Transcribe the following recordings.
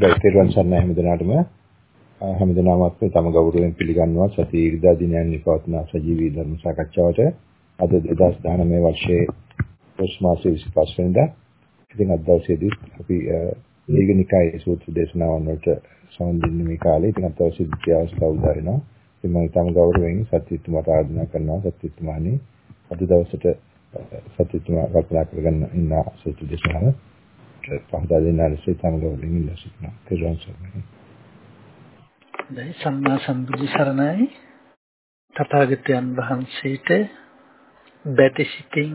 ගෞතේරුවන් සර්ණ හැමදෙනාටම හැමදෙනාමත් තම ගෞරවයෙන් පිළිගන්නවා. සති ඉරිදා දිනයන් පවත්වන සජීවී ධර්ම සාකච්ඡාවට අද 2019 වර්ෂයේ පොස් මාසයේ 25 වෙනිදා. ඉතින් අද දවසේදී අපි දීඝනිකායේ සූත්‍ර දේශනාවන් වලට සම්බන්ධ මේ කාලේ. ඉතින් අද දවසේ විද්‍ය අවස්ථාව උදා වෙනවා. ඉතින් මම තම ගෞරවයෙන් සත්‍යත්වයට ආරාධනා කරනවා. සත්‍යත්වමානි අද දවසට සත්‍යත්වම කල්පනා කරගෙන ඉන්න සූත්‍ර දේශනාව. පහදා දෙන්න ඇලෙසේ තම ගෞරවයෙන් ඉල්ලා සිටිනවා. තෙරුවන් සරණයි. දැන් සම්මා සම්බුද්ධ සරණයි. තථාගතයන් වහන්සේට බැතිසිතින්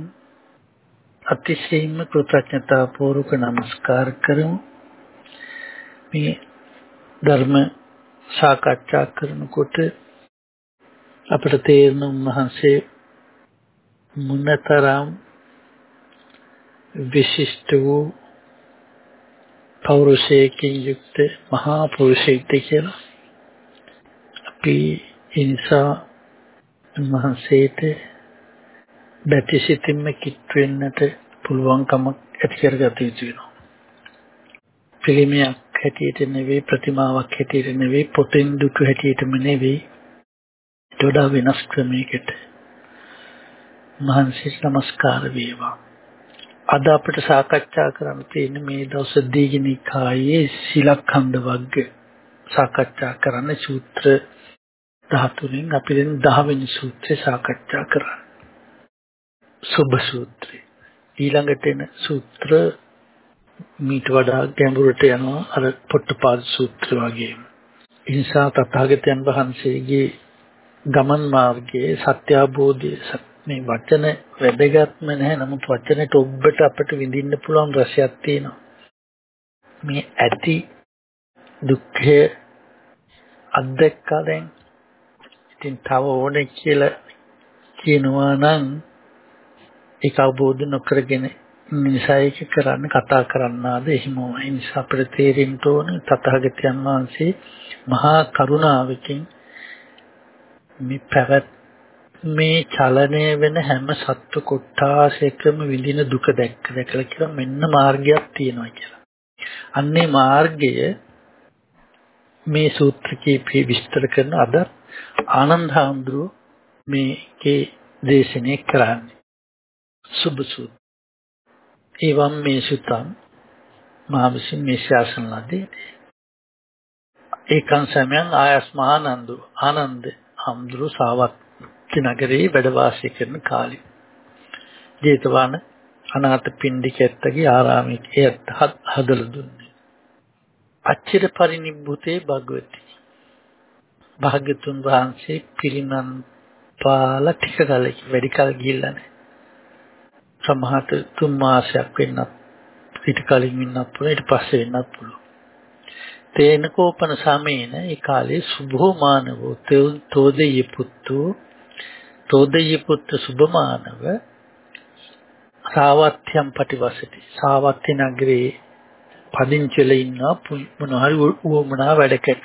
අතිශයින්ම කෘතඥතා පූර්වක නමස්කාර කරමු. මේ ධර්ම සාකච්ඡා කරනකොට අපට තේරෙන උන්වහන්සේ මුනතරම් විශිෂ්ට වූ පෞරුෂයකින් යුක්ත මහා පුරුෂයෙක්ද කියලා අපි ඒ නිසා මහන්සේට බැතිසිතින්ම කිට් වෙන්නට පුළුවන්කමක් ඇති කරගත යුතු වෙනවා. පිළිමයක් හැටියට නෙවෙයි ප්‍රතිමාවක් හැටියට නෙවෙයි පොතෙන් දුටු හැටියටම නෙවෙයි ඊට වඩා වෙනස් ක්‍රමයකට මහන්සියට නමස්කාර වේවා. අද අපිට සාකච්ඡා කරන්න තියෙන මේ දවස් දීගනිකායේ සිලක්ඛණ්ඩ වර්ග සාකච්ඡා කරන්න සූත්‍ර 13න් අපි දැන් 10 වෙනි සූත්‍රය සාකච්ඡා කරන්නේ. සුභ සූත්‍රය. ඊළඟට එන සූත්‍ර මීට වඩා ගැඹුරට යනවා අර පොට්ටපාද සූත්‍ර වගේ. ඒ නිසා තථාගතයන් වහන්සේගේ ගමන් මාර්ගයේ සත්‍ය අවබෝධය මේ වචන වැදගත්ම නැහැ. නමුත් වචනෙට ඔබට අපිට විඳින්න පුළුවන් රසයක් තියෙනවා. මේ ඇති දුක්ඛය අත්දැක්කා දැන්. ඉතින් තව ඕනේ කියලා කියනවා නම් ඒක අවබෝධ නොකරගෙන නිසා ඒක කරන්න කතා කරන්නාද එහෙමම. ඒ නිසා අපිට තේරෙන්න ඕන තථාගතයන් වහන්සේ මහා කරුණාවකින් මේ පැවැත් මේ චලනය වෙන හැම සත්ව කොට්ටාසයකම විඳින දුක දැක්ක දැකලා කියලා මෙන්න මාර්ගයක් තියෙනවා කියලා. අන්නේ මාර්ගය මේ සූත්‍රකේ විස්තර කරන අද ආනන්ද හාමුදුරුව මේකේ දේශනේ කරන්නේ. සුබ සූත්. එවම් මේ සුතම් මා විසින් මේ ශාසන ලදී. ඒකං සමයන් ආයස් මහානන්දු ආනන්ද හාමුදුරුව සාවත් නගරේ වැඩ වාසය කරන කාලේ ජේතවන අනාථ පිණ්ඩිකයත්ගේ ආරාමයේ එයත් හදලා දුන්නේ. අච්චර පරිනිබ්බුතේ භගවති. භාග්‍යතුන් වහන්සේ පිරිනන් පාල ටික කලක වැඩි කල ගිහිල්ලා නැහැ. සමහරට තුන් මාසයක් වෙන්නත් ඊට කලින් වෙන්නත් පුළුවන් ඊට පස්සේ වෙන්නත් පුළුවන්. තේනකෝපන සමේන ඒ කාලේ සුභෝ මානවෝ තෝදෙය පුත්තු තෝදෙය පුත්‍ර සුභමානව සාවත්‍යම් පටිවසති. සාවත්‍ය නගරේ පදිංචිල ඉන්න මොනහරි උවමනා වැඩකට.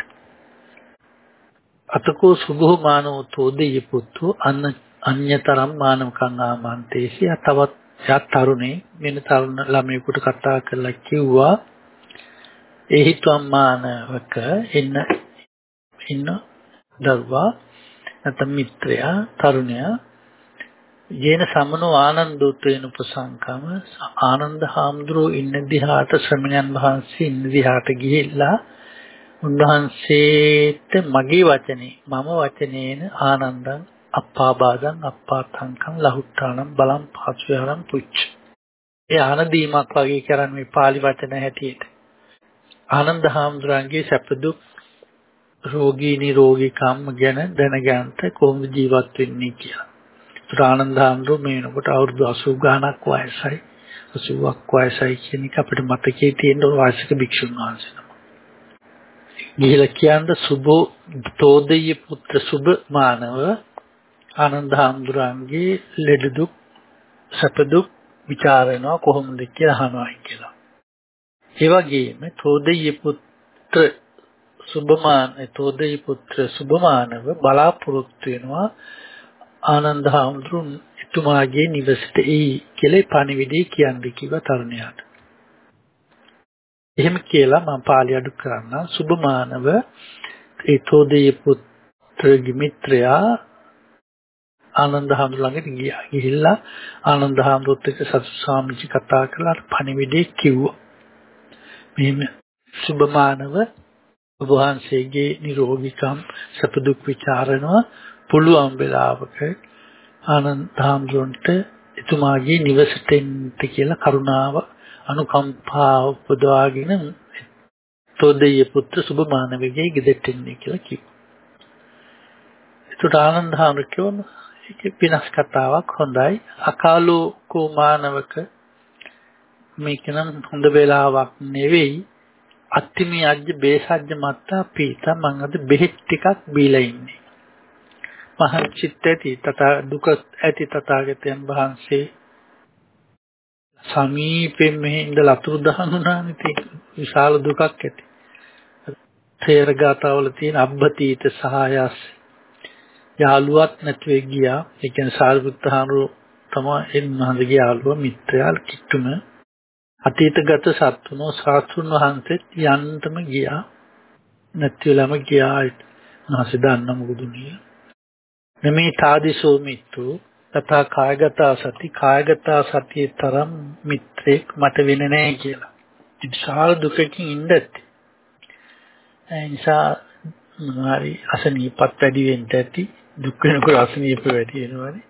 අතකෝ සුභෝ මානව තෝදෙය පුත්තු අන්න අන්‍යතරම් මානවකං ආමන්තේසි තවත් යත් තරුණේ මෙන්න තරුණ ළමයෙකුට කතා කරලා කිව්වා එහිතුම් මානවක එන්න ඉන්න දරුවා නැත්නම් මිත්‍රයා තරුණයා යේන සමනෝ ආනන්දෝත්‍රේන උපසංකම ආනන්ද හාමුදුරුවෝ ඉන්න දිහාට ශ්‍රමණයන් වහන්සේ ඉන්න දිහාට ගිහිල්ලා උන්වහන්සේට මගේ වචනේ මම වචනේන ආනන්දං අප්පාබාදං අප්පාතංකං ලහුට්ටානම් බලම් පාසුයරම් පුච්ච. ඒ ආනදීමක් වගේ කරන්නේ මේ pāli වචන හැටියට. ආනන්ද හාමුදුරන්ගේ සැප දුක් රෝගී නිරෝගීකම් ගැන දැනගන්න කොහොමද ජීවත් වෙන්නේ කියලා. ආනන්ද හාමුදුර මේ වෙනකොට අවුරුදු 80 ගාණක් වයසයි 80ක් වයසයි කියන එක අපිට මතකයේ තියෙන වාර්ෂික භික්ෂුන් වහන්සේ නම. ගිහිලා කියන්න සුබෝ තෝදෙය පුත්‍ර සුබ මානව ආනන්ද හාමුදුරන්ගේ ලෙඩ දුක් සැප දුක් ਵਿਚාරනවා කොහොමද කියලා අහනවා කියලා. ඒ වගේම තෝදෙය පුත්‍ර සුභමාන තෝදෙයි පුත්‍ර සුභමානව බලාපොරොත්තු වෙනවා ආනන්ද හාමුදුරුන් එතුමාගේ නිවසට එයි කියලා පණිවිඩය කියන්නේ කිව්ව තරුණයාට. එහෙම කියලා මම පාළි අඩු කරන්න සුභමානව ඒතෝදේ පුත්‍රගේ මිත්‍රයා ආනන්ද හාමුදුර ළඟට ගියා. ගිහිල්ලා ආනන්ද හාමුදුරුත් එක්ක සතු ස්වාමීජි කතා කරලා පණිවිඩේ කිව්වා. මෙහෙම සුභමානව ඔබ වහන්සේගේ නිරෝගීකම් සප දුක් ਵਿਚාරනවා පුළුවන් වෙලාවක ආනන්ද හාමුදුරන්ට එතුමාගේ නිවසට එන්න කියලා කරුණාව අනුකම්පාව උපදවාගෙන තෝදෙය පුත්‍ර සුභමානවගේ ගෙදරට එන්නේ කියලා කිව්වා. ඒකට ආනන්ද හාමුදුර කිව්වා ඒක වෙනස් කතාවක් හොඳයි. අකාලෝ කෝමානවක මේක නම් හොඳ වෙලාවක් නෙවෙයි. අත්තිමි අජ්ජ බේසජ්ජ මත්තා පීත මං අද බෙහෙත් ටිකක් බීලා ඉන්නේ. මහත් චිත්ත ඇති තථා දුක ඇති තථාගතයන් වහන්සේ සමීපෙන් මෙහි ඉඳලා අතුරු දහනුනානේ තියෙන විශාල දුකක් ඇති. තේරගතවල තියෙන අබ්බතීත සහායස් යාළුවක් නැතුව ගියා. ඒ කියන්නේ සාරිපුත්ත හාමුදුරුවෝ තමයි එන්නහන්දගේ යාළුවා මිත්‍රයා කිට්ටුම අතීතගත සත්තුනෝ සාස්තුන් වහන්සේත් යන්නටම ගියා. නැතිවලම ගියා. නැසෙ දන්න මොකදුනිය. නමේ තාදිසෝ මිත්තු තථා කායගත සති කායගත සතියේ තරම් මිත්‍රෙක් මට වෙන්නේ නැහැ කියලා. විශාල දුකකින් ඉඳද්දි. ඒ නිසා හරි අසනීපත් වැඩි වෙන්න ඇති දුක් වෙනකොට අසනීප වැඩි වෙනවානේ.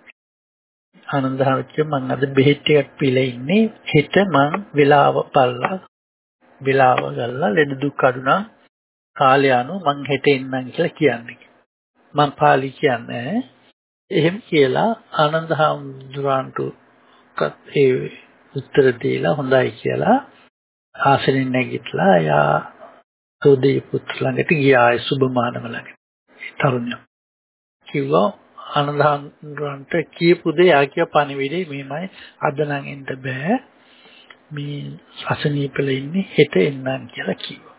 ආනන්ද හාමුදුරුවෝ මම අද බෙහෙත් ටිකක් පීලා ඉන්නේ. හෙට මං වෙලාව බලලා වෙලාව ගල්ලා ලෙඩ දුක් අඩුනා කාලය අනුව මං හෙට එන්නම් කියලා කියන්නේ. මං පාලි කියන්නේ එහෙම කියලා ආනන්ද හාමුදුරන්ට ඒ උත්තර දීලා හොඳයි කියලා ආසනෙන් නැගිටලා යා සෝදී පුත්‍ර ළඟට ගියා සුභමානම ළඟට. තරුණයා කිව්වා ආනන්දහන්රන්ට කියපු දේ ආ කිය පණිවිඩේ මෙහෙමයි අද නම් එන්න බෑ මේ අසනීපල ඉන්නේ හෙට එන්නම් කියලා කිව්වා.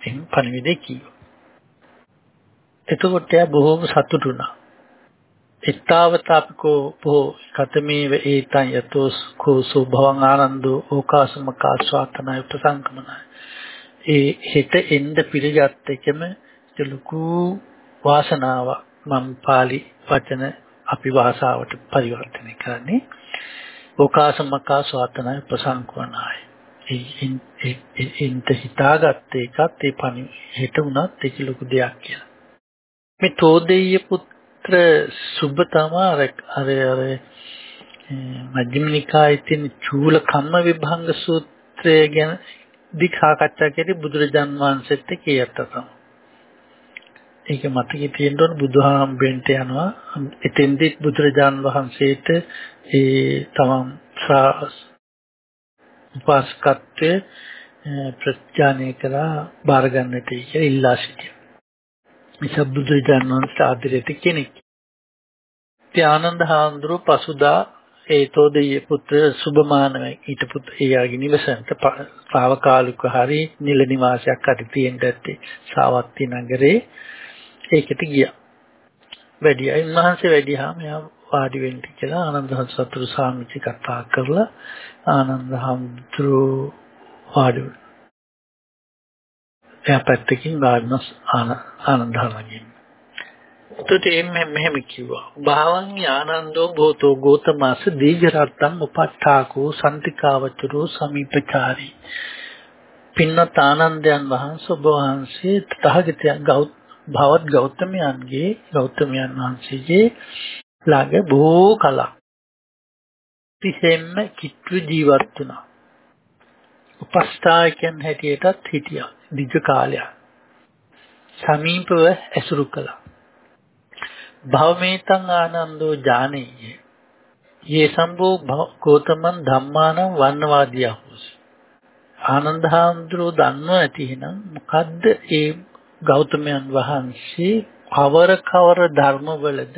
එහෙනම් පණිවිඩේ කිව්වා. එතකොට එයා බොහොම සතුටු වුණා. එත්තාවතාපකෝ බෝ කතමේව ඒතං යතෝස් කෝසෝ භවං ආනන්දෝ ඕකාසමකා ස්වාතනය ප්‍රසංකමනයි. ඒ හෙට එන්න පිළිගත් එකම ලොකු වාසනාවක් මම පාලි වචන අපි භාෂාවට පරිවර්තනය කරන්නේ. ඕකාසමකා ස්වාතනය ප්‍රසංකවනාය ඉන්ට හිතාගත්ත එකත් ඒ පණි හෙට වුණත් ඒක ලොකු දෙයක් කියලා. මේ තෝදෙය පුත්‍ර සුබ තමා අර අර මජ්ක්‍ධිම නිකායේ තියෙන චූල කම්ම විභංග සූත්‍රය ගැන දික් සාකච්ඡා කරේ බුදුරජාන් වහන්සේත් එක්ක ඒත් තමයි. ඒක මතකේ තියෙන්න ඕන බුදුහාම්බෙන්ට යනවා එතෙන්දිත් බුදුරජාන් වහන්සේට ඒ තමන් උපාසකත්වයේ ප්‍රත්‍යානය කරා බාර ගන්නට කියලා ඉල්ලා සිටියා. මිස බුදුරජාන් වහන්සේ ආදරයට කෙනෙක්. ධානන්ද හාමුදුරුව පසුදා ඒ තෝදේ පුත්‍ර සුභමානව ඊට පුත් එයාගේ නිවසට తాවකාලික හරි නිල නිවාසයක් අරි තියෙන්න ඇත්තේ සාවත්ති නගරේ ඒකට ගියා. වැඩියා. උන්වහන්සේ වැඩියාම එයා වාඩි වෙන්න කියලා ආනන්ද සතුරු සාමිච්චි කතා කරලා ආනන්ද හම්තුරු වාඩි වුණා. එයා පැත්තකින් වාඩිනස් ආනන්ද හමගින්. එතකොට එම්මෙ මෙහෙම කිව්වා. භාවං ආනන්දෝ භූතෝ ගෝතමස දීඝරත්තම් උපට්ඨාකෝ සම්තිකාවචරෝ සමීපචාරී. පින්නත් ආනන්දයන් වහන්සේ ඔබ වහන්සේ තථාගතයන් ගෞතම භවත් ගෞතමයන්ගේ ගෞතමයන් වහන්සේගේ ළඟ බොහෝ කලක් තිසෙන්න කිට්ටු ජීවත් වුණා. උපස්ථායකයන් හැටියටත් හිටියා දිග කාලයක්. සමීපව ඇසුරු කළා. භවමේතං ආනන්දෝ ඥානෙය. යේ සම්බෝ ගෞතමන් ධම්මානම් වන්නවාදියා හොස්. ආනන්ද හාමුදුරුවෝ දන්නවා ඇති එහෙනම් මොකද්ද ඒ ගෞතමයන් වහන්සේ කවර කවර ධර්මවලද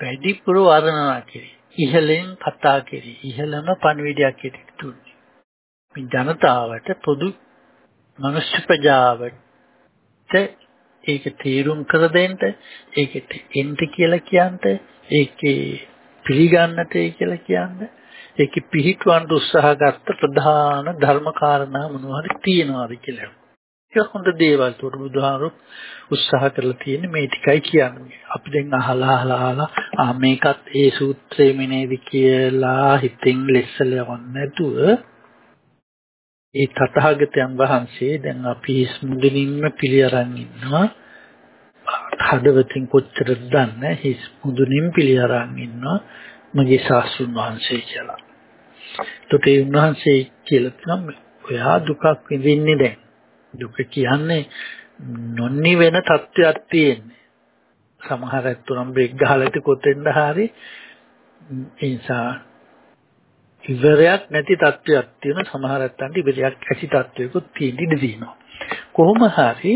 වැඩිපුර වර්ණනා කෙරේ. ඉහළෙන් කතා කෙරේ. ඉහළම පණිවිඩයක් කෙරේ දුන්නේ. මේ ජනතාවට පොදු මනුෂ්‍ය ප්‍රජාවට ඒක තීරුම් කර දෙන්න ඒකට එන්ට කියලා කියන්න ඒකේ පිළිගන්නට කියලා කියන්න ඒක පිහිටවන්න උත්සාහ ගත්ත ප්‍රධාන ධර්ම කාරණා මොනවද තියෙනවද කියලා. ඒක හොඳ දේවල්. ඒකට බුදුහාරු උත්සාහ කරලා තියෙන්නේ මේ ටිකයි කියන්නේ. අපි දැන් අහලා අහලා අහලා ආ මේකත් ඒ සූත්‍රෙම නේද කියලා හිතෙන් ලෙස්සලවන්න නැතුව ඒ තථාගතයන් වහන්සේ දැන් අපි මුදිනින්ම පිළි අරන් ඉන්නවා. හදවතින් කොච්චර දන්නේ හිස් මුදුනින් පිළි අරන් ඉන්නවා මගේ ශාස්ත්‍රුන් වහන්සේ කියලා. ඒකට ඒ උන්වහන්සේ කියලා තියෙනවා ඔයා දුකක් විඳින්නේ දැන්. දුක කියන්නේ නොන්නි වෙන තත්ත්වයක් තියෙන්නේ. සමහර අත්තුනම් බ්‍රේක් ගහලා ඉත කොතෙන්ද හරි ඒ නිසා ඉවරයක් නැති තත්ත්වයක් තියෙන සමහර අත්තන්ට ඉවරයක් ඇති තත්ත්වයකුත් තියෙන්න ඉඩ තියෙනවා. කොහොම හරි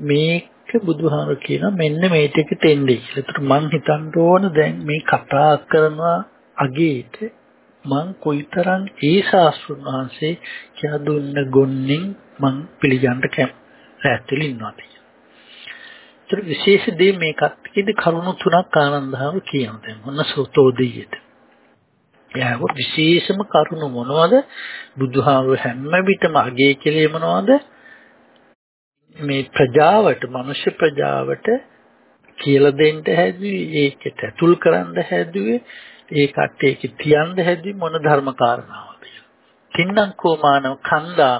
මේක බුදුහාම කියන මෙන්න මේ ටිකට එන්නේ කියලා. ඒතර මං හිතන්න ඕන දැන් මේ කතා කරනවා අගේට මං කොයිතරම් ඒ ශාස්ත්‍රඥ වහන්සේ කියා දුන්න ගොන්නින් මං පිළිගන්න කැමැත්තෙලි ඉන්නවාද ඒතර විශේෂ දේ මේකත් කිද කරුණු තුනක් ආනන්දහම කියනවා දැන්. මොන සෝතෝදීයට එයාව විශේෂම කරුණු මොනවද? බුදුහාමුදුර හැම විටම අගේ කෙලේ මොනවද? මේ ප්‍රජාවට මනුෂ්‍ය ප්‍රජාවට කියලා දෙන්න හැදුවේ ඒකට ඇතුල් කරන්න හැදුවේ ඒ කට්ටියක තියන්න හැදුවේ මොන ධර්ම කාරණාවද තින්නම් කෝමානව කන්දා.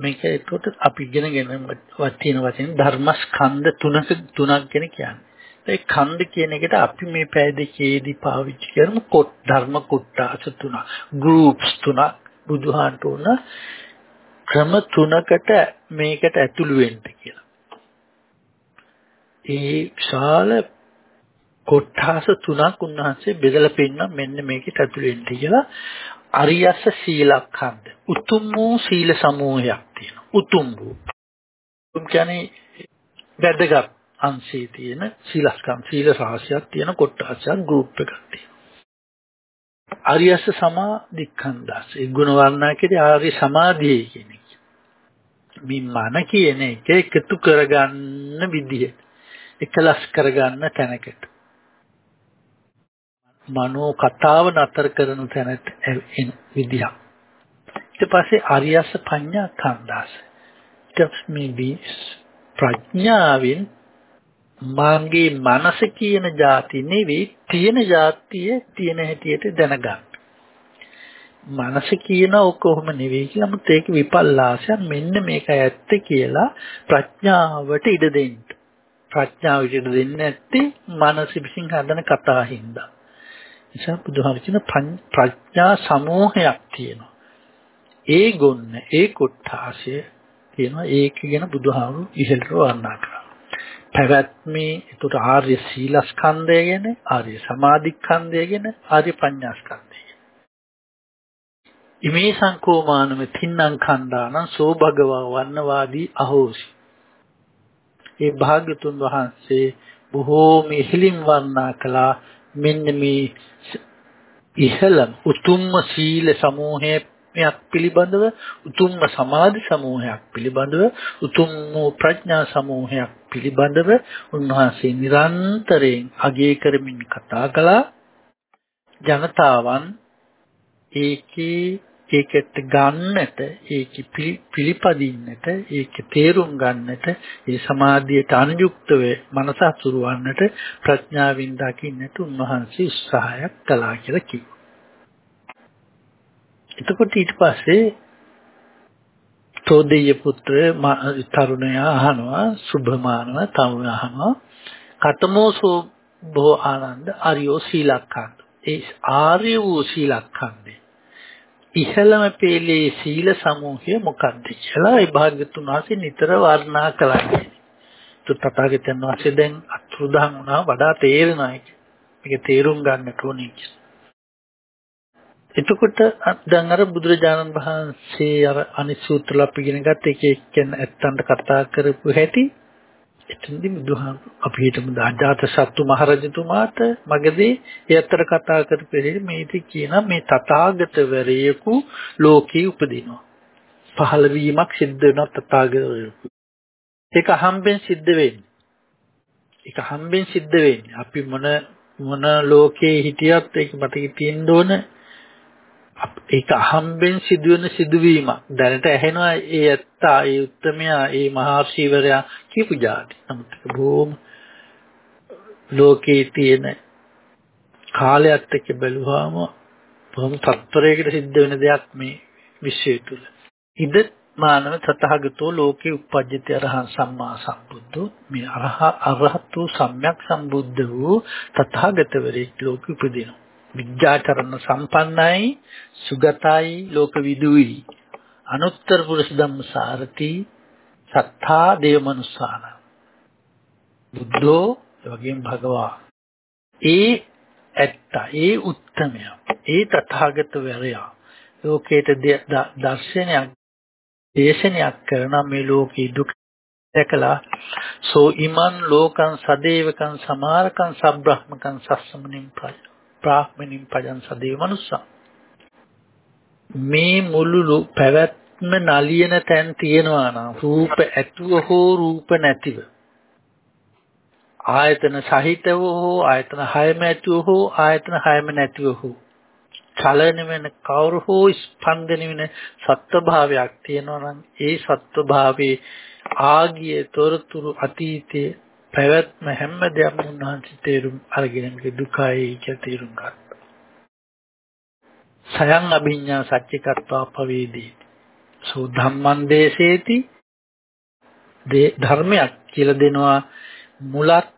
මේක ඒකට අපි ඉගෙනගෙන වටින වශයෙන් ධර්මස්කන්ධ තුනක තුනක් ගැන කියන්නේ. ඒ ඛණ්ඩ කියන එකට අපි මේ පැය දෙකේදී පාවිච්චි කරමු කොට ධර්ම කුට්ටාස තුන groups තුනක්. බුදුහාන්ට උන ක්‍රම තුනකට මේකට ඇතුළු වෙන්න කියලා. ඒ ශාල කොට්ටාස තුනක් උන්වහන්සේ බෙදලා පෙන්නන මෙන්න මේකට ඇතුළු වෙන්න කියලා අරියස්ස සීලඛණ්ඩ උතුම් වූ සීල සමූහයක් තියෙනවා. උතුම් වූ. උතුම් කියන්නේ වැදගත් අංශයේ තියෙන සීලස්කම් සීල රහසයක් තියෙන කොට්ටාසයක් ගෲප් එකක් තියෙනවා. ආර්යස සමාධිඛණ්ඩස් ඒ ගුණ වර්ණකදී ආර්ය සමාධිය කියන එක. මේ මන කියන එක එකතු කරගන්න විදිය. එකලස් කරගන්න තැනකට. මනෝ කතාව නතර කරන තැනට එන විදියක්. ඊට පස්සේ ආර්යස පඤ්ඤා ඛණ්ඩස්. මේ ප්‍රඥාවෙන් මාගේ මනස කියන જાති නෙවෙයි තියෙන જાතිය තියෙන හැටියට දැනගන්න. මනස කියන ඔක කොහොම නෙවෙයි කියලා මුත් ඒක විපල්ලාසයක් මෙන්න මේක ඇත්ත කියලා ප්‍රඥාවට ඉඩ දෙන්න. ප්‍රඥාවට ඉඩ දෙන්නේ නැත්තේ මනස විසින් හදන කතා හින්දා. නිසා බුදුහාම කියන ප්‍රඥා සමූහයක් තියෙනවා. ඒ ගොන්න ඒ කොටාසය තියෙනවා ඒක ගැන බුදුහාමුදුරු ඉහළට වර්ණනා කරා. පැවැත්මේ ඒතර ආර්ය සීලස්කන්ධය ගැන ආර්ය සමාධිස්කන්ධය ගැන ආර්ය ප්‍රඥාස්කන්ධය ගැන ඉමේ සංකෝමානම තින්නම් කණ්ඩානම් සෝ භගවා වන්නවාදී අහෝසි ඒ භාග්‍යතුන් වහන්සේ බොහෝම ඉහළින් වර්ණනා කළා මෙන්න මේ ඉහළම උතුම්ම සීල සමූහයේ යක් පිළිබඳව උතුම්ම සමාධි සමූහයක් පිළිබඳව උතුම් ප්‍රඥා සමූහයක් පිළිබඳව උන්වහන්සේ නිරන්තරයෙන් අගය කරමින් කතා කළා. ජනතාවන් ඒකේ ඒකට ගන්නට ඒක පිළිපදින්නට ඒක තේරුම් ගන්නට ඒ සමාධියට අනුයුක්තව මනස අසුරවන්නට ප්‍රඥාවෙන් දකින්නට උන්වහන්සේ උත්සාහයක් කළා කියලා කිව්වා. එතකොට ඊට පස්සේ තෝදෙය පුත්‍ර තරුණයා අහනවා සුභමානව තම අහනවා කතමෝසෝ බොහෝ ආනන්ද ආර්යෝ සීලක්ඛන්ද ඒ ආර්ය වූ සීලක්ඛන්දේ ඉහළම පෙළේ සීල සමූහය මොකක්ද කියලා ඒ භාග්‍යතුන් වහන්සේ නිතර වර්ණනා කළා. තථාගතයන් වහන්සේ දැන් අතුරුදහන් වුණා වඩා තේරෙනවා මේක තේරුම් ගන්නට ඕනේ කියලා. එතකොට දැන් අර බුදුරජාණන් වහන්සේ අර අනිත් සූත්‍රල අපි ඉගෙන ගත්ත එක එක්කෙන ඇත්තන්ට කතා කරපු හැටි එතනදී බුදුහාම අපි හිතමු දාජාත සත්තු මහරජතුමාට මගදී ඒ අතර කතා කරපු හැටි මේටි කියන මේ තථාගතවරයෙකු ලෝකේ උපදිනවා. පහළ වීමක් සිද්ධ වෙනවා තථාගතවරයෙකු. ඒක හම්බෙන් සිද්ධ වෙන්නේ. ඒක හම්බෙන් සිද්ධ වෙන්නේ. අපි මොන මොන ලෝකේ හිටියත් ඒක මතකෙ තියෙන්න ඕන. ඒක අහම්බෙන් සිදුවෙන සිදුවීමක්. දැනට ඇහෙනවා ඒ ඇත්තා, ඒ උත්තමයා, ඒ මහා ශීවරයා කියපු જાති. නමුත් ඒක බොහොම ලෝකේ තියෙන කාලයත් එක්ක බැලුවාම බොහොම තත්පරයකට සිද්ධ වෙන දෙයක් මේ විශ්වය තුල. ඉද මානව තථාගතෝ ලෝකේ උපජ්ජති අරහං සම්මා සම්බුද්ධෝ මේ අරහ අරහත් වූ සම්්‍යක් සම්බුද්ධ වූ තථාගතවරයෙක් ලෝකෙ උපදිනවා. විද්‍යාචරණ සම්පන්නයි සුගතයි ලෝක විදුයි අනුත්තර පුරුෂ ධම්මසාරති සත්තා දේව මනුස්සාන. බුද්ධෝ එවැගේම භගවා. ඒ ඇත්ත ඒ උත්තමය ඒ තථාගත වරයා ලෝකේට දර්ශනයක් දේශනයක් කරන මේ ලෝකේ දුක දැකලා සෝ ඉමන් ලෝකං සදේවකං සමාරකං සබ්‍රහ්මකං සස්සමනින් ප්‍රය. බ්‍රාහ්මනින් පජන් සදේව මනුස්සා මේ මුළු පැවැත්ම නලියන තැන් තියෙනවා නම් රූප ඇතුව හෝ රූප නැතිව. ආයතන සහිතව හෝ ආයතන හයම ඇතුව හෝ ආයතන හයම නැතිව හෝ චලන වෙන කවුරු හෝ ස්පන්දන වෙන සත්වභාවයක් තියෙනවා නම් ඒ සත්වභාවයේ ආගිය තොරතුරු අතීතයේ පැවැත්ම හැම දෙයක්ම උන්වහන්සේ තේරුම් අරගෙන මේක දුකයි කියලා තේරුම් ගත්තා. සයන් අභිඤ්ඤා සච්චිකත්වා පවේදී. සෝ ධම්මං දේශේති ධර්මයක් කියලා දෙනවා මුලත්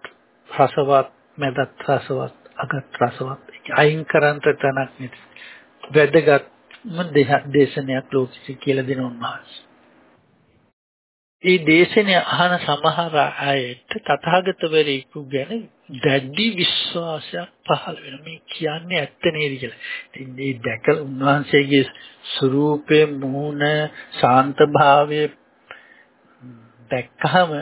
රසවත් මැදත් රසවත් අගත් රසවත් අයින් කරන්ට තැනක් නැති. වැදගත්ම දේශනයක් ලෝකෙ කියලා දෙන උන්වහන්සේ. ඒ දේශනය අහන සමහර අයට තථාගතවරයෙකු ගැන දැඩි විශ්වාසයක් පහළ වෙන මේ කියන්නේ ඇත්ත නේද කියලා. ඉතින් මේ දැකලා උන්වහන්සේගේ ස්වરૂපයේ මුහුණ ශාන්ත භාවයේ දැක්කහම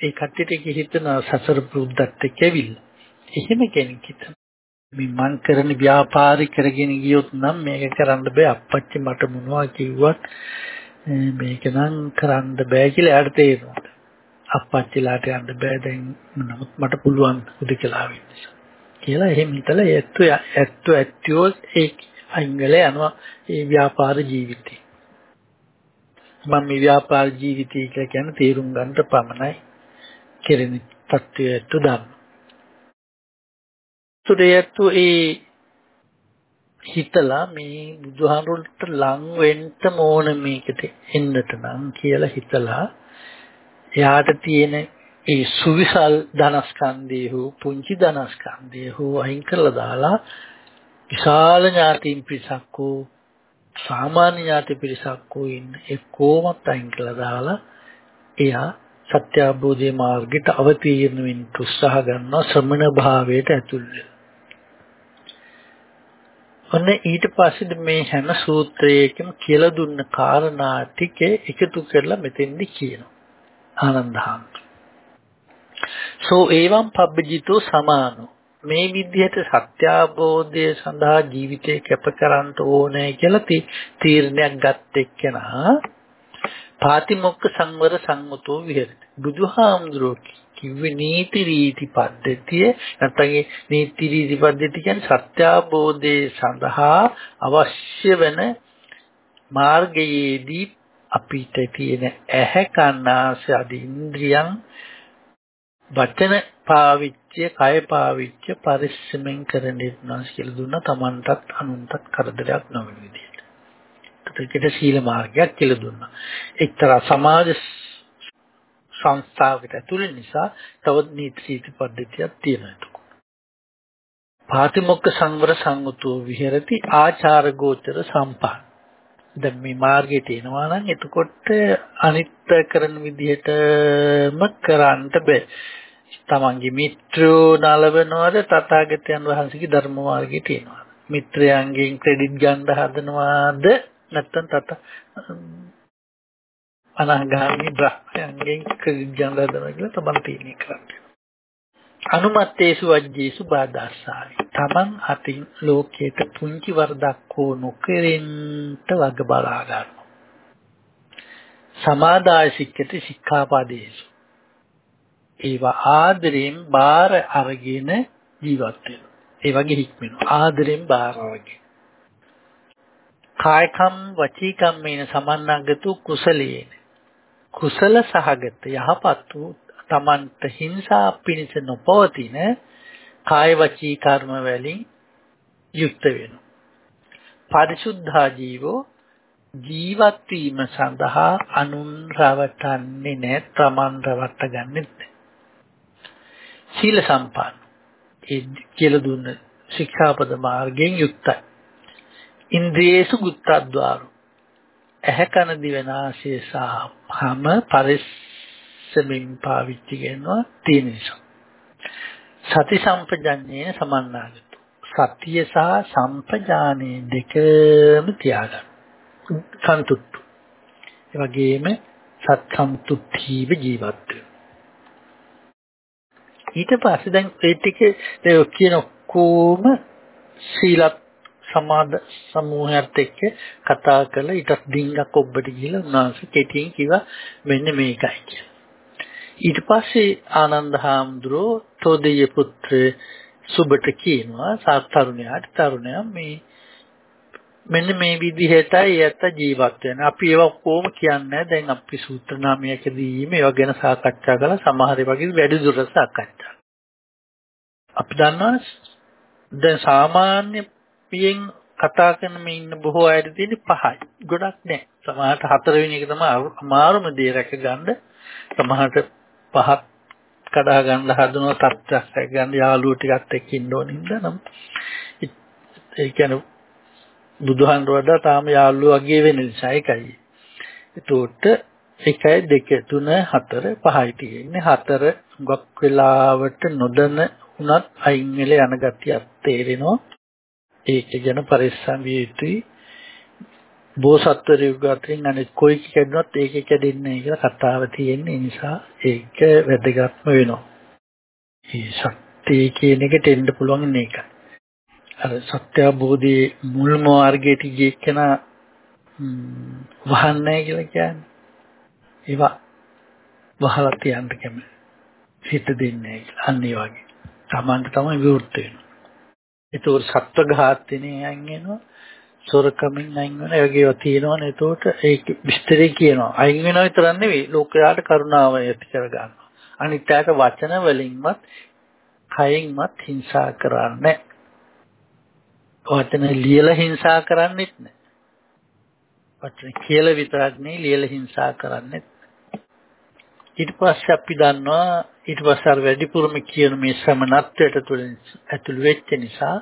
ඒ කට්ටියට හිතන සසර පුරුද්දත් එක්ක ඇවිල්ලා. එහෙම කෙනෙක් හිතන මේ මං කරන ව්‍යාපාරي කරගෙන ගියොත් නම් මේක කරන්න බෑ අප්පච්චි මට මොනවා කිව්වත් මේක නම් කරන්න බෑ කියලා එයාට තේරෙනවා. අප්පච්චිලාට යන්න බෑ දැන් නමුත් මට පුළුවන් උදකලා වෙන්න කියලා එහෙම හිතලා ඇත්තු ඇත්තු ඇත්තියෝ ඒ අංගල යනවා ඒ ව්‍යාපාර ජීවිතේ. මම මේ ව්‍යාපාර ජීවිතය කියලා කියන්නේ තේරුම් ගන්නට පමණයි කෙරෙන තත්ත්වයට දාන්න. සුදේයතු ඒ හිතලා මේ බුදුහාමුදුරන්ට ලං වෙන්න ඕන මේකට එන්නට නම් කියලා හිතලා එයාට තියෙන ඒ සුවිසල් ධනස්කන්ධය හෝ පුංචි ධනස්කන්ධය හෝ අයින් කරලා දාලා විශාල ඥාතීන් පිරිසක් හෝ සාමාන්‍ය ඥාති පිරිසක් හෝ ඉන්න ඒ කොමත් අයින් කරලා දාලා එයා සත්‍ය අවබෝධයේ මාර්ගයට අවතීර්ණ වෙන්න උත්සාහ කරනවා ශ්‍රමණ භාවයට ඇතුල් වෙලා. ඔන්න ඊට පස්සේ මේ හැම සූත්‍රයකම කියලා දුන්න කාරණා ටික එකතු කරලා මෙතෙන්දි කියනවා. ආනන්දහාමුදුරුවෝ. සෝ එවං පබ්බජිතෝ සමානෝ මේ විදිහට සත්‍ය අවබෝධය සඳහා ජීවිතේ කැප කරන්න ඕනේ කියලා තීරණයක් ගත් එක්කෙනා පාතිමොක්ක සංවර සංමතෝ විහෙරති. බුදුහාමුදුරුවෝ කිව්වේ නීති රීති පද්ධතිය නැත්නම් නීති රීති පද්ධතිය කියන්නේ සත්‍ය අවබෝධයේ සඳහා අවශ්‍ය වෙන මාර්ගයේදී අපිට තියෙන ඇහැ කන්නාස අධි ඉන්ද්‍රියන් වචන පාවිච්චය කය පාවිච්චය පරිස්සමෙන් කරන්න ඉන්නවා කියලා දුන්නා Tamanටත් අනුන්ටත් කරදරයක් නොවන විදිහට. ඒකට සීල මාර්ගයක් කියලා දුන්නා. එක්තරා සමාජ සංස්ථාවකට ඇතුළේ නිසා තව නීති සීති පද්ධතියක් තියෙනවා. පාතිමොක්ක සංවර සංගතෝ විහෙරති ආචාර ගෝචර සම්පන්න. දැන් මේ මාර්ගයට එනවා නම් එතකොට අනිත්‍ය කරන විදිහටම කරන්න බෑ. තමන්ගේ මිත්‍රෝ නලවනවාද තථාගතයන් වහන්සේගේ ධර්ම මාර්ගයේ තියෙනවා. මිත්‍රයන්ගෙන් ක්‍රෙඩිට් ගන්න හදනවාද නැත්නම් තත අනාගාමී බ්‍රහ්මයන්ගෙන් ක්‍රෙඩිට් ගන්න හදනවා කියලා තමන් තීරණය කරන්නේ. අනුමත්තේසු වජ්ජේසු බාදාස්සාවි. තමන් අතින් ලෝකයට පුංචි වරදක් හෝ නොකරෙන්ට වග බලා ගන්නවා. සමාදාය සික්කති සික්ඛාපදේසු. ඒවා ආදරෙන් බාර අරගෙන ජීවත් වෙනවා. ඒ වගේ හික්මෙනවා. ආදරෙන් බාර අරගෙන. කායකම් වචීකම් මේන සමන්නාගතු කුසලයේන කුසල සහගත යහපත් වූ තමන්ට හිංසා පිණිස නොපවතින කාය වචී කර්ම වලින් යුක්ත වෙනවා. පරිසුද්ධා ජීවෝ ජීවත් වීම සඳහා අනුන් රවටන්නේ නැහැ, තමන් රවට ගන්නෙත් නැහැ. සීල සම්පන්න. ඒ කියලා දුන්න ශික්ෂාපද මාර්ගයෙන් යුක්තයි. ඉන්ද්‍රියේසු ගුත්තද්වාරු. ඇහැ කන දිව නාසය සහ හැම පරිස්සමින් පාවිච්චි කරනවා තියෙන නිසා. සති සම්පජඤ්ඤේ සමන්නාගතු. සතිය සහ සම්පජානේ දෙකම තියාගන්න. සන්තුට්ටු. ඒ වගේම සත් සම්තුට්ඨීව ජීවත් ඊට පස්සේ දැන් ඒ ටික කියන කොම සීලත් සමාද සමූහයත් එක්ක කතා කරලා ඊට ඩිංගක් ඔබට ගිහලා උන්වහන්සේ කෙටියෙන් කිව්වා මෙන්න මේකයි කියලා. ඊට පස්සේ ආනන්ද හාමුදුරුවෝ තෝදෙය පුත්‍ර සුබට කියනවා සාතරුණයාට තරුණයා මේ මෙන්න මේ විදිහටයි යත ජීවත් වෙන. අපි ඒවා කොහොම කියන්නේ දැන් අපි සූත්‍ර නාමයකදී මේවා ගැන සාකච්ඡා කළා සමහර වගේ වැඩි දුර සාකච්ඡා. අපි දන්නවා දැන් සාමාන්‍ය පියෙන් කතා කරන මේ ඉන්න බොහෝ අයට තියෙන පහයි. ගොඩක් නෑ. සමහරට හතරවෙනි එක තමයි අමාරුම දේ රැක ගන්න. සමහරට පහක් කඩා ගන්න හදනවා තත්ත්වයක් රැක ගන්න යාළුවෝ ටිකත් එක්ක ඉන්න ඕනින්ද නම් ඒ කියන්නේ බුදුහන් වඩා තාම යාළුවෝ වගේ වෙන නිසා ඒකයි. ඒතකොට 1 2 3 4 5යි තියෙන්නේ. හතර හුඟක් වෙලාවට නොදැන උනත් අයින් වෙලා යන ගතියක් තේරෙනවා. ඒක ගැන පරිස්සම් විය යුතුයි. බෝසත්වරු අතරින් අනිත් කොයි කැඩුණත් ඒක කැඩෙන්නේ කියලා කතාව තියෙන්නේ නිසා ඒක වැදගත්ම වෙනවා. මේ සත්‍ය කියන එකට එන්න පුළුවන් මේකයි. අර සත්‍ය අවබෝධයේ මුල් මාර්ගයට ගිය කෙනා වහන්නේ කියලා කියන්නේ. ඒවා වහලා තියන්න කැමති. හිත දෙන්නේ කියලා. අන්න ඒ වගේ. Tamanට තමයි විවෘත වෙන්නේ. ඒතකොට සත්ව ඝාතනයෙන් අයින් වෙනවා. සොරකමින් අයින් වෙනවා. ඒ වගේ ඒවා තියෙනවනේ. ඒතකොට ඒක විස්තරේ කියනවා. අයින් වෙනවා විතරක් නෙවෙයි. ලෝකයාට කරුණාව ඇති කර ගන්නවා. අනිත් ඇයට වචන වලින්වත් කයින්වත් හිංසා කරන්නේ වචන ලියලා හිංසා කරන්නේත් නැහැ. වචන කියලා විතරක් නෙවෙයි ලියලා හිංසා කරන්නේත් ඊට පස්සේ අපි දන්නවා ඊට පස්සේ අර වැඩිපුරම කියන මේ ශ්‍රමණත්වයට තුලින් ඇතුළු වෙච්ච නිසා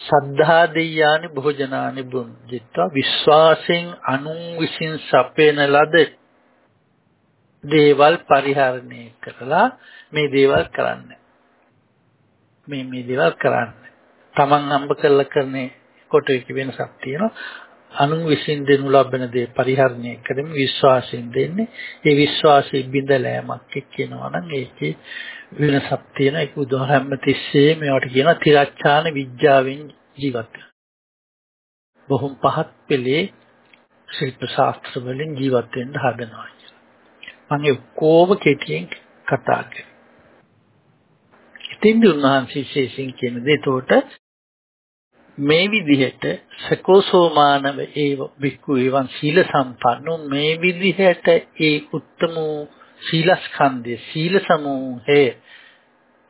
සද්ධා දෙයානි භෝජනානි බුද්ධිත්වා විශ්වාසයෙන් අනුන් විසින් සපේන ලද දේවල් පරිහරණය කරලා මේ දේවල් කරන්නේ. මේ මේ දේවල් කරන්නේ. Taman හම්බ කරලා කරන්නේ කොට එක වෙනසක් තියෙනවා. අනුන් විසින් දෙනු ලබන දේ පරිහරණය කරමින් විශ්වාසයෙන් දෙන්නේ ඒ විශ්වාසයෙන් බිඳලෑමක් එක්කෙනවා නම් ඒකේ වෙනසක් තියෙන ඒක උදාහරණ තිස්සේ මේවට කියනවා තිරච්ඡාන විඥාවෙන් ජීවත් බොහොම පහත් පෙළේ ශිල්ප ශාස්ත්‍ර වලින් ජීවත් වෙන්න හදනවා කියලා. මම කොහොම කෙටියෙන් කතා කරේ. ඉතින් උන්වහන්සේ විශේෂයෙන් කියන දේ එතකොට මේ විදිහට සකෝසෝමානව ඒව වික්කු එවන් සීල සම්පන්නෝ මේ විදිහට ඒ උත්තම සීලස්කන්ධය සීල සමූහය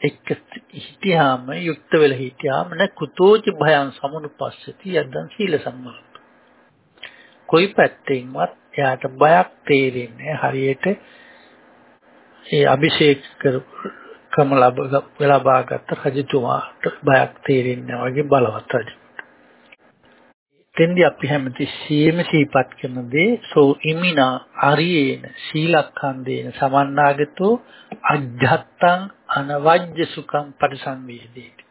එක්ක හිටියාම යුක්ත වෙලා හිටියාම න කුතෝච භයං සමුනුපස්සති යද්දන් සීල සම්මාන කොයි පැත්තෙන්වත් එයාට බයක් තේරෙන්නේ හරියට ඒ අභිෂේක කරම ලබාගත් රජතුමාට බයක් තේරෙන්නේ වගේ බලවත් රජු තෙන්දි අපි හැමතිස්සෙම සිහිපත් කරන දේ සෝ ඉමිනා අරියේන සීලක්ඛන්දේන සමන්නාගතෝ අජ්ජත්තං අනවජ්‍ය සුඛං පරිසංවේදේති.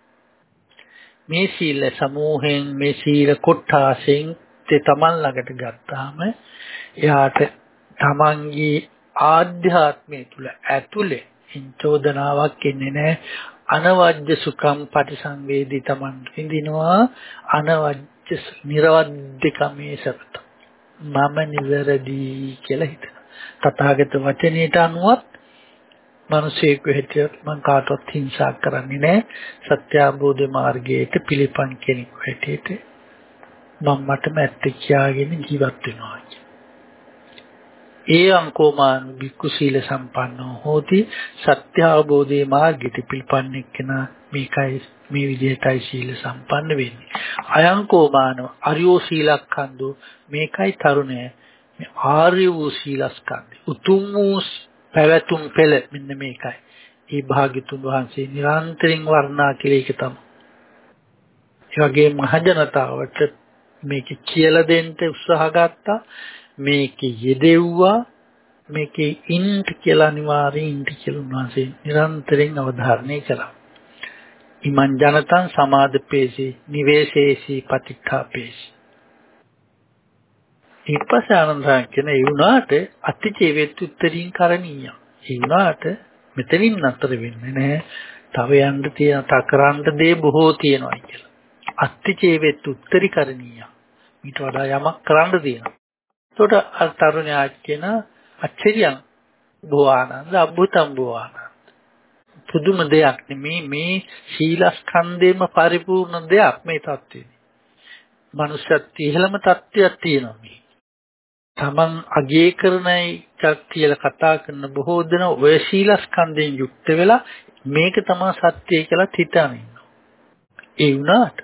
මේ සීල සමූහෙන් මේ සීල කොටාසෙන් තේ තමන් ළඟට ගත්තාම එයාට තමන්ගේ ආධ්‍යාත්මය තුල ඇතුලේ චෝදනාවක් එන්නේ නැහැ. අනවජ්‍ය සුඛම් පටිසංවේදී තමන් විඳිනවා. අනවජ්‍ය නිර්වද්‍යකමේ සපත. මම නිවැරදි කියලා හිතනවා. තථාගත වචනයට අනුවත් මිනිසෙක් වෙහිටියත් මං කාටවත් හිංසා කරන්නේ නැහැ. සත්‍ය අවබෝධ මාර්ගයට පිළිපන් කෙනෙක් වෙහිටියට මම මටම ඇත්ත කියාගෙන ජීවත් වෙනවා ඒ අංකෝමාන බික්කු සීල සම්පන්නෝ හෝති. සත්‍ය අවබෝධයේ මාර්ගයට පිළිපන්නේ කෙනා මේකයි මේ විදිහටයි සීල සම්පන්න වෙන්නේ. අයංකෝමාන අරියෝ සීලක්ඛන්දෝ මේකයි තරුණය. මේ ආර්ය වූ සීලස්කන්ධය. උතුම් වූ පැවැතුම් පෙළ මෙන්න මේකයි. ඒ භාග්‍යතුන් වහන්සේ නිරන්තරයෙන් වර්ණනා කළේ ඒක තමයි. ඒ වගේ මහජනතාවට මේක කියලා දෙන්න උත්සාහ ගත්තා. මේකේ යෙදෙව්වා මේකේ ඉන්ට් කියලා අනිවාර්යෙන් ඉන්ට් කියලා උන්වහන්සේ නිරන්තරයෙන් අවධාරණය කළා. ඉමං ජනතං සමාදපේසි නිවේශේසි පටික්ඛාපේසි. ඊපස්සේ ආනන්දයන් කියන ඒ වුණාට අතිචේවෙත් උත්තරීන් කරණීය. ඒ වුණාට මෙතනින් නතර වෙන්නේ නැහැ. තව යන්න තියෙන තකරන්න දේ බොහෝ තියෙනවා කියලා. අත්තිචේවෙත් උත්තරී කරණීය. ඊට වඩා යමක් කරන්න තියෙනවා. එතකොට තරුණයා කියන අච්චරියන් බෝආනන්ද අබ්බුතම් බෝආනන්ද පුදුම දෙයක් නෙමේ මේ ශීලස්කන්ධේම පරිපූර්ණ දෙයක් මේ தත්ත්වෙ. මනුෂ්‍යත් ඉහළම தත්ත්වයක් තියෙනවා මේ. Taman අගේ කරනයි කියලා කතා කරන බොහෝ දෙනා ඔය ශීලස්කන්ධයෙන් යුක්ත වෙලා මේක තමයි සත්‍යය කියලා හිතාන ඉන්නවා. ඒ වුණාට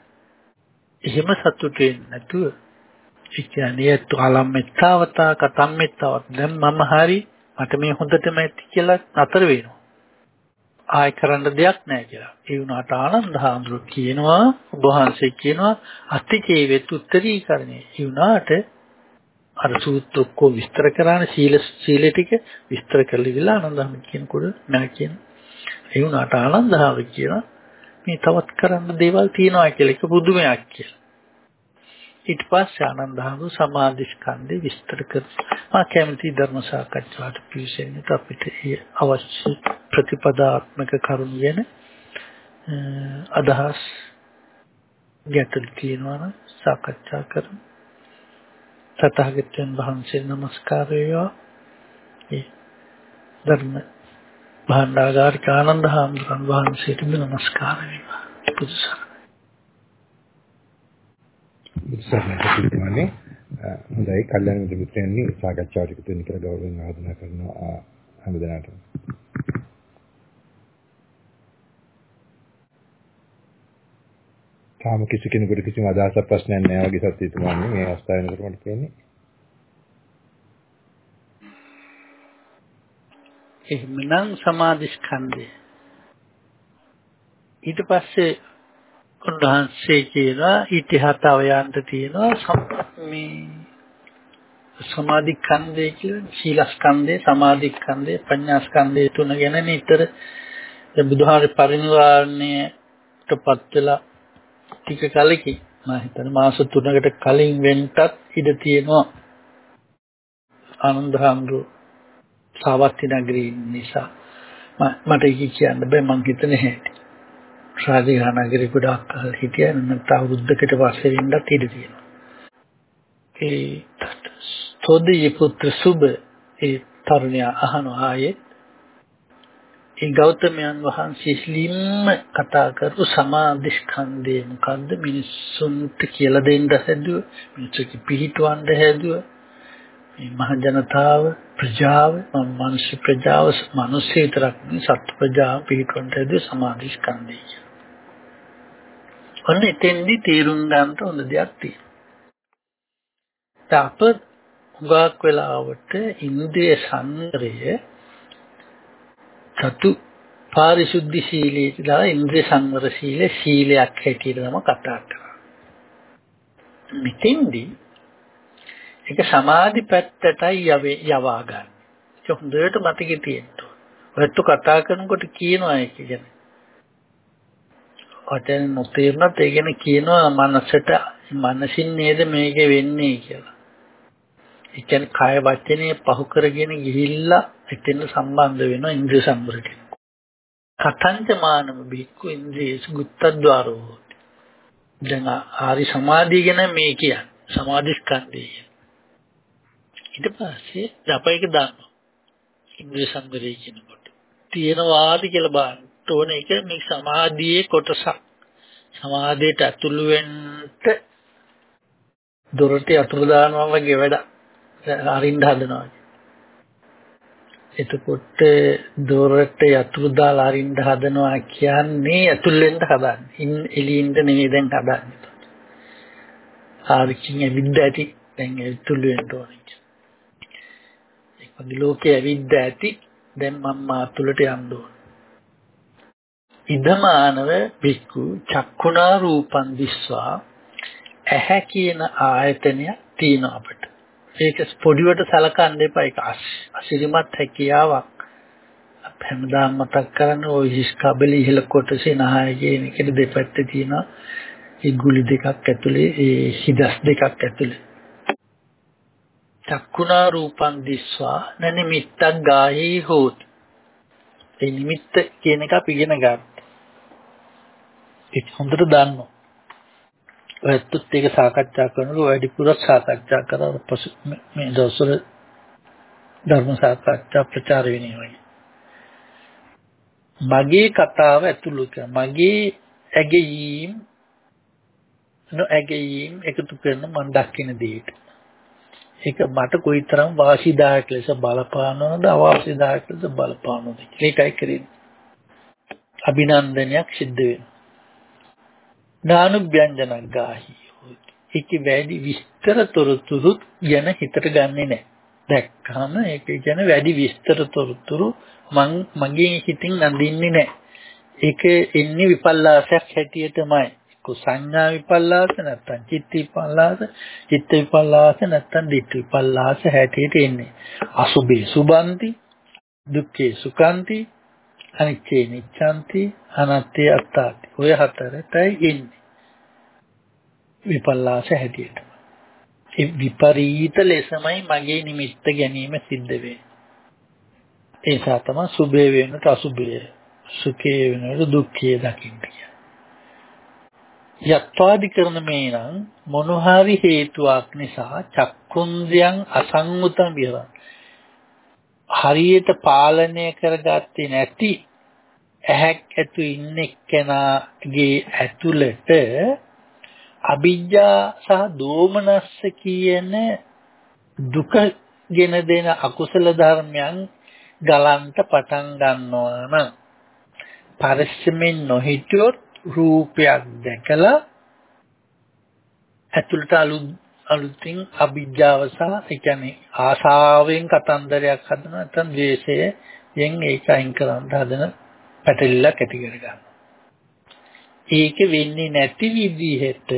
එහෙම සතුටු වෙන්නේ නැතුව ඒ කියන්නේ තුලම් මෙත්තාවතා කතම් මෙත්තාවත් දැන් මම හරි මට මේ හොඳටම ඇති කියලා නතර වෙනවා. ආය කරන්න දෙයක් නැහැ කියලා. ඒ වුණාට ආනන්ද හාමුදුරුවෝ කියනවා ඔබ වහන්සේ කියනවා අතිචේ වෙත් උත්තරීකරණේ. ඒ වුණාට අර සූත්‍ර ඔක්කොම විස්තර කරාන සීල සීල ටික විස්තර කරලා ඉවලා ආනන්ද හාමුදුරුවෝ කියනකොට මම කියන. ඒ වුණාට ආනන්ද හාමුදුරුවෝ කියනවා මේ තවත් කරන්න දේවල් තියෙනවා කියලා ඒක පුදුමයක් කියලා. ඊට පස්සේ ආනන්දහඳු සමාධි ස්කන්ධය විස්තර කරනවා. මා කැමති ධර්ම සාකච්ඡාවට පිවිසෙන්නත් අපිට අවශ්‍ය ප්‍රතිපදාත්මක කරුණු වෙන අදහස් ගැටල් තියෙනවා නම් සාකච්ඡා කරමු. තථාගතයන් වහන්සේ নমස්කාර වේවා. ඒ ධර්ම භාණ්ඩාගාරික ආනන්ද හාමුදුරන් වහන්සේට නමස්කාර වේවා. පුදුසක් උත්සාහයක් තිබුණානේ හොඳයි. කල්යනා මිත්‍ර මිත්‍රයන්නි සාකච්ඡාවට එකතු වෙන්න කියලා ගෞරවයෙන් ආරාධනා කරනවා හැමදෙනාටම. තාම කිසි කෙනෙකුට කිසිම අදහසක් ප්‍රශ්නයක් නැහැ වගේ සත්‍ය තුමානේ මේ අවස්ථාව වෙනකොට මට කියන්නේ එහෙමනම් සමාධි ස්කන්ධය ඊට පස්සේ උන්වහන්සේ කියනවා ඉතිහාතව යන්න තියෙනවා මේ සමාධි ඛණ්ඩය කියලා සීලස්කන්ධය සමාධි ඛණ්ඩය ප්‍රඥා ස්කන්ධය තුන ගැන නිතර බුදුහාරේ පරිනිර්වාණයටපත් වෙලා ටික කලකින් මම හිතන්නේ මාස 3කට කලින් වෙන්නත් ඉඩ තියෙනවා ආනන්දහඳු සාවත්ති නගරී නිසා. මට කියන්න බෑ මං හිතන්නේ හැටි රාජිකා නගරේ ගොඩාක් කල් හිටියා. නැත්නම් අවුරුද්දකට පස්සේ වෙන්නත් ඉඩ තියෙනවා. ඒ තොදී පුත්‍ර සුබ ඒ තරුණයා අහනවා ආයේ. ඒ ගෞතමයන් වහන්සේ ස්ලිම්ම කතා කරපු සමාධි ස්කන්ධය මොකද්ද? මිනිස්සුන්ට කියලා දෙන්න හැදුව මිනිස්සුක පිහිටවන්න හැදුව මේ මහ ජනතාව ප්‍රජාව මනුෂ්‍ය ප්‍රජාව මිනිස්සු විතරක් නෙවෙයි සත්ත්ව ප්‍රජාව පිහිටවන්න හැදුව සමාධි ස්කන්ධය ඔන්න එතෙන්දි තීරුම් ගන්න හොඳ දෙයක් තියෙනවා. අප හුඟක් වෙලාවට ඉන්ද්‍රිය සංවරය චතු පාරිශුද්ධ සීලයේ දාලා ඉන්ද්‍රිය සංවර සීලය සීලයක් හැටියට තමයි කතා කරන්නේ. මෙතෙන්දි ඒක සමාධි පැත්තටයි යවා ගන්න. ඒක හොඳට මතකෙ තියෙන්න ඕන. ඔයත් කතා කරනකොට කියනවා ඒක ගැන. වචන නොතේරුණත් ඒ කියන්නේ කියනවා මනසට මනසින් නේද මේක වෙන්නේ කියලා. ඒ කියන්නේ කය වචනේ පහු කරගෙන ගිහිල්ලා එතෙන් සම්බන්ධ වෙනවා ඉන්ද්‍රිය සම්වරට. කතංච මානම බික්කු ඉන්ද්‍රිය සුත්තද්වාරෝ. දැන් ආරි සමාධිය ගැන මේ කියන්නේ. සමාධි ස්කන්ධය. ඊට පස්සේ අපේක දානවා. ඉන්ද්‍රිය සංවරය කියනකොට. තියෙනවාද කියලා බලන්න. ඕන එක මේ සමාධියේ කොටසක්. සමාධියට ඇතුළු වෙන්න දොරට යතුරු දානවා වගේ වැඩ අරින්න හදනවා. එතකොට දොරට යතුරු දාලා අරින්න හදනවා කියන්නේ ඇතුල් වෙන්න හදන්නේ. ඉන් එළියින්ද නෙවෙයි දැන් හදන්නේ. ආරිකින් ඇවිද්ද ඇති දැන් ඇතුල් වෙන්න ඕනේ. ඒක වගේ ලෝකේ ඇවිද්ද ඇති දැන් මම මාතුලට යන්න ඕනේ. ඉදමානව බික්කු චක්කුණා රූපං දිස්වා ඇහැ කියන ආයතනය තියෙනවා අපිට. ඒක පොඩිවට සලකන්න එපා. ඒක අසිරිමත් හැකියාවක්. හැමදාම මතක් කරන්න ওই හිස්කබලි ඉහළ කොටසේ නහය කියන එකට දෙපැත්තේ තියෙනවා. ඒ ගුලි දෙකක් ඇතුලේ ඒ හිදස් දෙකක් ඇතුලේ. චක්කුණා රූපං දිස්වා නනිමිත්තක් ගාහි හෝති. ඒ නිමිත්ත කියන එක අපි ඉගෙන ගන්න. ඒක හොඳට දන්නවා. ඔයත් ඒක සාකච්ඡා කරනකොට වැඩිපුර සාකච්ඡා කරලා පසු මේ දවස්වල ධර්ම සාකච්ඡා ප්‍රචාර වෙනවා. මගේ කතාව ඇතුළු කර මගේ ඇගීම් නොඇගීම් එකතු කරන මම දකින දෙයට. ඒක මට කොයිතරම් වාසිදායක ලෙස බලපානවද අවාසිදායක ලෙස බලපානවද ඒකයි කරන්නේ. අභිනන්දනයක් සිද්ධ වෙනවා. නානුභ්‍යංජනක් ගාහි. ඒක වැඩි විස්තර තොරතුරු ගැන හිතට ගන්නෙ නැහැ. දැක්කම ඒක ගැන වැඩි විස්තර තොරතුරු මං මගේ හිතින් අඳින්නේ නැහැ. ඒක එන්නේ විපල්ලාසයක් හැටියටමයි. කො සංඥා විපල්ලාස නැත්තම් චිත්ත විපල්ලාස, චිත්ත විපල්ලාස නැත්තම් දිට්ඨ විපල්ලාස හැටියට එන්නේ. අසුභේ සුබන්ති, දුක්ඛේ සුඛන්ති, අනිච්චේ නිච්ඡන්ති අනත්තේ අත්තාති. ඔය හතරටයි ඉන්නේ. විපල්ලාස හැටියට. ඒ විපරීත ලෙසමයි මගේ නිමිත්ත ගැනීම සිද්ධ වෙන්නේ. ඒ නිසා තමයි සුභේ වෙනට අසුභය සුඛේ වෙනට දුක්ඛය දකින්න යත්වාදිකරණ මේනම් මොනහරි හේතුවක් නිසා චක්කුන්ද්‍රයන් අසංගතම් විහරණ හරියට පාලනය කරගත්තේ නැති ඇහැක් ඇතු ඉන්න එක්කෙනාගේ ඇතුළට අවිජ්ජා සහ දෝමනස්ස කියන දුක ගෙන දෙන අකුසල ධර්මයන් ගලන්ට පටන් ගන්නවා නම් පරිස්සමෙන් නොහිටියොත් රූපයක් දැකලා ඇතුළට අලුත් අලුතින් අවිජ්ජාව සහ ඒ කියන්නේ ආසාවෙන් කතන්දරයක් හදන නැත්නම් ද්වේෂයෙන් ඒක අයින් කරන්න හදන පැටලිල්ලක් ඇති කර ගන්නවා. ඒක වෙන්නේ නැති විදිහට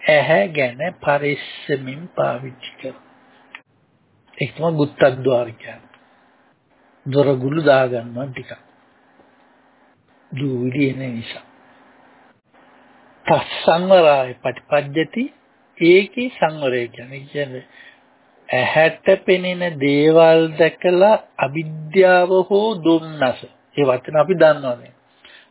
ඇහැ ගැන පරිස්සමින් පාවිච්චි කරනවා. ඒක තමයි ගුත්තද්්වාර කියන්නේ. දොරගුළු දාගන්නවා ටිකක්. දූවිලි එන නිසා. තස්සංවරාය පටිපජ්ජති ඒකේ සංවරය කියන්නේ ඇහැට පෙනෙන දේවල් දැකලා අවිද්‍යාව හෝ දුම්නස ඒ වචන අපි දන්නවානේ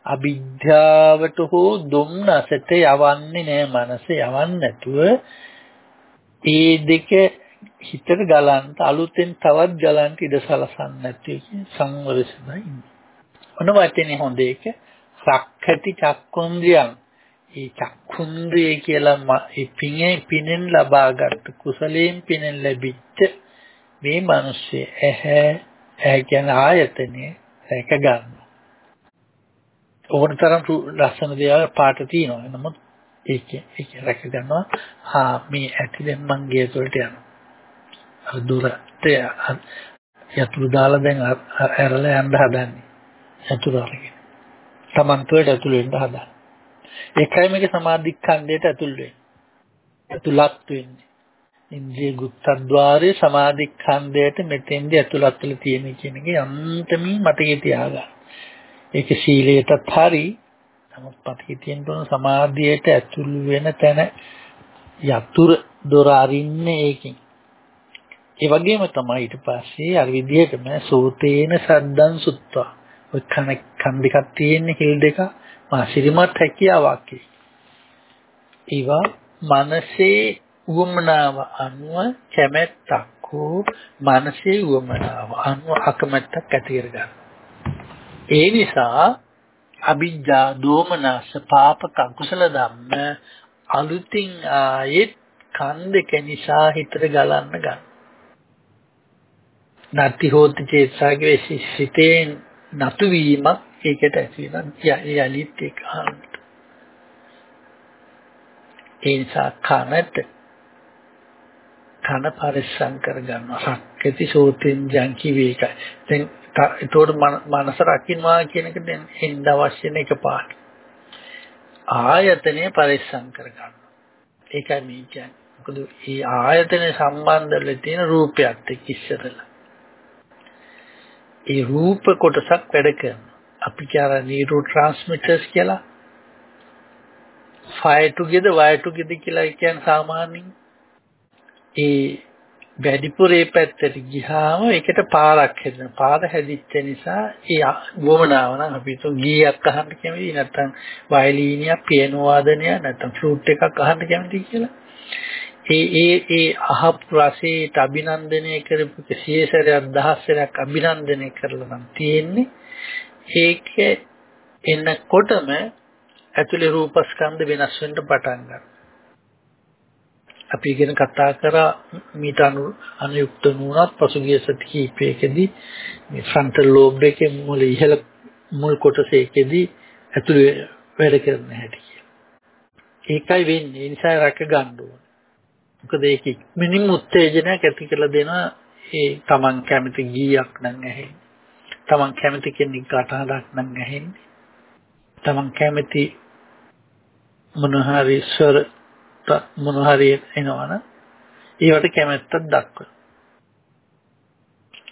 අවිද්‍යාවට හෝ දුම්නසට යවන්නේ නෑ මනස යවන්නේ නැතුව ඒ දෙක හිතට ගලන්ට අලුතෙන් තවත් ගලන්ට ඉඩ සලසන්නේ නැති සංවරසනයි ඉන්නේ. ඔන වචනේ හොඳ එක? සක්කටි චක්කුන්ද්‍රියං ඒ චක්කුන්ද්‍රිය කියලා ඒ පිනේ පිනෙන් ලබාගත් කුසලයෙන් පිනෙන් ලැබිච්ච මේ මිනිස්සු ඇහැ ඇහැ කියන ආයතනේ රැක ගන්න. ඕනතරම් ලස්සන දේවල් පාට තියෙනවා. නමුත් ඒක ඒක රැක ගන්නවා. හා මේ ඇතිලෙන් මං ගේ තුළට යනවා. අර දුරට යතුරු දාලා දැන් ඇරලා යන්න හදන්නේ. යතුරු අරගෙන. Taman තුළට ඇතුළු වෙන්න හදන්නේ. ඒකයි මේක සමාධිඛණ්ඩයට ඇතුල් වෙන්නේ. ඇතුළත් වෙන්නේ. ඉන්ද්‍රිය ගුත්තද්්වාරයේ සමාධිඛණ්ඩයට මෙතෙන්දී ඇතුළත් වෙලා තියෙන කියන එක යන්තමින් මතකේ තියාගන්න. ඒක සීලයටත් හරි නමුත් මතකේ තියෙන තොන සමාධියට ඇතුල් වෙන තැන යතුරු දොර අරින්නේ ඒකෙන්. ඒ වගේම තමයි ඊට පස්සේ අර විදිහටම සෝතේන සද්දං සුත්වා ඔය කන කන් දෙකක් තියෙන හිල් දෙක මාසිරිමත් හැකියාවක් ඒවා මනසේ උවමනාව අනුව කැමැත්තක් හෝ මනසේ උවමනාව අනුව අකමැත්තක් ඇති කරගන්න. ඒ නිසා අවිජ්ජා දෝමනස පාපක කුසල ධම්ම අලුතින් ආයෙත් කන් දෙක නිසා හිතට ගලන්න ගන්න. නැති හොත් චේතසාගේ සිතේ නතු වීමක් ඒකට ඇති වෙනවා යලිත් ඒක අහන්න. ඒ නිසා කනට කන පරිස්සම් කරගන්නවා. සක්කති සෝතෙන් ජං කිවි එකයි. දැන් ඒතකොට මනස රකින්නවා කියන එක දැන් හින්ද අවශ්‍ය නේ එකපාරට. ආයතනය පරිස්සම් කරගන්න. ඒකයි මේ කියන්නේ. මොකද මේ ආයතන සම්බන්ධ වෙලා තියෙන රූපයත් එක්ක ඉස්සරලා. ඒ රූප කොටසක් වැඩ කරනවා. අපි කියන නියුරෝ ට්‍රාන්ස්මිටර්ස් කියලා fire together wire together කියලා කියන්නේ සාමාන්‍යයෙන් ඒ වැඩිපුර ඒ පැත්තට ගියාම ඒකට පාරක් හැදෙන. පාර හැදිච්ච නිසා ඒ වමනාව නම් අපි තුන් ගීයක් අහන්න කැමති නැත්නම් වයලීනියක් පියනෝ වාදනයක් නැත්නම් ෆ්ලූට් එකක් අහන්න කැමති කියලා. ඒ ඒ ඒ අහපු රසයට අභිනන්දනය කරපු සියසරයක් දහස්වරයක් අභිනන්දනය කරලා නම් තියෙන්නේ ඒකේ එන්නකොටම ඇතුලේ රූපස්කන්ධ වෙනස් වෙන්න පටන් ගන්නවා. අපි ඉගෙන කතා කරා මීට අනු අනුයුක්ත නුනත් පසුගිය සති කිහිපයකදී මේ ෆ්‍රන්ටල් ලෝබ් එකේ මුල ඉහළ මුල් කොටසේකදී ඇතුලේ වැඩ කරන හැටි කියලා. ඒකයි වෙන්නේ. ඒ නිසා රැක ගන්න ඕනේ. මොකද ඒක මිනිම් උත්තේජනයක් ඇති කරලා දෙනවා ඒ Taman කැමති ගීයක් නම් ඇහෙන්නේ. Taman කැමති කෙනෙක් කතාවක් නම් ඇහෙන්නේ. Taman කැමති මොන හරි ස්වර මොන හරි එනවනම් ඒවට කැමැත්තක් දක්වන.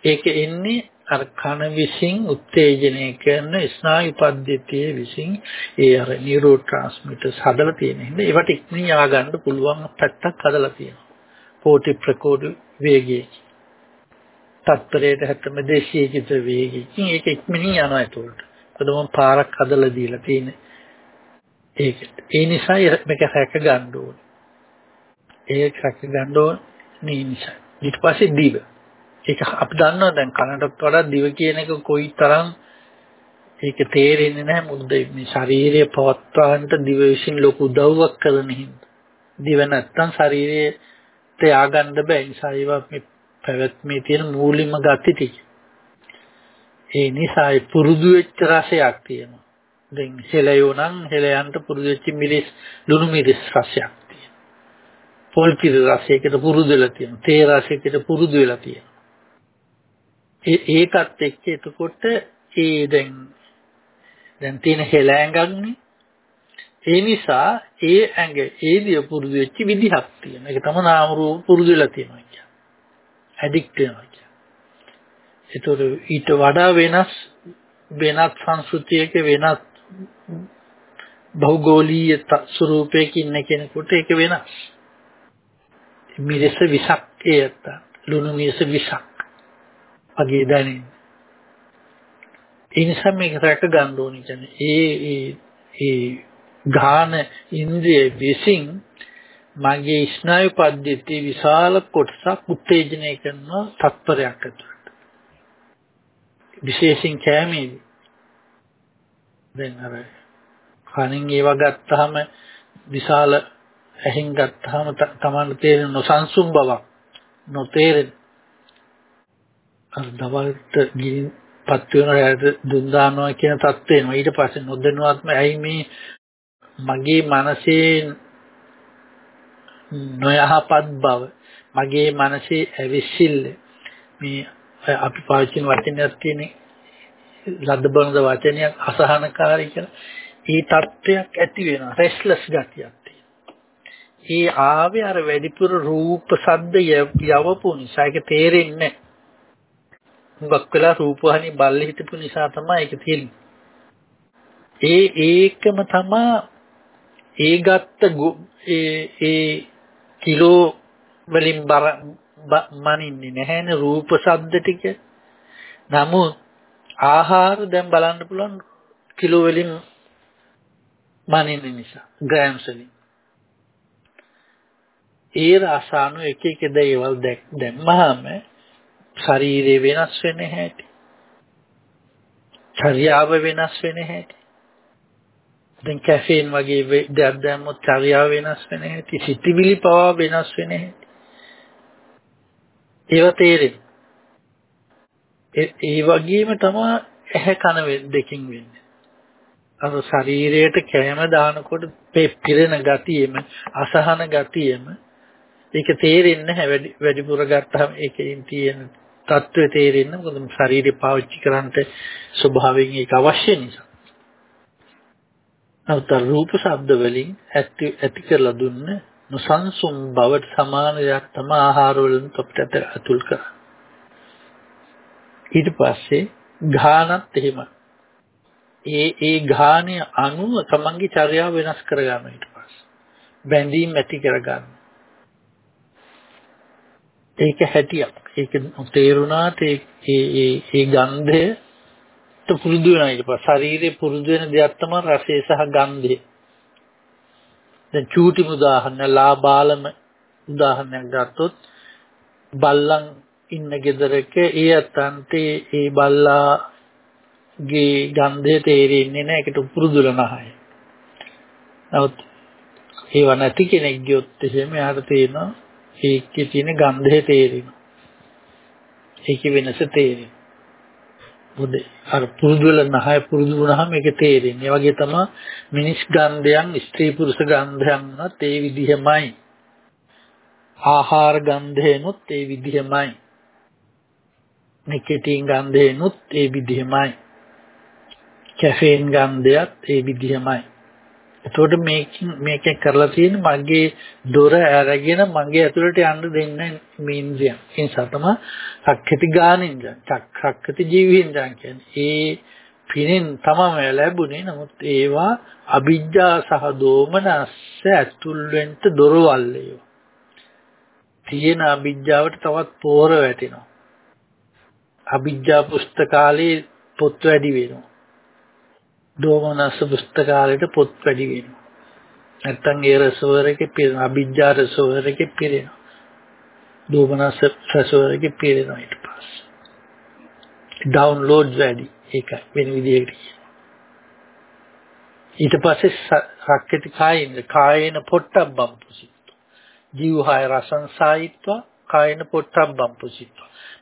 ඒක එන්නේ අර කන විසින් උත්තේජනය කරන ස්නායු පද්ධතිය විසින් ඒ අර නියුරෝ ට්‍රාන්ස්මිටර්ස් හදලා තියෙන හින්දා ඒවට ඉක්මනින් යා ගන්න පුළුවන් පැත්තක් හදලා තියෙනවා. පෝටි ප්‍රකෝඩ වේගයේ. තත්පරයට 7200 කිත වේගයකින් ඒක ඉක්මනින් යනවා ඒතකොට. මොකද මම පාරක් හදලා දීලා තියෙන්නේ. ඒකට. ඒ නිසා මේක රැක ගන්න ඕනේ. ඒක රැක ගන්න ඕනේ නිසා. ඊට පස්සේ දිව. ඒක අපි දන්නවා දැන් කනටත් වඩා දිව කියන එක කොයි තරම් ඒක තේරෙන්නේ නැහැ මොකද මේ ශාරීරිය පවත්වාන්නට දිව විසින් ලොකු උදව්වක් කරන හින්දා. දිව නැත්තම් ශාරීරියේ තියාගන්න බෑ. නිසා ඒවා මේ පැවැත්මේ තියෙන මූලිකම ගති ටික. ඒ නිසා පුරුදු වෙච්ච රසයක් තියෙනවා. දැන් හෙලයෝ නම් හෙලයන්ට පුරුදු වෙච්ච මිරිස් ලුණු මිරිස් රසයක් තියෙනවා. පොල් කිරි රසයකට පුරුදු වෙලා තියෙනවා. තේ රසයකට පුරුදු වෙලා තියෙනවා. ඒ ඒකත් එක්ක එතකොට ඒ දැන් දැන් තියෙන හෙල ඇඟන්නේ ඒ නිසා ඒ ඇඟ ඒ දිය පුරුදු වෙච්ච විදිහක් තියෙනවා. ඒක තමයි නාම රූප පුරුදු වෙලා තියෙනවා කියන්නේ. ඇඩික්ට් වෙනවා කියන්නේ. ඒතකොට ඊට වඩා වෙනස් වෙනත් සංස්කෘතියක වෙනත් භෞගෝලීය ස්වරූපයක ඉන්න කෙනෙකුට ඒක වෙනස්. මිරිස විසක් ඒත් ලුණු මිරිස විසක් වගේ දැනෙන. ඒ නිසා මේක රැක ගන්න ඕනේ කියන්නේ ඒ ඒ ඒ ගාන ඉන්ද්‍රිය විසින් මගේ ස්නායු පද්ධතිය විශාල කොටසක් උත්තේජනය කරන තත්පරයක් ඇතුළත. විශේෂයෙන් කැමේදී දැන් අර කනින් ඒවා ගත්තාම විශාල ඇහෙන් ගත්තාම තමන්න තේරෙන නොසන්සුන් බවක් නොතේරෙන. අර දවල්ට ගිහින් පත් වෙන රැයට දුන් දානවා කියන තත්ත්වය එනවා. ඊට පස්සේ නොදැනුවත්ම ඇයි මේ මගේ මනසේ නොයහපත් බව මගේ මනසේ ඇවිසිල්ල මේ අපි පාවිච්චි කරන වචනයක් තියෙන්නේ ලද්ද බඳ වචනයක් අසහනකාරී කියලා. ඒ තත්ත්වයක් ඇති වෙනවා. රෙස්ලස් ගතියක් තියෙනවා. ඒ ආවේ අර වැඩිපුර රූප සද්ද යවපු නිසා ඒක තේරෙන්නේ හුඟක් වෙලා රූපවාහිනී බල්ලේ හිටපු නිසා තමයි ඒක තියෙන්නේ. ඒ ඒකම තමා ඒ ගත්ත ඒ ඒ කිලෝ වලින් බර මනින්නේ නැහැනේ රූප ශබ්ද ටික. නමුත් ආහාර දැන් බලන්න පුළුවන් කිලෝ වලින් මනින්න නිසා ග්‍රෑම්ස් වලින්. ඒ රසායන එක එක දේවල් දැම්මහම ශරීරය වෙනස් වෙන හැටි. චර්යාව වෙනස් වෙන හැටි. දැන් කැෆීන් වගේ දෙයක් දැම්මොත් චර්යාව වෙනස් වෙන හැටි, සිතිවිලි පවා වෙනස් වෙන හැටි. ඒව තේරෙන්නේ. ඒ වගේම තමයි ඇහැ කන දෙකින් වෙන්නේ. අර ශරීරයට කැම දානකොට පිරෙන ගතියෙම අසහන ගතියෙම ඒක තේරෙන්නේ නැහැ වැඩිපුර ගත්තාම ඒකෙන් තියෙන తත්වය තේරෙන්නේ මොකද ශරීරය පාවිච්චි කරන්නට ස්වභාවයෙන් ඒක අවශ්‍ය නිසා. නමුත් රූප ශබ්ද වලින් ඇති ඇති කරලා දුන්න නොසන්සුන් බවට සමාන දෙයක් තමයි ආහාර වලින් අපිට අතුල් කරන්නේ. ඊට පස්සේ ඝානත් එහෙමයි. ඒ ඒ ඝානය අනුව තමන්ගේ චර්යාව වෙනස් කරගන්න ඊට පස්සේ. බැඳීම් ඇති කරගන්න. ඒක හැටියක්. ඒක තේරුණාට ඒ ඒ ඒ ගන්ධය පුරුදු වෙනවා ඊට පස්සේ ශරීරේ පුරුදු වෙන දෙයක් තමයි රසය සහ ගන්ධය. දැන් චූටි උදාහරණ ලාබාලම උදාහරණයක් ගත්තොත් බල්ලන් ඉන්න ගෙදරක ඒ අතන්ට ඒ බල්ලාගේ ගන්ධය තේරෙන්නේ නැහැ ඒකට පුරුදුල නැහැ. නමුත් ඒව නැති කෙනෙක් ගියොත් එහෙම එයාට තේරෙනවා ඒකේ තියෙන ගන්ධය තේරෙනවා. ඒකේ වෙනස තේරෙනවා. මොකද අර පුරුදු වෙලා නැහැ පුරුදු වුණාම ඒක තේරෙන්නේ. ඒ වගේ තමයි මිනිස් ගන්ධයන් ස්ත්‍රී පුරුෂ ගන්ධයන්වත් ඒ විදිහමයි. ආහාර ගන්ධයනොත් ඒ විදිහමයි. නිකටින් ගන්ධයනොත් ඒ විදිහමයි. කැෆීන් ගන්ධයත් ඒ විදිහමයි. එතකොට මේකෙන් මේකෙන් කරලා තියෙන මගේ දොර අරගෙන මගේ ඇතුළට යන්න දෙන්න මීන්ද්‍රිය. ඒ නිසා තමයි සක්කති ගානින්ද චක්ඛක්කති ජීවින්දන් කියන්නේ. ඒ පිනෙන් තමයි ලැබුණේ. නමුත් ඒවා අවිජ්ජා සහ දෝමනස්ස ඇතුල් වෙන්න දොරවල් ඒවා. තියෙන අවිජ්ජාවට තවත් පෝර වැටෙනවා. අවිජ්ජා පුස්තකාලේ පොත් වැඩි වෙනවා. දෝමනස්ස පුස්තකාලේට පොත් වැඩි වෙනවා. නැත්තම් ඒ රසවරකේ පිරෙන අභිජ්ජා රසවරකේ පිරෙනවා. දෝමනස්ස රසවරකේ පිරෙනවා ඊට පස්සේ. ඩවුන්ලෝඩ් වැඩි ඒක වෙන විදිහකට ඊට පස්සේ සක්කති කායින්ද කායේන පොට්ටබ්බම් පුසිත. ජීවහය රසංසායිත්ව කායේන පොට්ටබ්බම් පුසිත.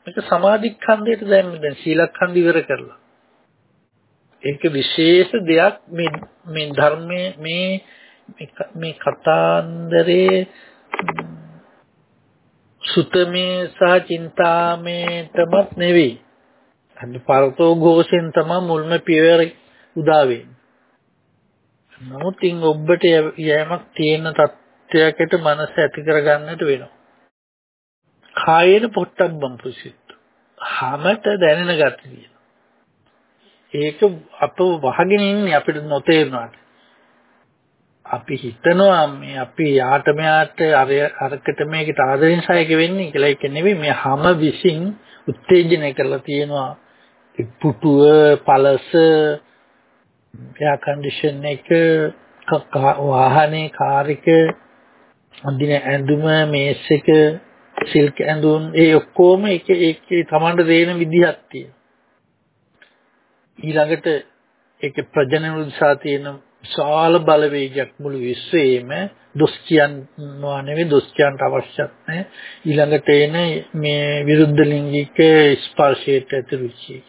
මේක සමාධිඛණ්ඩයට දැන් දැන් සීලඛණ්ඩ ඉවර කරලා ඒක විශේෂ දෙයක් මේ මේ ධර්මයේ මේ මේ කතාන්දරේ සුතමේ සහ චින්තාමේටමත් නෙවෙයි. අන්න පරතෝ ഘോഷෙන් තමයි මුල්ම පියවර උදා වෙන්නේ. නමුත් ඉන් ඔබට යෑමක් තියෙන තත්ත්වයකට මනස ඇති කරගන්නට වෙනවා. කායේන පොට්ටබ්බම් පුසිට. හැමත දැනෙන ගතිය. ඒක අපව වහගෙන ඉන්නේ අපිට නොතේරුණාට. අපි හිතනවා මේ අපි යාට මෙයාට අර අරකට මේකට ආදරෙන් සයක වෙන්නේ කියලා ඒක නෙවෙයි මේ හැම විසින් උත්තේජනය කරලා තියෙනවා පුටුව පළස එයා කන්ඩිෂන් එක වාහනේ කාර් එක අඳින ඇඳුම මේස් එක සිල්ක් ඇඳුම් ඒ ඔක්කොම එක එක තමන්ට දෙන විදිහක් තියෙනවා. ඊළඟට ඒකේ ප්‍රජනන උදෙසා තියෙන විශාල බලවේගයක් මුළු විශ්වයේම දොස් කියනවා නෙවෙයි දොස් කියන්න අවශ්‍යත් නැහැ. ඊළඟට එන මේ විරුද්ධ ලිංගික ස්පර්ශයට ඇතුළුචි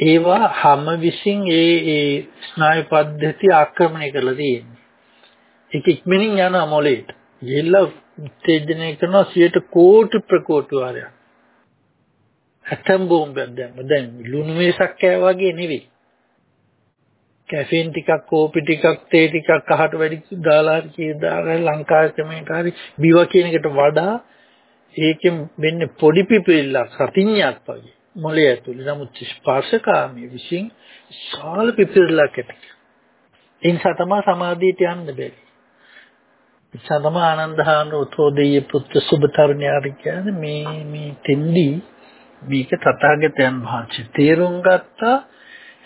ඒවා හැම විසින් ඒ ඒ ස්නායු පද්ධති ආක්‍රමණය කරලා තියෙන්නේ. ඒක ඉක්මනින් යන මොලේට ගිහිල්ලා උත්තේජනය කරනවා 100 කෝටි ප්‍රකෝටි වාරයක් ඇටම් බෝම්බයක් දැම්ම. දැන් ලුණු මේසක් කෑවා වගේ නෙවෙයි. කැෆීන් ටිකක් කෝපි ටිකක් තේ ටිකක් අහට වැඩි දාලා කීදාලා ලංකාවේ ක්‍රමයට හරි බිව කියන එකට වඩා ඒකෙන් වෙන්නේ පොඩි පිපිරිල්ලක් සතිඤ්ඤයක් වගේ මොලේ ඇතුලේ නමුත් ස්පර්ශකාමී විශ්ින් සාල පිපිරිල්ලක් ඇති. ඒ නිසා තමයි සමාධියට යන්න බැරි. නිසා තමයි ආනන්දහාන උතෝදීය පුත්‍ර සුබතරණ්‍යාරි කියන්නේ මේ මේ තෙන්දී මේක තථාගතයන් වහන්සේ තේරුම් ගත්තා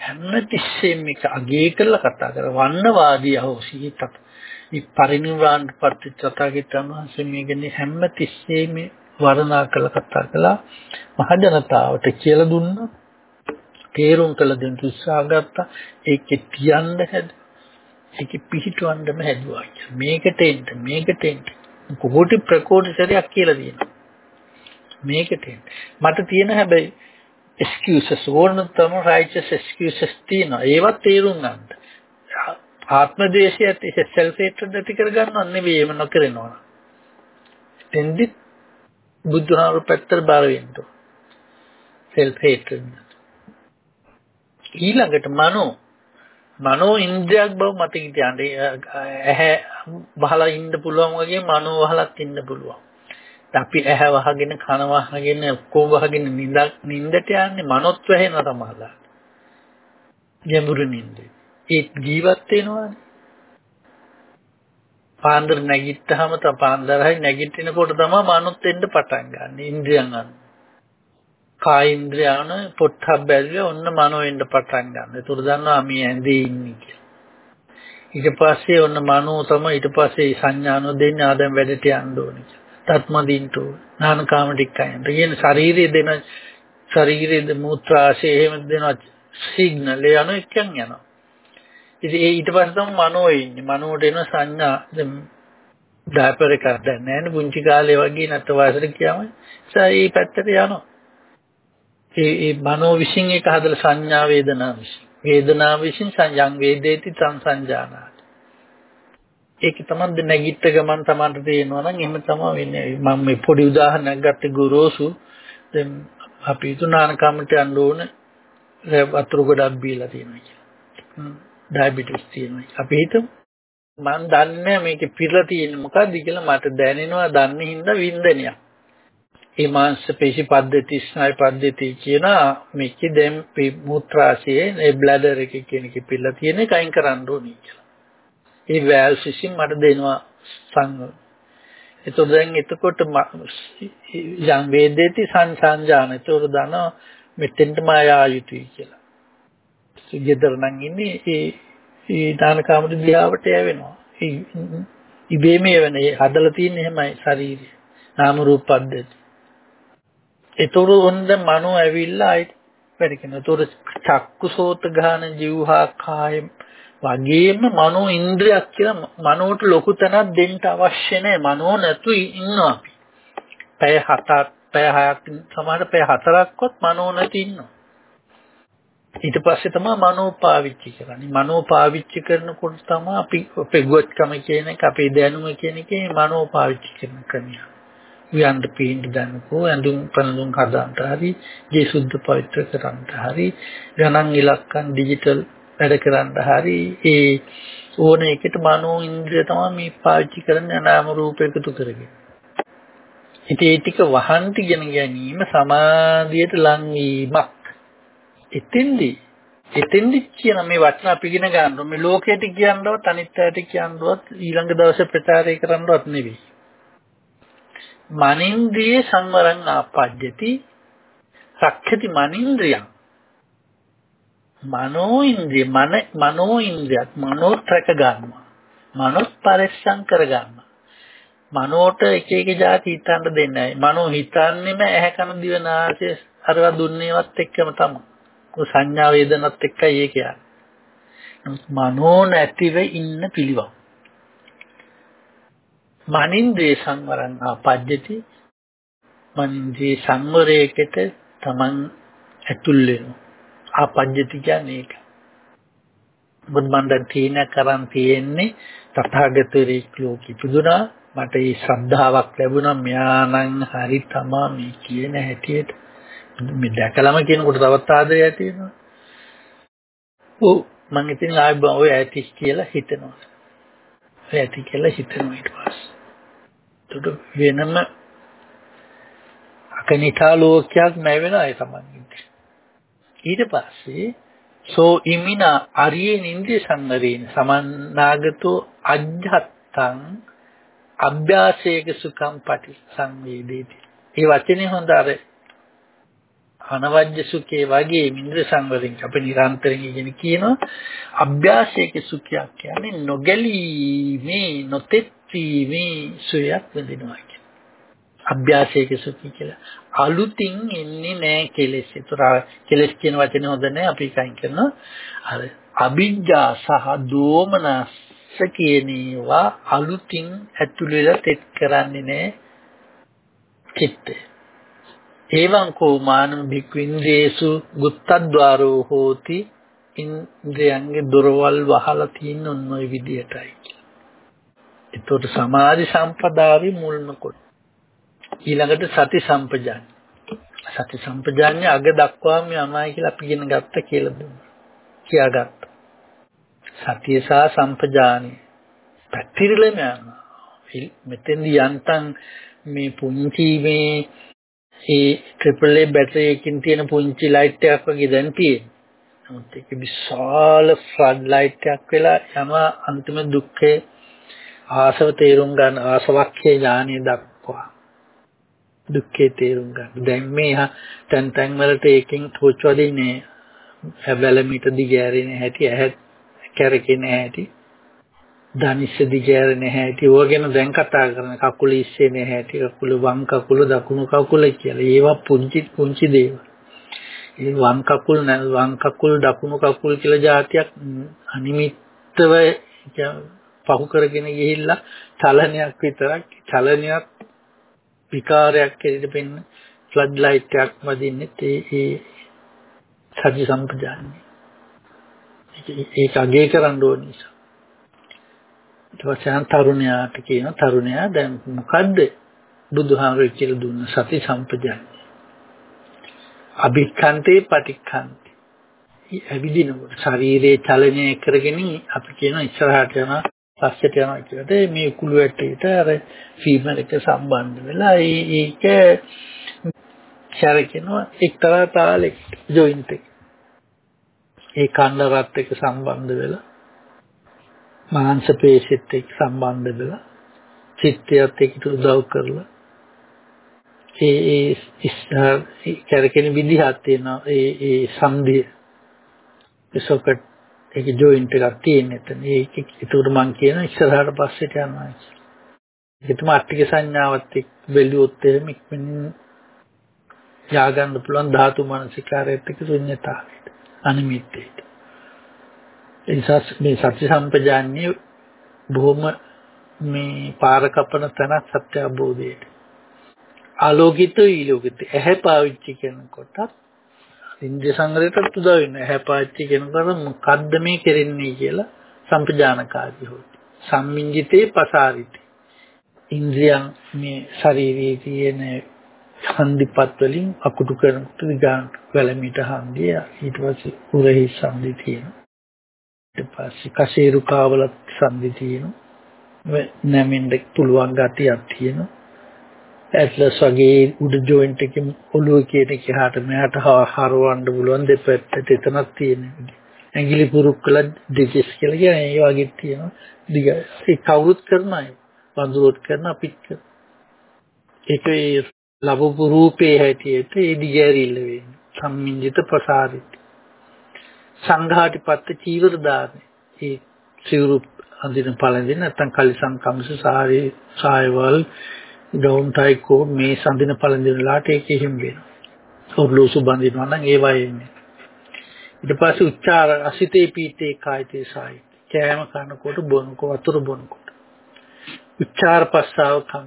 හැමතිස්සෙම මේක අගය කරලා කතා කර වන්නවාදී අහෝසී තත් මේ පරිණිරවාණ පත්‍ය තථාගතයන් වහන්සේ මේකනේ හැමතිස්සෙම වර්ණනා කළ කතා කළා මහ ජනතාවට කියලා දුන්නා තේරුම් කළ දෙන්න උත්සාහ ගත්තා. ඒකේ තියන්න හැද. ඒකේ පිහිටවන්නම හැදුවා. මේකට එන්න මේකට එන්න. කොහොටි ප්‍රකෝටි සරයක් කියලා දෙනවා. මේකට එන්න. මට තියෙන හැබැයි excuses ඕනතරම් righteous excuses තියෙනවා. ඒවත් තේරුම් ගන්න. ආත්ම ද්වේෂයත් self hatred ඇති කර ගන්නව නෙවෙයි එහෙම නොකරනවා. එතෙන්දි බුදුහාරු පැත්තට බාර වෙන්න. self hatred. ඊළඟට මනෝ මනෝ ඉන්ද්‍රියක් බව මතක තියාගන්න. ඇහැ වහලා ඉන්න පුළුවන් වගේ මනෝ වහලත් ඉන්න පුළුවන්. අපි ඇහැ වහගෙන කන වහගෙන ඔක්කොම වහගෙන නිින්දක් නිින්දට යන්නේ මනොත් වැහෙන සමහරලා. ගැඹුරු නිින්දේ. ඒ ජීවත් වෙනවානේ. පාන්දර නැගිට්ටාම තම පාන්දරයි නැගිටිනකොට තමයි මනොත් එන්න පටන් ගන්න. ඉන්ද්‍රියන් අන්න. කායින්ද්‍රයන පොට්ටබ් බැලුවේ ඔන්න මනෝ වෙන්න පටන් ගන්න. ඒතර දන්නවා මේ ඇඳේ ඉන්නේ කියලා. ඊට පස්සේ ඔන්න මනෝ තමයි ඊට පස්සේ සංඥානෝ දෙන්නේ ආදම් වැඩට යන්න ඕනේ. තත්මදින්තු නානකාම ටිකයන්. කියන ශරීරයේ දෙන ශරීරයේ මූත්‍රාශය එහෙම දෙන සිග්නල් ඒ යන එකෙන් යනවා. ඉතින් ඒ ඊට පස්සේ තමයි මනෝ ඉන්නේ. මනෝට එන සංඥා දැන් ඩයපර් එකක් දැන් නැහැ පුංචි කාලේ වගේ නැත්නම් වයසට ගියාම ඒ පැත්තට යනවා. ඒ ඒ මනෝ විශ්ින් එක හදලා සංඥා වේදනා විශ්ින්. වේදනා විශ්ින් සංයං වේදේති සංසංජානාති. ඒක තමයි නැගිට ගමන් Tamanට තේරෙනවා නම් එහෙම තමයි වෙන්නේ. මම මේ පොඩි උදාහරණයක් ගත්තේ ගොරෝසු. දැන් අපි තුනානකමට යන්න ඕන වතුර ගොඩක් බීලා තියෙනවා කියලා. ඩයබටිස් තියෙනවා. අපි හිතමු මම දන්නේ මේකේ පිරලා තියෙන්නේ මොකද්ද කියලා මට දැනෙනවා දන්නේ හින්දා වින්දනයක්. ඒ මාංශ පේශි පද්ධති ස්නායු පද්ධති කියන මේකේ දැන් මූත්‍රාශයේ ඒ බ්ලැඩර් එකේ කියන එකේ පිරලා තියෙන එක අයින් කරන්න ඕනේ කියලා. ඒ වැල් සිසින් මට දෙනවා සංග. එතකොට දැන් එතකොට යම් වේදේති සංසංජාන. එතකොට දන මෙතෙන්ට මායා යුතුයි කියලා. ගෙදර නම් ඉන්නේ ඒ ඒ දාන කාමර දිහාවට යවෙනවා. ඉබේම යවෙන ඒ හදලා තියෙන්නේ එහෙමයි ශරීරය. නාම රූප පද්ධති. ඒතර ඔන්න මනෝ ඇවිල්ලා ආයි වැඩ කරනවා. ඒතර චක්කුසෝත ගාන જીවහා කාය වගේම මනෝ ඉන්ද්‍රියක් කියලා මනෝට ලොකු තැනක් දෙන්න අවශ්‍ය නැහැ. මනෝ නැතු ඉන්නවා අපි. පැය 7ක් පැය 6ක් සමහර පැය 4ක්වත් මනෝ නැති ඉන්නවා. ඊට පස්සේ තමයි මනෝ පාවිච්චි කරන්නේ. මනෝ පාවිච්චි කරනකොට තමයි අපි අපේ ගොත්කම කියන එක අපේ දැනුම කියන එකේ මනෝ පාවිච්චි කරන ක්‍රමය. උයන්ට පීන්න දැනකෝ ඇඳුම් පළඳුම් හදාන්නට හරි ජී සුද්ධ පවිත්‍ර කරන්නට හරි ගණන් ඉලක්කම් ඩිජිටල් වැඩ කරන්න හරි ඒ ඕන එකට මනෝ ඉන්ද්‍රිය තමයි මේ පාවිච්චි කරන්නේ නාම රූප එකතු කරගෙන. ඉතින් ඒ ටික වහන්ති ගෙන ගැනීම සමාධියට ලං වීමක්. එතෙන්දී එතෙන්දි කියන මේ වචන අපි ඉගෙන ගන්න මේ ලෝකයට කියනවත් අනිත් අයට කියනවත් ඊළඟ දවසේ ප්‍රචාරය කරන්නවත් නෙවෙයි. මනින්ද්‍රිය සංවරං ආපජ්ජති. රක්ඛති මනින්ද්‍රියං. මනෝ ඉන්ද්‍රිය මන මනෝ ඉන්ද්‍රියක් මනෝත් රැක ගන්නවා. මනෝත් පරිස්සම් කර ගන්නවා. මනෝට එක එක જાති හිතන්න දෙන්නේ නැහැ. මනෝ හිතන්නේම ඇහැ කන දිව නාසය අරවා දුන්නේවත් එක්කම තමයි. ඔය සංඥා වේදනත් එක්කයි ඒ කියන්නේ. මනෝ නැතිව ඉන්න පිළිවක්. මනින්ද්‍රේ සංවරං ආපජ්ජති මනින්ද්‍රේ සංවරයකට තමන් ඇතුල් වෙනවා. ආපජ්ජති කියන්නේ ඒක. බුද්ධමන්දන් තීන කරන් තියෙන්නේ තථාගතරේ ලෝකෙ පුදුනා මට ඒ ශ්‍රද්ධාවක් ලැබුණා. මෙයානම් හරි තමා මේ කියන හැටියට. මේ දැකලම කියනකොට තවත් ආදරයක් තියෙනවා ඔව් මම ඉතින් ආයෙ ඔය ඇති කියලා හිතනවා. ඔය ඇති කියලා හිතනවා ඊට පස්සේ. එතකොට වෙනම අකනිකා ලෝකයක් නැවෙන අය තමයි ඊට පස්සේ සෝ ඉමිනා අරියේ නින්දේ සංවරේන සමන්නාගතෝ අජ්ජත්තං අභ්‍යාසයක සුඛම් පටි සංවේදේති. ඒ වචනේ හොඳ අර අනවජ්‍ය සුඛේ වගේ ඉන්ද්‍ර සංවරයෙන් අපි නිරන්තරයෙන් ඉගෙන කියනවා අභ්‍යාසයක සුඛයක් කියන්නේ නොගැලීමේ නොතෙත්ීමේ සුවයක් විඳිනවා අභ්‍යාසයක සුඛී කියලා. අලුතින් එන්නේ නැහැ කෙලෙස්. ඒතර කෙලෙස් කියන වචනේ හොඳ නැහැ අපි කයින් කරනවා. අර අවිජ්ජා සහ දෝමනස් කියන ඒවා අලුතින් ඇතුළු වෙලා තෙත් කරන්නේ නැහැ චිත්තය. එවං කෝ මානම භික්වින්දේසු ගුත්තද්්වාරෝ හෝති ඉන්ද්‍රයන්ගේ දොරවල් වහලා තියෙන ඔන්න ඔය විදියටයි. ඒතකොට සමාධි සම්පදාවේ මුල්ම කොට. ඊළඟට සති සම්පජාන්‍ය. සති සම්පජාන්‍ය අග දක්වාම යනවායි කියලා අපි ඉගෙන ගත්ත කියලා දුන්නා. කියාගත්ත. සතිය සහ සම්පජාන්‍ය පැතිරිලම යනවා. මෙතෙන්දී යන්තම් මේ පුංචි මේ ඒ ට්‍රිපල් ඒ බැටරි එකකින් තියෙන පුංචි ලයිට් එකක් වගේ දැන් තියෙනවා. නමුත් ඒක විශාල ෆ්ලඩ් ලයිට් එකක් වෙලා යම අන්තිම දුක්ඛේ ආසව තේරුම් ගන්න ආසවක්ඛේ ඥානිය දක්වා දුක්ඛේ තේරුම් ගන්න. දැන් මේ තැන් තැන් වලට ඒකෙන් තෝච වදින්නේ හැබැලමිට දිගෑරෙන හැටි ඇහැ කැරකෙන හැටි ධනිස්ස දිගෑරෙන හැටි ඕවා ගැන දැන් කතා කරන කකුල ඉස්සෙන හැටි කකුල වම් කකුල දකුණු කකුල කියලා. ඒවා පුංචි පුංචි දේවල්. ඒ වම් කකුල් වම් කකුල් දකුණු කකුල් කියලා જાතියක් අනිමිත්තව පහු කරගෙන ගිහිල්ලා චලනයක් විතරක් චලනයක් විකාරයක් කෙරෙට පෙන්න ෆ්ලඩ් ලයිට් එකක් වදින්නේ ඒ ඒ සති සම්පජාන්නේ. ඒක අගේ කරන්න ඕන නිසා. ඊට පස්සේ තරුණයාට කියන තරුණයා දැන් මොකද්ද බුදුහාමර කියලා දුන්න සති සම්පජාන්නේ? අභික්ඛන්තේ පටික්ඛන්තේ. ඇවිදිනකොට ශරීරයේ චලනය කරගෙන අපි කියන ඉස්සරහට යන පස්සට යනවා කියලට මේ කුළු ඇටයට අර ෆීමර් එක සම්බන්ධ වෙලා ඒක ශරකිනවා එක්තරා තාලෙක ජොයින්ට් එක. ඒ කන්න රත් එක්ක සම්බන්ධ වෙලා මාංශ පේශිත් එක්ක සම්බන්ධ වෙලා චිත්තයත් එක්ක උදව් කරලා ඒ ඒ කරකෙන විදිහක් තියෙනවා ඒ ඒ සංධිය සොකට් ඒක ජොයින්ට් එකක් තියෙන එතන. ඒක ඒකට මම කියන ඉස්සරහට පස්සට යනවා ඒකටම අට්ටික සංඥාවත් එක්ක බැලුවොත් එහෙම ඉක්මනින් ය아가න්න පුළුවන් ධාතු මනසිකාරයත් එක්ක ශුන්‍යතාවයට අනිමිත්තයට. එනිසා මේ සත්‍ය සම්පජාන්නේ බොහොම මේ පාර කපන තැනක් සත්‍ය අවබෝධයට. ආලෝකිත ඊලෝකිත. ඇහැ පාවිච්චි කරනකොට ඉන්ද්‍රිය සංග්‍රහයට උදව් වෙනවා. ඇහැ පාවිච්චි කරනකොට මොකද්ද මේ කෙරෙන්නේ කියලා සම්පජානකාරී හොත් සම්මිංජිතේ පසාරිතේ. ඉන්ද්‍රියන් මේ ශරීරයේ තියෙන හන්දිපත් වලින් අකුඩු කරනකොට විගාන වැලමිට හන්දිය ඊට පස්සේ උරහි සම්දි තියෙනවා. ඊට පස්සේ කසේරු කාවලත් සම්දි තියෙනවා. නැමෙන්න පුළුවන් ගතියක් තියෙනවා. ඇට්ලස් වගේ උඩ ජොයින්ට් එකේ ඔළුව කියන එක එහාට මෙහාට හරවන්න පුළුවන් දෙපැත්තට එතනක් තියෙනවා. ඇඟිලි පුරුක් කළා ඩිජිස් කියලා කියන ඒ වගේ තියෙනවා. දිග ඒ කවුරුත් කරන අය. වඳුරොත් කරන අපිත් කරන. ඒක ඒ ලැබපු රූපේ හැටියට ඒ දිගෑරිල්ල වෙන්නේ. සම්මිංජිත ප්‍රසාරිත. සංඝාටිපත්ත චීවර දාන්නේ. ඒ සිවුරු අඳින පළඳින නැත්නම් කලිසම් කම්ස සාරේ සායවල් ගවුම් ටයි කෝඩ් මේ සඳින පළඳිනලාට ඒක එහෙම වෙනවා. ඔර්ලෝසු බඳිනවා නම් ඒවා එන්නේ. ඊට පස්සේ උච්චාර අසිතේ පීතේ කායිතේ සායි. කෑම කනකොට බොනකොට වතුර බොනකොට. උච්චාර පස්සාව කම්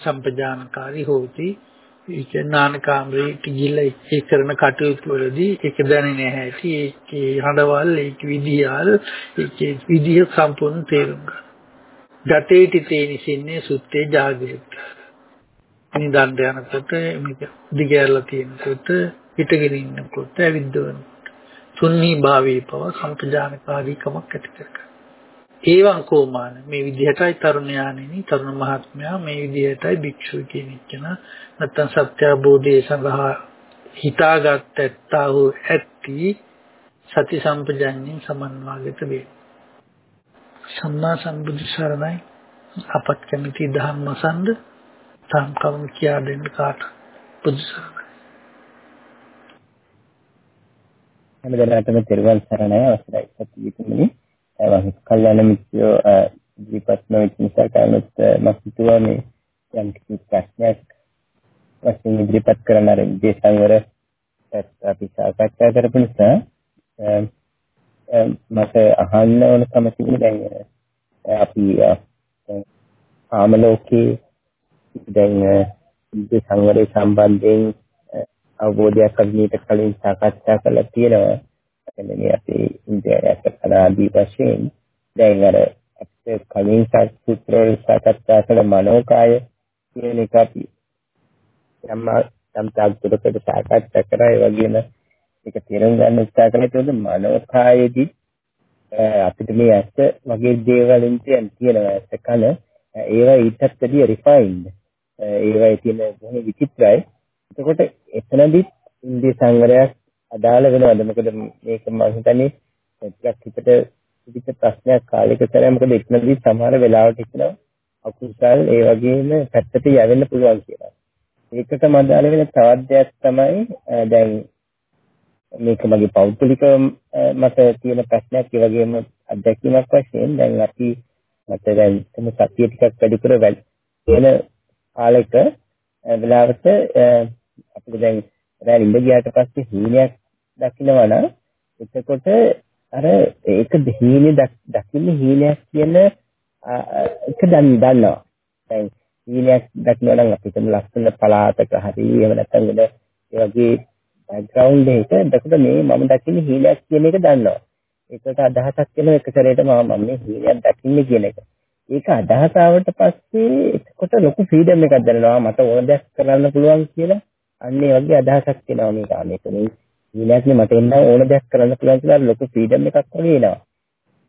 සම්පජානකාරී හොති. ඒක නානකාමරේ ගිහිල්ලා ඒ කරන කටයුතු වලදී ඒක දැනෙන්නේ නැහැ. ඒකේ හඬවල් ඒක විදියල් ඒකේ විදිය සම්පූර්ණ තේරුම් ගන්න. ගතේටි තේනිසින්නේ සුත්තේ ජාගෘත. නිදන් යනකොට මේක දිගහැරලා තියෙනකොට හිටගෙන ඉන්නකොට ඇවිද්දවනකොට තුන්හි භාවී පව සම්පජානකාරීකමක් ඇති කරගන්න. ඒවන් කෝමාන මේ විදිහටයි තරුණයාණෙනි තරුණ මහත්මයා මේ විදිහටයි භික්ෂුව කියන එක නැත්තම් සත්‍ය අවබෝධය සඳහා හිතාගත් ඇත්තා වූ ඇත්ති සති සම්පජඤ්ඤයෙන් සමන්වාගත වේ. සම්මා සම්බුදු සරණයි. අපත් කැමති ධම්මසන්ද තම් කවුරු කියා දෙන්න කාට බුදු සරණයි. හැමදෙනාටම තෙරුවන් සරණයි. අවසරයි සත්‍යීතුමනි වහිත කල්යාණ මිත්‍රයෝ දීපත් නොවිච්ච නිසා කවුරුත් මම හිතුවා මේ යම් කිසි ප්‍රශ්නයක් වශයෙන් ඉදිරිපත් කරන අර විදේ සංවර අපි සාකච්ඡා කරපු නිසා මට අහන්න ඕන කම තිබුණේ දැන් අපි ආම ලෝකේ දැන් විදේ සංවරය සම්බන්ධයෙන් අවබෝධයක් අභිනීත කලින් සාකච්ඡා කළා තියෙනවා. එන්නේ අපි ඉන්දියාවට කරන ආදී වශයෙන් දැන් අර අපේ කලින් සූත්‍ර වල සාකච්ඡා කළ මනෝකාය කියන එක අපි යම් යම් තාක්ෂණයකට සාකච්ඡා කරා ඒ වගේම ඒක තේරුම් ගන්න උත්සාහ කළේ ඒකද මනෝකායේදී අපිට මේ ඇස වගේ දේවල් තියෙනවා ඇස කන ඒවා ඊටත් වැඩිය රිෆයින්ඩ් ඒවා තියෙන බොහොම විචිත්‍රයි. එතකොට එතනදිත් ඉන්දිය සංවරයක් අදාළ වෙනවද? මොකද මේක මම හිතන්නේ ටිකක් හිතට පිටිච්ච ප්‍රශ්නයක් කාලයක සැරේ මොකද එතනදී සමහර වෙලාවට හිතනවා අකුසල් ඒ වගේම පැත්තට යවෙන්න පුළුවන් කියලා. ඒකට මදාල වෙන තවත් දෙයක් තමයි දැන් මේක මගේ පෞද්ගලික මත තියෙන ප්‍රශ්නයක් ඒ වගේම අත්දැකීමක් වශයෙන් දැන් අපි මත දැන් තම සතිය ටිකක් වැඩිපුර වැඩි වෙන කාලෙක වෙලාවට අපිට දැන් රැල් ඉඳ ගියාට පස්සේ හීනයක් දකින්නවා නම් එතකොට අර ඒක හීනේ දකින්න හීනයක් කියන එක දැන් දන්නවා. දැන් හීනයක් දකින්නවා නම් අපිට ලස්සන පලාතක හරි එහෙම නැත්නම් ඒ වගේ බෑග්ග්‍රවුන්ඩ් එක. එතකොට මේ මම දකින්නේ හීනයක් කියන එක දන්නවා. ඒකට අදහසක් වෙන එක සැරේට මම මේ හීනයක් දකින්නේ කියන එක. ඒක අදහස ආවට පස්සේ එතකොට ලොකු ෆ්‍රීඩම් එකක් දැනෙනවා. මට ඕන දෙයක් කරන්න පුළුවන් කියලා. අන්න ඒ වගේ අදහසක් එනවා මේක. මේක මේ ඊළඟට මට එන්න ඕන දෙයක් කරන්න පුළුවන් කියලා ලොකු ෆ්‍රීඩම් එකක් වගේ එනවා.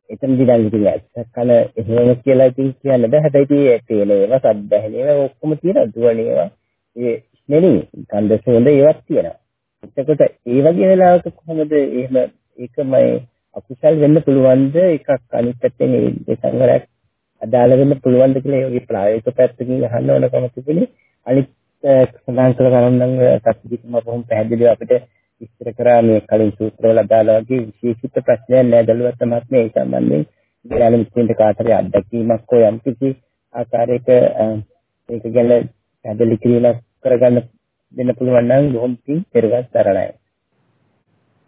එතනදී දැන් ඉතින් ඇත්තකල එහෙම කියලා ඉතින් කියන්න බෑ. හැබැයි ඉතින් තේන ඒවා සද්ද ඇහෙන ඒවා ඔක්කොම තියෙනවා. දුවන ඒවා. ඒ නෙමෙයි. ගන්ධ සුවඳ ඒවත් තියෙනවා. එතකොට ඒ වගේ වෙලාවක කොහොමද එහෙම ඒකමයි අකුසල් වෙන්න පුළුවන්ද? එකක් අනිත් පැත්තෙන් ඒ සංවරයක් අදාළ වෙන්න පුළුවන්ද කියලා ඒ වගේ ප්‍රායෝගික පැත්තකින් අහන්න ඕනකම තිබුණේ. අනිත් සඳහන් කළ ගණන් සත්‍යදිකම බොහොම පැහැදිලිව අපිට විස්තර කරා මේ කලින් සූත්‍රවල අදාළ වගේ විශේෂිත ප්‍රශ්නයක් නෑ. දලුවත් මහත්මයා ඒ සම්බන්ධයෙන් ඊළඟ මිත්‍රින්ට කාටරි අත්දැකීමක් හෝ යම් කිසි ආකාරයක ඒක ගැන පැහැදිලි කිරීමක් කරගන්න දෙන්න පුළුවන් නම් බොහොම පිං පෙරවත් තරණයි.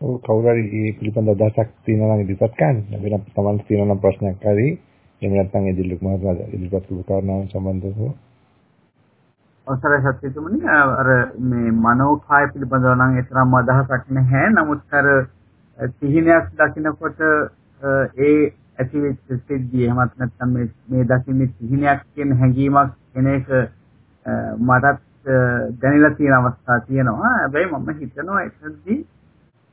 ඔව් කවුරු හරි මේ පිළිබඳ අදහසක් තියෙනවා නම් ඉදිරිපත් කරන්න. වෙන තමන් තියෙනවා නම් ප්‍රශ්නයක් හරි එහෙම නැත්නම් ඉදිරියට මහත්මයා ඉදිරිපත් කරපු කාරණාවන් සම්බන්ධව අවසරයි සත්‍යතුමනි අර මේ මනෝකාය පිළිබඳව නම් ඒතරම් අදහසක් නැහැ. නමුත් අර සිහිනයක් දකිනකොට ඒ ඇතිවෙච්ච සිද්ධිය එහෙමත් නැත්නම් මේ මේ දකින්නේ සිහිනයක් කියන හැඟීමක් එන එක මටත් දැනෙලා තියෙන අවස්ථා තියෙනවා. හැබැයි මම හිතනවා එතනදී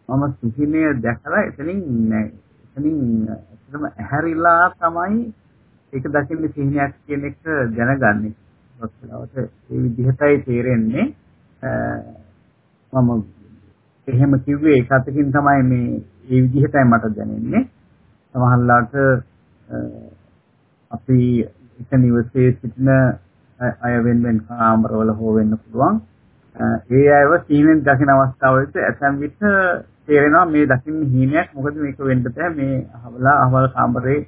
මම සිහිනය දැකලා එතනින් එතනින් ඇත්තටම ඇහැරිලා තමයි ඒක දකින්නේ සිහිනයක් කියන එක දැනගන්නේ. වස්තුවට ඒ විදිහටයි තේරෙන්නේ මම එහෙම කිව්වේ ඒක අතකින් තමයි මේ ඒ විදිහටයි මට දැනෙන්නේ සමහරලාට අපි එක නිවසේ සිටින අය වෙනුවෙන් කාමරවල හෝ වෙන්න පුළුවන්. ඒ අයව සීනෙන් දකින අවස්ථාවලදී ඇතැම් විට තේරෙනවා මේ දකින්න හීනයක්. මොකද මේක වෙන්න බෑ. මේ අහවලා අහවල් කාමරේ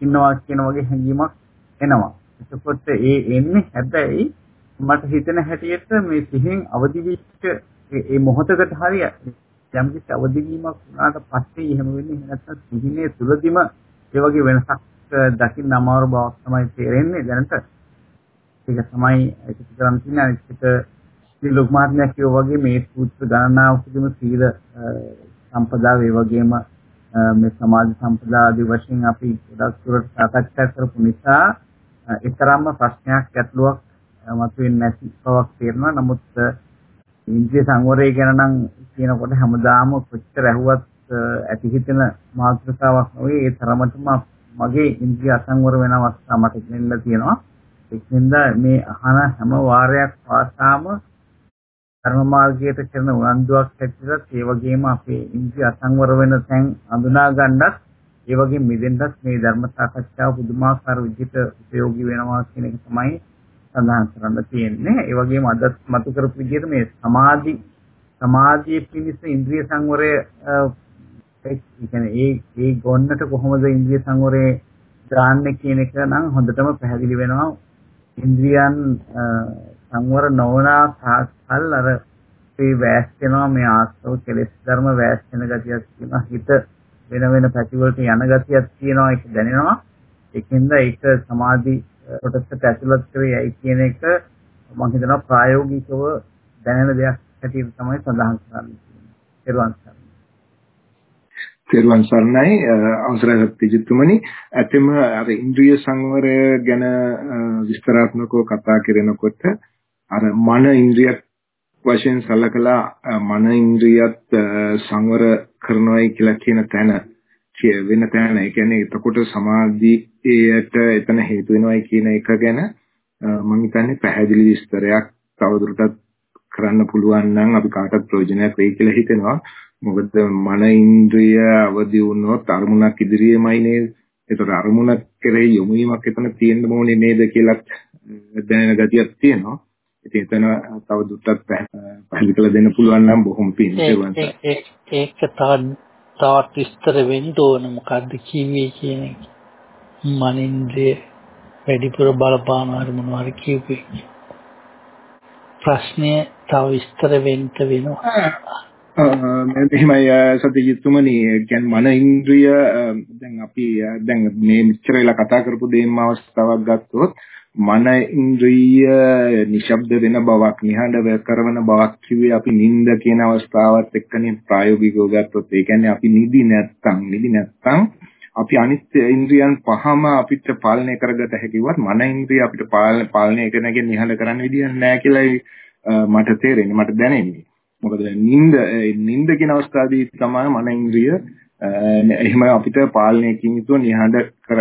ඉන්නවා කියන වගේ හැඟීමක් එනවා. එතකොට ඒ එන්නේ හැබැයි මට හිතෙන හැටියට මේ සිහින් අවදි වෙච්ච ඒ මොහොතකට හරිය යම් කිසි අවදි වීමක් වුණාට පස්සේ එහෙම වෙන්නේ නැත්නම් සිහිනේ තුලදිම ඒ වගේ වෙනසක් දකින්න අමාරු බවක් තමයි තේරෙන්නේ. දැනට. ඒක තමයි ඒක කරන් තියෙන අනිත් එක ලොකු මාත්‍යක් කියෝ වගේ මේ සූත්‍ර ගණනාවකදීම සීල සම්පදා වේ වගේම මේ සමාජ සම්පදා ආදී වශයෙන් අපි ගොඩක් දුරට සාකච්ඡා කරපු නිසා ඒතරම්ම ප්‍රශ්නයක් ගැටලුවක් මතුවෙන්නේ නැති බවක් තේරෙනවා. නමුත් ඉන්ද්‍රිය සංවරය ගැන නම් කියනකොට හැමදාම කොච්චර ඇහුවත් ඇති හිතෙන මාතෘකාවක් නොවේ. ඒ තරමටම මගේ ඉන්ද්‍රිය අසංවර වෙන අවස්ථා මට දැනෙලා තියෙනවා. ඒකින්ද මේ අහන හැම වාරයක් පාසාම ධර්ම මාර්ගයට කරන උනන්දුවක් ඇතිවත් ඒ වගේම අපේ ඉන්ද්‍රිය අසංවර වෙන තැන් අඳුනා ගන්නත් ඒ වගේ මිදෙන්නත් මේ ධර්ම සාකච්ඡාව පුදුමාකාර විදිහට ප්‍රයෝගී වෙනවා කියන එක තමයි සඳහන් කරන්න තියෙන්නේ. ඒ වගේම අද මතු කරපු විදිහට මේ සමාධි සමාධියේ පිණිස ඉන්ද්‍රිය සංවරය ඒ කියන්නේ ඒ ඒ ගොන්නට කොහොමද ඉන්ද්‍රිය සංවරය දාන්නේ කියන එක නම් හොඳටම පැහැදිලි වෙනවා. ඉන්ද්‍රියන් සංවර නොවනා සාකල් අර මේ වැස් වෙනවා මේ ආස්තව කෙලෙස් ධර්ම වැස් වෙන ගතියක් තියෙනවා. හිත වෙන වෙන පැති වලට යන ගතියක් තියෙනවා. ඒක දැනෙනවා. ඒකෙන්ද ඒක සමාධි කොටසට ඇතුළත් කරේයි කියන එක මම හිතනවා ප්‍රායෝගිකව දැනෙන දෙයක් හැටියට තමයි සඳහන් කරන්නේ. ඒරුවන් තෙරුවන් සරණයි. අවසරයි සත්‍යජිත්තුමනි ඇතෙම අර ඉන්ද්‍රිය සංවරය ගැන විස්තරාත්මකව කතා කරනකොට අර මන ඉන්ද්‍රියක් වශයෙන් සලකලා මන ඉන්ද්‍රියත් සංවර කරනවායි කියලා කියන තැන වෙන තැන. ඒ කියන්නේ එතකොට සමාධියට එතන හේතු වෙනවායි කියන එක ගැන මම හිතන්නේ පැහැදිලි විස්තරයක් තවදුරටත් කරන්න පුළුවන් නම් අපි කාටත් ප්‍රයෝජනයක් වෙයි කියලා හිතෙනවා. මොකද මන ඉන්ද්‍රිය අවදි වුණොත් අරමුණක් ඉදිරියේමයි නේද? ඒතර අරමුණක් කෙරෙහි යොමු වීමක් එතන තියෙන්න ඕනේ නේද කියලා දැනෙන ගතියක් තියෙනවා. ඉතින් එතන තව දුරටත් පැහැදිලි කරලා දෙන්න පුළුවන් නම් බොහොම පිං ඒක තවත් විස්තර වෙන්න ඕන මොකද්ද කිව්වේ කියන එක. මනින්ද්‍රිය වැඩිපුර බලපාන අරමුණු හරි කිව්වේ. ප්‍රශ්නය තව විස්තර වෙන්න වෙනවා. මෙහෙමයි සත්‍යජිත්තුමනි කියන්නේ මන ඉන්ද්‍රිය දැන් අපි දැන් මේ මෙච්චර වෙලා කතා කරපු දෙයක්ම අවස්ථාවක් ගත්තොත් මන ඉන්ද්‍රිය නිශ්ශබ්ද වෙන බවක් නිහඬව කරන බවක් කිව්වේ අපි නිින්ද කියන අවස්ථාවත් එක්කනේ ප්‍රායෝගිකව ගත්තොත්. ඒ කියන්නේ අපි නිදි නැත්තම් නිදි නැත්තම් අපි අනිත් ඉන්ද්‍රියන් පහම අපිට පාලනය කරගත හැකිවත් මන ඉන්ද්‍රිය අපිට පාලනය කරනගෙන නිහඬ කරන්න විදියක් නැහැ කියලා මට තේරෙන්නේ මට දැනෙන්නේ. මොකද නිින්ද නිින්ද කියන අවස්ථාවේදී තමයි මන ඉන්ද්‍රිය එහෙම අපිට පාලනයකින් යුතුව නිහඬ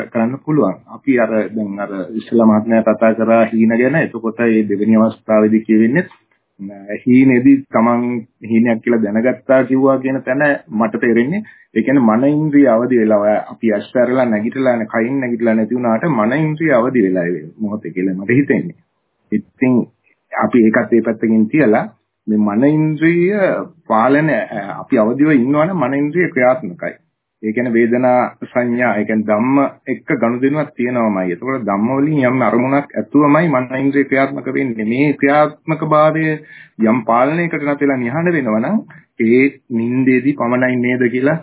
කරන්න පුළුවන්. අපි අර දැන් අර ඉස්ලා මහත්මයා කතා කරා හීන ගැන. එතකොට මේ දෙවෙනි අවස්ථාවේදී කියවෙන්නේ හීනේදී Taman හීනයක් කියලා දැනගත්තා කිව්වා කියන තැන මට තේරෙන්නේ ඒ කියන්නේ මන ඉන්ද්‍රිය අවදි වෙලා අපි අස්තරලා නැගිටලා කයින් නැගිටලා නැති වුණාට මන ඉන්ද්‍රිය අවදි වෙලා ඒ මොහොතේ කියලා මට හිතෙන්නේ. ඉතින් අපි ඒකත් ඒ පැත්තකින් තියලා මේ මන ඉන්ද්‍රිය පාලන අපි අවදිව ඉන්නවනම් මන ඉන්ද්‍රිය ක්‍රියාත්මකයි. ඒ කියන්නේ වේදනා සංඥා ඒ කියන්නේ ධම්ම එක්ක ගනුදෙනුවක් තියෙනවමයි. ඒතකොට ධම්ම වලින් යම් අරමුණක් ඇතුවමයි මන ඉන්ද්‍රිය ක්‍රියාත්මක වෙන්නේ. මේ ක්‍රියාත්මක භාවය යම් පාලනයකට නැතිලා නිහඬ වෙනවනම් ඒ නින්දේදී පමණයි නේද කියලා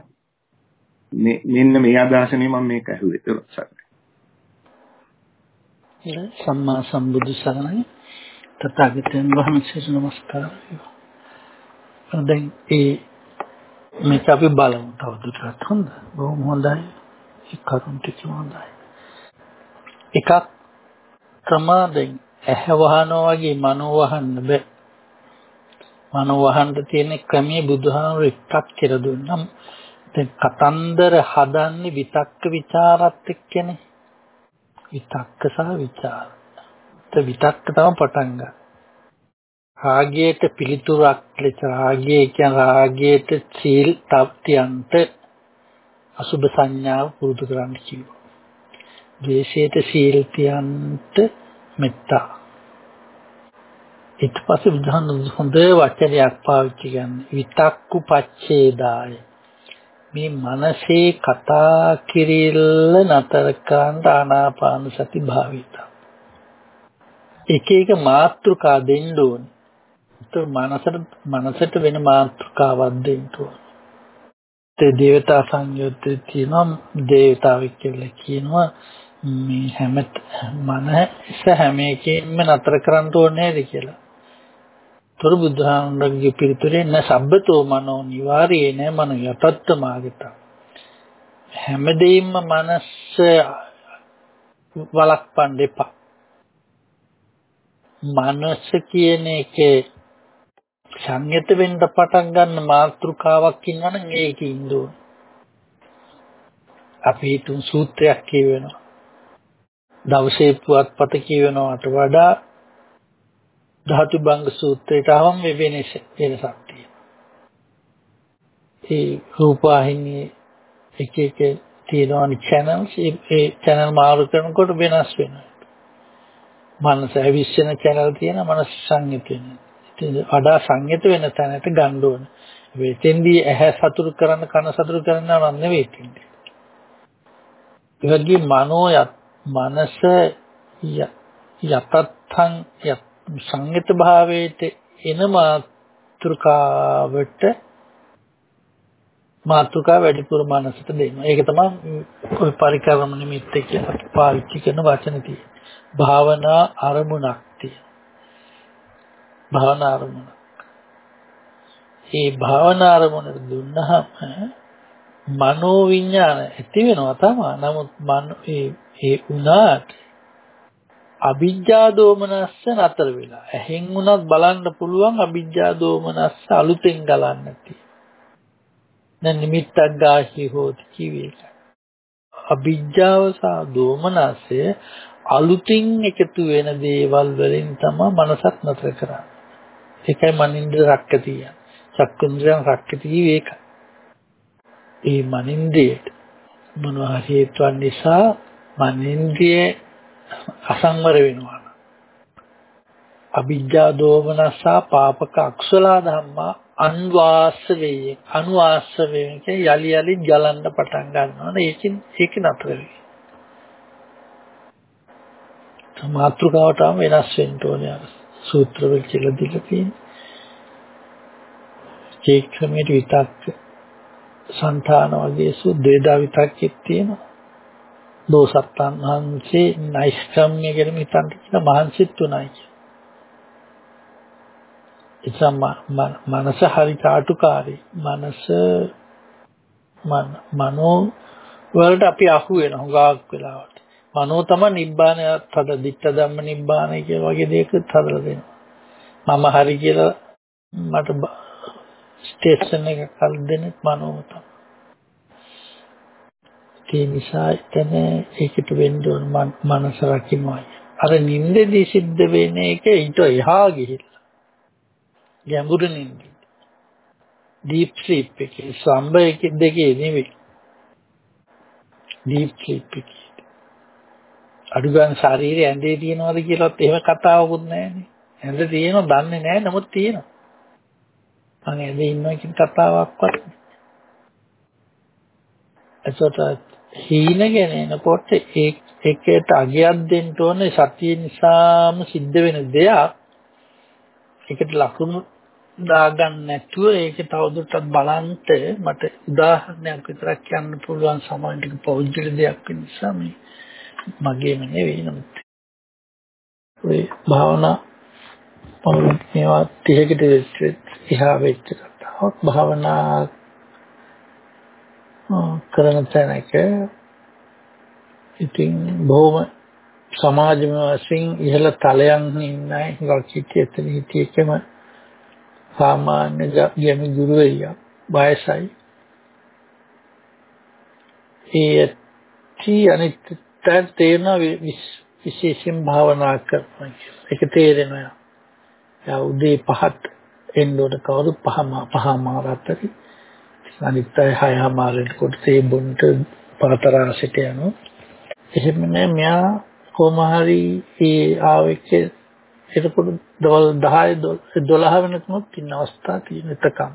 මෙන්න මේ අදහසනේ මම මේක ඇහුවේ. ඒක සම්මා සම්බුදු සරණයි තථාගතයන් වහන්සේට নমස්කාරය. දැන් ඒ මේක අපි බලමු තවදුරටත් හොඳ. බොහොම හොඳයි. ඒ කරුණ ටික හොඳයි. එකක් ප්‍රමාදෙන් ඇහැ වහනවා වගේ මනෝ වහන්න බෑ. මනෝ වහන්න තියෙන ක්‍රමයේ බුදුහාමුදුරු එකක් කියලා දුන්නම්. දැන් කතන්දර හදන්නේ විතක්ක ਵਿਚාරත් එක්කනේ. විතක්ක සහ ਵਿਚාරත් ਵਿਚාර. විතක්ක තමයි පටන් ගන්න. රාගයට පිළිතුරක් ලෙස රාගය කියන රාගයට සීල් තප්තියන්ට අසුබ සංඥාව පුරුදු කරන්න කිව්වා. ද්වේෂයට සීල් තියන්ට මෙත්තා. ඊට පස්සේ බුදුහාම හොඳ වචනයක් පාවිච්චි කරන්නේ විතක්කු පච්ඡේදාය. මේ මනසේ කතා කිරිල්ල නතර කරන්න ආනාපාන සති භාවිතා. එක එක මාත්‍රිකා දෙන්න ඕනේ. ඒත් මනසට මනසට වෙන මාත්‍රිකාවක් දෙන්න ඕනේ. ඒ දේවතා සංයුත්තේ තියෙනවා දේවතාවෙක් කියලා කියනවා මේ හැම මනස හැම එකෙන්ම නතර කරන්න ඕනේ නේද කියලා. තොර බුදුහාමුදුරගේ පිළිතුරේ න සබ්බතෝ මනෝ නිවාරේ න මන යතත්ත මාගත. හැමදේම මනස වලක්වන්න එපා. මනස කියන එකේ සංයත වෙන්න පටන් ගන්න මාතෘකාවක් ඉන්නවනම් ඒක ඉන්නෝ. අපි හිතුම් සූත්‍රයක් කියවෙනවා. දවසේ පුවත්පත කියවෙනවට වඩා ධාතු බංග සූත්‍රයට ආවම මේ වෙනස වෙනසක් තියෙනවා. ඒ රූපවාහිනියේ එක එක තියෙනවානි channels ඒ channel මාරු කරනකොට වෙනස් වෙනවා. මනස ඇවිස්සෙන channel තියෙන මනස සංයත වෙන. ඉතින් වඩා සංයත වෙන තැනට ගන්න ඕන. වෙතෙන්දී ඇහැ සතුරු කරන්න කන සතුරු කරන්නව නෙවෙයි තින්නේ. ඒ වගේ මනෝ මනස යතත්තං සංයත භාවයට එන මාත්‍රකාවට මාතෘකා වැඩිපුර මනසට දෙනවා. ඒක තමයි ඔය පරිකරම නිමිත්ත කියලා පාවිච්චි කරන වචන තියෙන්නේ. භාවනා අරමුණක් තියෙනවා. භාවනා අරමුණ. මේ භාවනා අරමුණ දුන්නහම මනෝ විඥාන ඇති වෙනවා තමයි. නමුත් මන ඒ ඒ උනාට අවිජ්ජා දෝමනස්ස නතර වෙලා. ඇහෙන් උනත් බලන්න පුළුවන් අවිජ්ජා දෝමනස්ස අලුතෙන් ගලන්න තියෙනවා. දැන් නිමිත්තක් ගාහි හෝති කිව්වේ. අවිජ්ජාව සහ දෝමනස්සය අලුතින් එකතු වෙන දේවල් වලින් තමයි මනසක් නතර කරන්නේ. ඒකයි මනින්ද රක්කතිය. චක්කුන්ද්‍රයන් රක්කතිය ඒකයි. ඒ මනින්දයට මොනවා හේතුවක් නිසා මනින්දියේ අසංවර වෙනවා. අවිජ්ජා දෝමනසා පාපක අක්ෂල ධම්මා අන්වාස්ස වේයෙන් අනුවාස්ස වේයෙන් යලි යලි ගලන්න පටන් ගන්නවා නේ ඒකින් ඒක නතර වෙයි. මාත්‍රකාවටම වෙනස් වෙන්න ඕනේ අර සූත්‍රවල කියලා දීලා තියෙන්නේ. ඒ ක්‍රමයට විතක්ක సంతාන වගේ සුද්දේදා විතක්කෙත් තියෙනවා. දෝසත්තන් වහන්සේ නෛෂ්ක්‍රම්‍ය ගැන හිතන්න කියලා මහන්සිත් තුනයි. එසම මනස හරි කාටුකාරී. මනස මනෝ වලට අපි අහු වෙන හුඟක් වෙලාවට. මනෝ තමයි නිබ්බානය තද දිට්ඨ ධම්ම නිබ්බානය කියන වගේ දෙයකට හදලා දෙනවා. මම හරි කියලා මට ස්ටේෂන් එක කල් දෙන්න මනෝම තමයි. ඒ නිසා එතන ඒකට වෙන්න ඕන මනස රකින්නයි. අර නිින්දේදී සිද්ධ වෙන එක ඊට එහා ගිහිල්ලා. ගැඹුරු නිින්ද. deep sleep එකේ සම්බය දෙකේ නෙවෙයි. deep sleep එකේ. අඩුගාන ශරීරය ඇඳේ තියෙනවද කියලාත් එහෙම කතාවකුත් නැහැනේ. ඇඳ තියෙනව දන්නේ නැහැ නමුත් තියෙනවා. මම ඇඳේ ඉන්නවා කියන කතාවක්වත්. එතකොට හීන ගැන එනකොට ඒ ඒකට අගයක් දෙන්න ඕනේ සතිය නිසාම සිද්ධ වෙන දෙයක්. ඒකට ලකුණු දාගන්න නැතුව ඒක තවදුරටත් බලන්ට මට උදාහරණයක් විතරක් කියන්න පුළුවන් සමාජික පෞද්ගලික දෙයක් නිසා මේ මගේම නෙවෙයි නමුත් ඔය භාවනා මම මේවා 30කට එහා වෙච්ච කතාවක්. භාවනා කරන තැනක ඉතින් බොහොම සමාජම වශයෙන් ඉහළ තලයන් ඉන්නයි. හුඟක් හිටිය එතන හිටිය එකම සාමාන්‍ය ගැමි ගුරුවරියක් වයසයි ඒ ටී අනිත් දැන් තේරෙනවා විශේෂයෙන් භාවනා කරනවා කියලා. ඒක තේරෙනවා. යා උදේ පහට එන්න ඕන කවුරු පහම පහම රාත්‍රි. අනිත් අය හයමාරට කොට තේ බොන්ට පාතරාසිට යනවා. එහෙම නෑ මෙයා කොහොම හරි ඒ ආවෙක එතකොට දවල් 10 12 වෙනකම් ඉන්න අවස්ථා තියෙන එකකම්.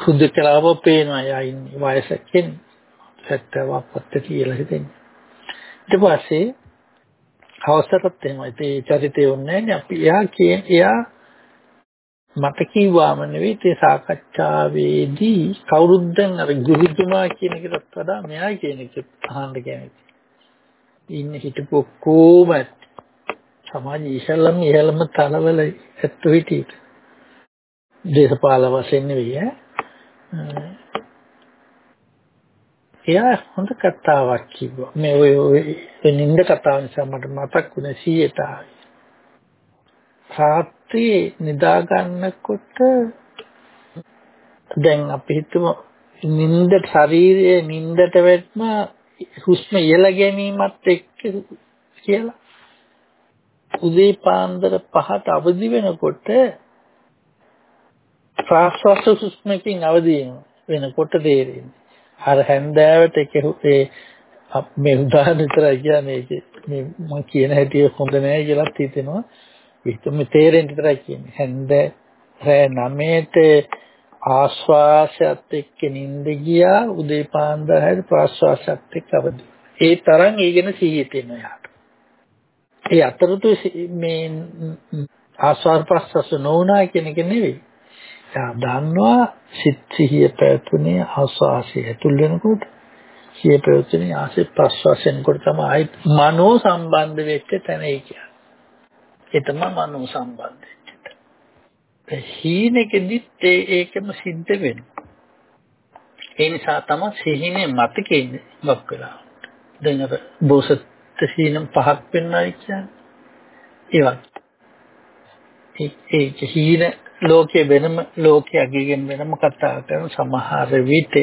සුද්ධ කලාව පේනවා යා ඉන්නේ වයසක කෙනෙක්. 70ක් පත්ත කියලා හිතෙන්නේ. ඊට පස්සේ හවසටත් එහෙමයි. ඒ චරිතය ඕනේ නැහැ. අපි එයා කියන එයා මට කිව්වාම නෙවෙයි ඒ සාකච්ඡාවේදී කවුරුත් දැන් අර ගුරුතුමා කියන එකටත් වඩා මෙයා කියන එක අහන්න කැමති. ඉන්න හිටපු ඔක්කොම සමාජ ඉහළම ඉහළම තලවල ඇත්තු හිටියේ. දේශපාලන වශයෙන් නෙවෙයි ඈ. එයා හොඳ කතාවක් කිව්වා. මේ ඔය ඔය නින්ද කතාව නිසා මට මතක් වුණේ 100ට ආවේ. රාත්‍රියේ නිදා ගන්නකොට දැන් අපි හිතමු නින්ද ශරීරයේ නින්දට වැටම හුස්ම ඉහළ ගැනීමත් එක්ක කියලා. උදේ පාන්දර පහට අවදි වෙනකොට ප්‍රාශ්වාස හුස්මකින් අවදි වෙනකොට තේරෙන්නේ. අර හැන්දෑවට ඒ මේ උදාහරණ විතරයි කියන්නේ මේ මම කියන හැටි හොඳ නෑ කියලා හිතෙනවා. විතම තේරෙන්න විතරයි කියන්නේ. හැන්ද රෑ 9ට ආශ්වාසයත් එක්ක නිින්ද ගියා උදේ පාන්දර හැද ප්‍රාශ්වාසයත් එක්ක අවදි. ඒ තරම් ඊගෙන සිහිය තියෙනවා යාට. ඒ අතරතු මේ ආස්වාද ප්‍රසස් නොවුනා කියන එක නෙවෙයි. එයා දන්නවා සිත් සිහිය පැතුනේ ආස්වාසිය ඇතුල් වෙනකොට සිහිය පැතුනේ ආසේ ප්‍රසවාසයෙන්කොට තමයි මනෝ සම්බන්ධ වෙච්ච තැන ඒ කියන්නේ. ඒ තමයි මනෝ සම්බන්ධ වෙච්ච තැන. හීනෙකෙදිත් ඒ ඒකම සිද්ධ වෙනවා. ඒ නිසා තමයි සිහිනේ මතකේ ඉන්නේ මොකක් වෙලා. දැන් අර බෝසත් සීනම් පහක් වෙන්නයි කියන්නේ. ඒවත් ඒ හීන ලෝකයේ වෙනම ලෝකයකින් වෙනම කතා කරන සමහර විට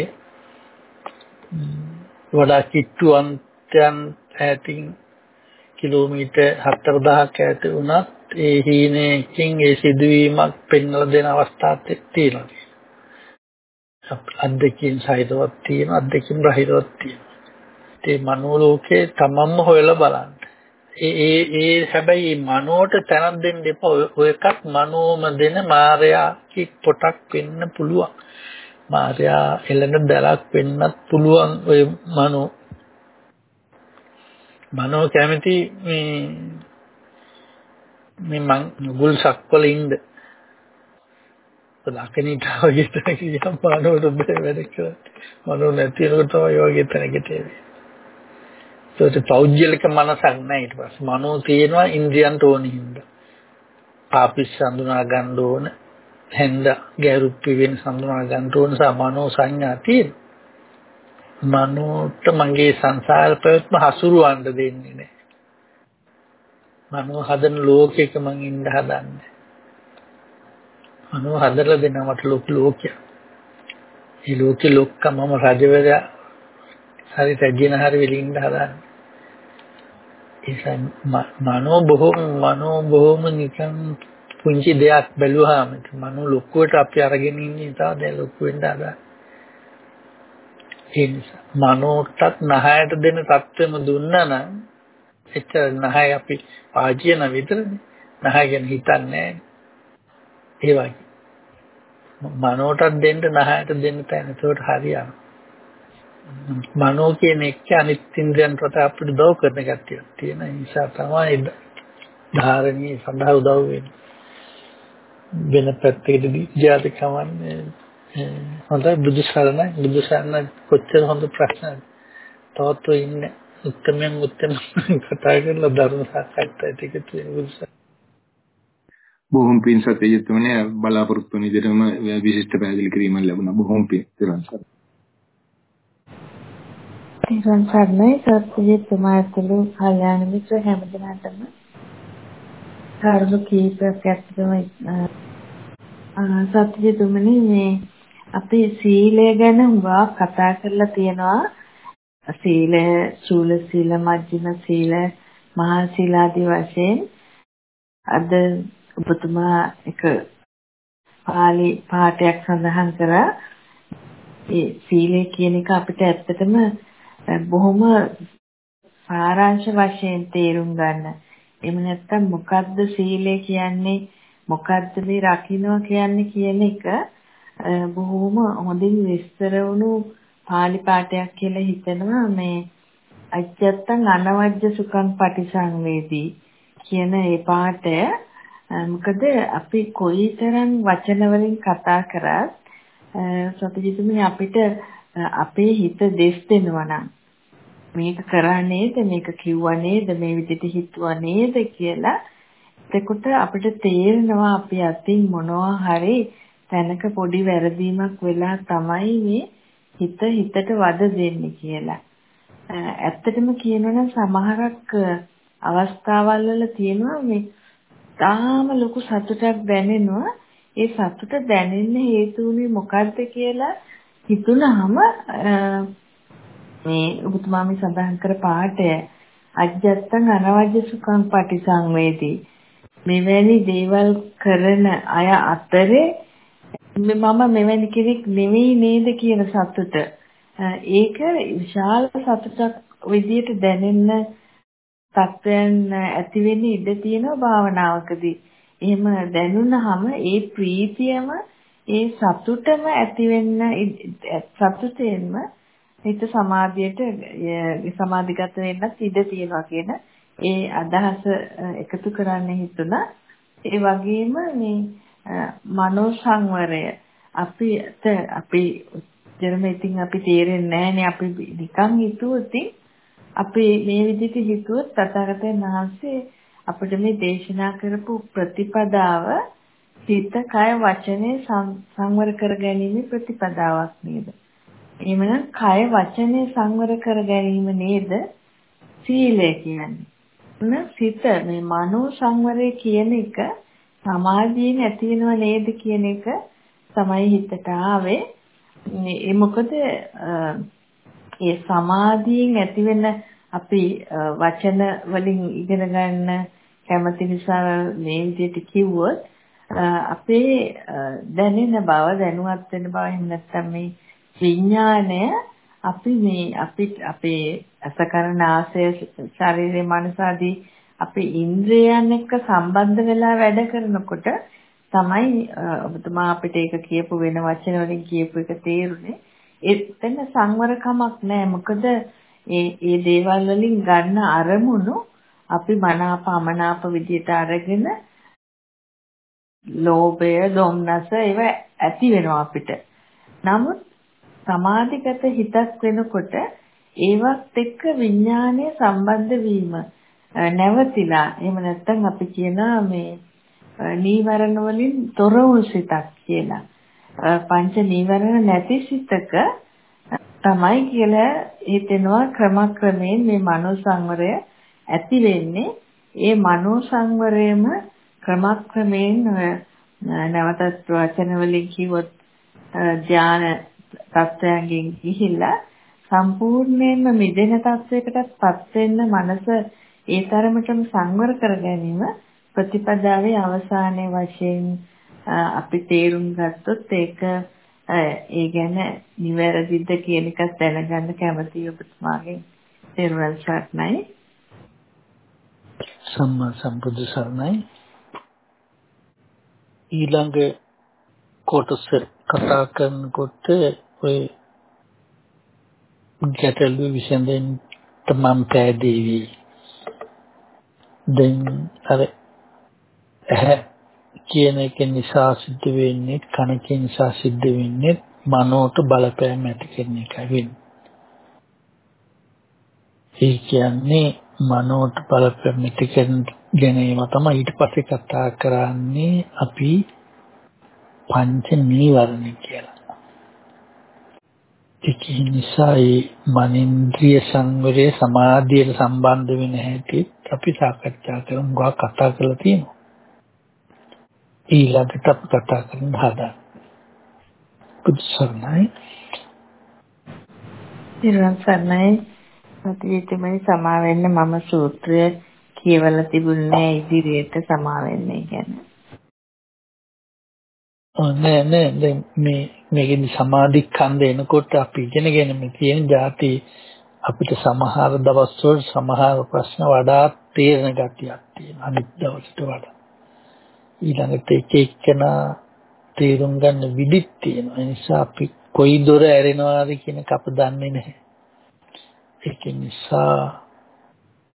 වඩා කිට්ටුවන්තයන් ඈතින් කිලෝමීටර් 4000ක් ඈත වුණත් ඒ හීනකින් ඒ සිදුවීමක් පෙන්වලා දෙන අවස්ථාත් තියෙනවා. අද්දකින් සහිතවක් තියෙනවා අද්දකින් රහිතවක් තියෙනවා. ඒ මනෝ ලෝකේ තමන්ම හොයලා බලන්න. ඒ ඒ ඒ හැබැයි මනෝට තැනක් දෙන්න එපා. ඔය එකක් මනෝම දෙන මායя කි පොටක් වෙන්න පුළුවන්. මායя එළන දලක් වෙන්නත් පුළුවන් ඔය මනෝ. මනෝ කැමති මේ මේ මං ගුල් සක්වල ඉන්න. ලකනිට වගේ තැනක ගියම මනෝට බෑ වැඩ කරන්නේ. මනෝ නැති වෙනකොට තමයි වගේ තැනකට එන්නේ. ඒකට පෞද්ගලික මනසක් නැහැ ඊට පස්සේ මනෝ තියෙනවා ඉන්ද්‍රියන්ට ඕන හින්දා. පාපිස් සඳුනා ගන්න ඕන හැන්ද ගැරුප්පි වෙන සඳුනා ගන්න ඕන සා මනෝ සංඥා තියෙනවා. මනෝට මගේ සංසාර ප්‍රයත්න හසුරුවන්න දෙන්නේ නැහැ. මනෝ හදන ලෝකයක මං ඉන්න හදන්නේ. මනෝ හදලා දෙනවා මට ලෝක ලෝකයක්. මේ ලෝකෙ ලොක්කම මම රජවරයා හරි තැගෙන හරි වෙලින්න හදන්නේ. ඒ මනෝ බොහොම මනෝ බොහොම නිකන් පුංචි දෙයක් බැලුවාම මනෝ ලොකුවට අපි අරගෙන ඉන්නේ තා දැන් ලොකු වෙන්න හදා. ඒ නිසා මනෝටත් නහයට දෙන தත්වෙම දුන්නා නම් එච්චර නහය අපි ආජීන විතරනේ. නහය ගැන හිතන්නේ ඒ වගේ. මනෝටත් දෙන්න නහයට දෙන්න තැන ඒකට හරියනවා. මනෝ කියන එක අනිත් ඉන්ද්‍රයන් රට අපිට උදව් කරන ගැටියක් තියෙන නිසා තමයි ධාරණී සඳහා උදව් වෙන්නේ. වෙන පැත්තකදී ජාති කවන්නේ හොඳයි බුදු සරණයි බුදු සරණ කොච්චර හොඳ ප්‍රශ්නද. තවත් ඉන්නේ උත්තරමෙන් උත්තර කතා කරලා ධර්ම සාකච්ඡා ටික තියෙන බුදු සරණ. බොහොම පින් සත්‍යයතුමනේ බලාපොරොත්තු වෙන විදිහටම විශිෂ්ට පැහැදිලි කිරීමක් ලැබුණා. බොහොම පින්. තිරුවන් සරණයි සත්‍යජිත්තුමා ඇතුළු කල්යාණ මිත්‍ර හැමදෙනාටම කරුණු කීපයක් ඇත්තටම සත්‍යජිත්තුමනි මේ අපේ සීලය ගැන හුඟා කතා කරලා තියෙනවා. සීලය චූල සීල මජ්ක්‍ධිම සීල මහා සීල ආදී වශයෙන්. අද ඔබතුමා එක පාලි පාඨයක් සඳහන් කරා. ඒ සීලය කියන එක අපිට ඇත්තටම බොහොම සාරාංශ වශයෙන් තේරුම් ගන්න. එහෙම නැත්නම් මොකද්ද සීලය කියන්නේ මොකද්ද මේ රකින්නවා කියන්නේ කියන එක බොහොම හොඳින් විස්තර වුණු පාලි පාඨයක් කියලා හිතනවා මේ අජත්තං අනවජ්‍ය සුඛං පටිසංවේදී කියන ඒ පාඨය මොකද අපි කොයිතරම් වචන වලින් කතා කරත් සතිජිතුමනි අපිට අපේ හිත දෙස් දෙනවා නම් මේක කරා නේද මේක කිව්වා නේද මේ විදිහට හිතුවා නේද කියලා එතකොට අපිට තේරෙනවා අපි අතින් මොනවා හරි තැනක පොඩි වැරදීමක් වෙලා තමයි මේ හිත හිතට වද දෙන්නේ කියලා. ඇත්තටම කියනවනම් සමහරක් අවස්ථාවල් වල තියෙනවා මේ තාම ලොකු සතුටක් දැනෙනවා. ඒ සතුට දැනෙන්න හේතු උනේ මොකද්ද කියලා හිතුනහම මේ ඔබතුමා මේ සඳහන් කර පාඩය අජත්තං අනවජ්‍ය සුඛං පටිසංවේදී මෙවැනි දේවල් කරන අය අතරේ මම මෙවැනි කෙනෙක් නෙවෙයි නේද කියන සතුට ඒක විශාල සතුටක් විදියට දැනෙන්න තත්වයන් ඇති වෙන්න ඉඩ තියෙනවා භාවනාවකදී. එහෙම දැනුණාම ඒ ප්‍රීතියම ඒ සතුටම ඇති වෙන්න සතුටෙන්ම හිත සමාධියට සමාධිගත වෙන්නත් ඉඩ තියෙනවා කියන ඒ අදහස එකතු කරන්න හිතුණා. ඒ වගේම මේ මනෝ සංවරය අපිට අපි ජර්ම ඉතින් අපි තේරෙන්නේ නැහනේ අපි නිකන් හිතුවොත් අපි මේ විදිහට හිතුවොත් තථාගතයන් වහන්සේ අපිට මේ දේශනා කරපු ප්‍රතිපදාව සිත කය වචනේ සංවර කර ගැනීම ප්‍රතිපදාවක් නේද? එහෙමනම් කය වචනේ සංවර කර ගැනීම නේද සීලය කියන්නේ. න සිත මේ මනෝ සංවරය කියන එක සමාධියෙන් ඇති වෙනව නේද කියන එක තමයි හිතට ආවේ. ඒ මොකද ඒ සමාධියෙන් ඇති වෙන අපි වචන වලින් ඉගෙන ගන්න කැමති නිසා මේ විදිහට කිව්වොත් අපේ දැනෙන බව දැනුවත් වෙන බව එහෙම නැත්නම් මේ විඥාණය අපි මේ අපි අපේ අසකරණ ආසය ශරීරේ මනස ආදී අපේ ඉන්ද්‍රයන් එක්ක සම්බන්ධ වෙලා වැඩ කරනකොට තමයි ඔබතුමා අපිට ඒක කියපු වෙන වචන වලින් කියපු එක තේරුනේ. එතන සංවරකමක් නැහැ. මොකද ඒ ඒ දේවල් වලින් ගන්න අරමුණු අපි මනාප අමනාප විදියට අරගෙන ලෝභය, දොම්නස ඒව ඇති වෙනවා අපිට. නමුත් සමාධිගත හිතක් වෙනකොට ඒවත් එක්ක විඥානය සම්බන්ධ වීම නැවතිලා එහෙම නැත්නම් අපි කියනවා මේ නීවරණ වලින් තොර වූ සිතක් කියලා. පංච නීවරණ නැති සිතක තමයි කියලා හිතෙනවා ක්‍රමක්‍රමයෙන් මේ මනෝ සංවරය ඇති වෙන්නේ. ඒ මනෝ සංවරයම ක්‍රමක්‍රමයෙන් නැවතත් වචන වලින් කිව්වොත් ධාන තත්ත්වයෙන් ගිහිල්ලා සම්පූර්ණයෙන්ම මිදෙන තත්වයකටපත් වෙන්න මනස ඒ තරමටම සංවර කර ගැනීම ප්‍රතිපදාවේ අවසානයේ වශයෙන් අපි තේරුම් ගත්තොත් ඒක ඒ ගැන නිවැරදිද කියන එක දැනගන්න කැමතියි ඔබතුමාගෙන් තේරුම් ගන්නයි සම්මා සම්බුදු සරණයි. ඊළඟ කොටස කතා කරනකොට ඔය ගැටලු විසඳෙන්න තමන් පෑදේවි දැන් අර ඇහැ කියන එක නිසා සිද්ධ වෙන්නේ කන කියන නිසා සිද්ධ වෙන්නේ මනෝට බලපෑම් ඇති කරන එකයි වෙන්නේ. ඒ කියන්නේ මනෝට බලපෑම් ඇති කරන ගැනීම තමයි ඊට පස්සේ කතා කරන්නේ අපි පංච නීවරණ කියලා. ඒක නිසා ඒ මනින්ද්‍රිය සංවරයේ සමාධියට සම්බන්ධ වෙන හැටි අපි සාකච්ඡා කරමු. ගා කතා කරලා තියෙනවා. ඊළඟට අපි කතා කරන්න හදා. පුදුසර්ණයි. ඉරන්සර්ණයි ප්‍රතිවිතමයි සමා වෙන්න මම සූත්‍රය කියවලා තිබුණේ ඉදිරියට සමා වෙන්නේ කියන්නේ. නෑ නෑ දැන් මේ මේකෙදි සමාධි ඛණ්ඩ එනකොට අපි ඉගෙනගෙන මේ තියෙන જાති අපිට සමහර දවස්වල සමහර ප්‍රශ්න වඩා තේරෙන ගතියක් තියෙනවා අනිත් දවසට වඩා. ඊළඟට එක එක්කෙනා තේරුම් ගන්න විදිහක් තියෙනවා. ඒ නිසා අපි කොයි දොර ඇරෙනවාද කියන එක අප දන්නේ නැහැ. ඒක නිසා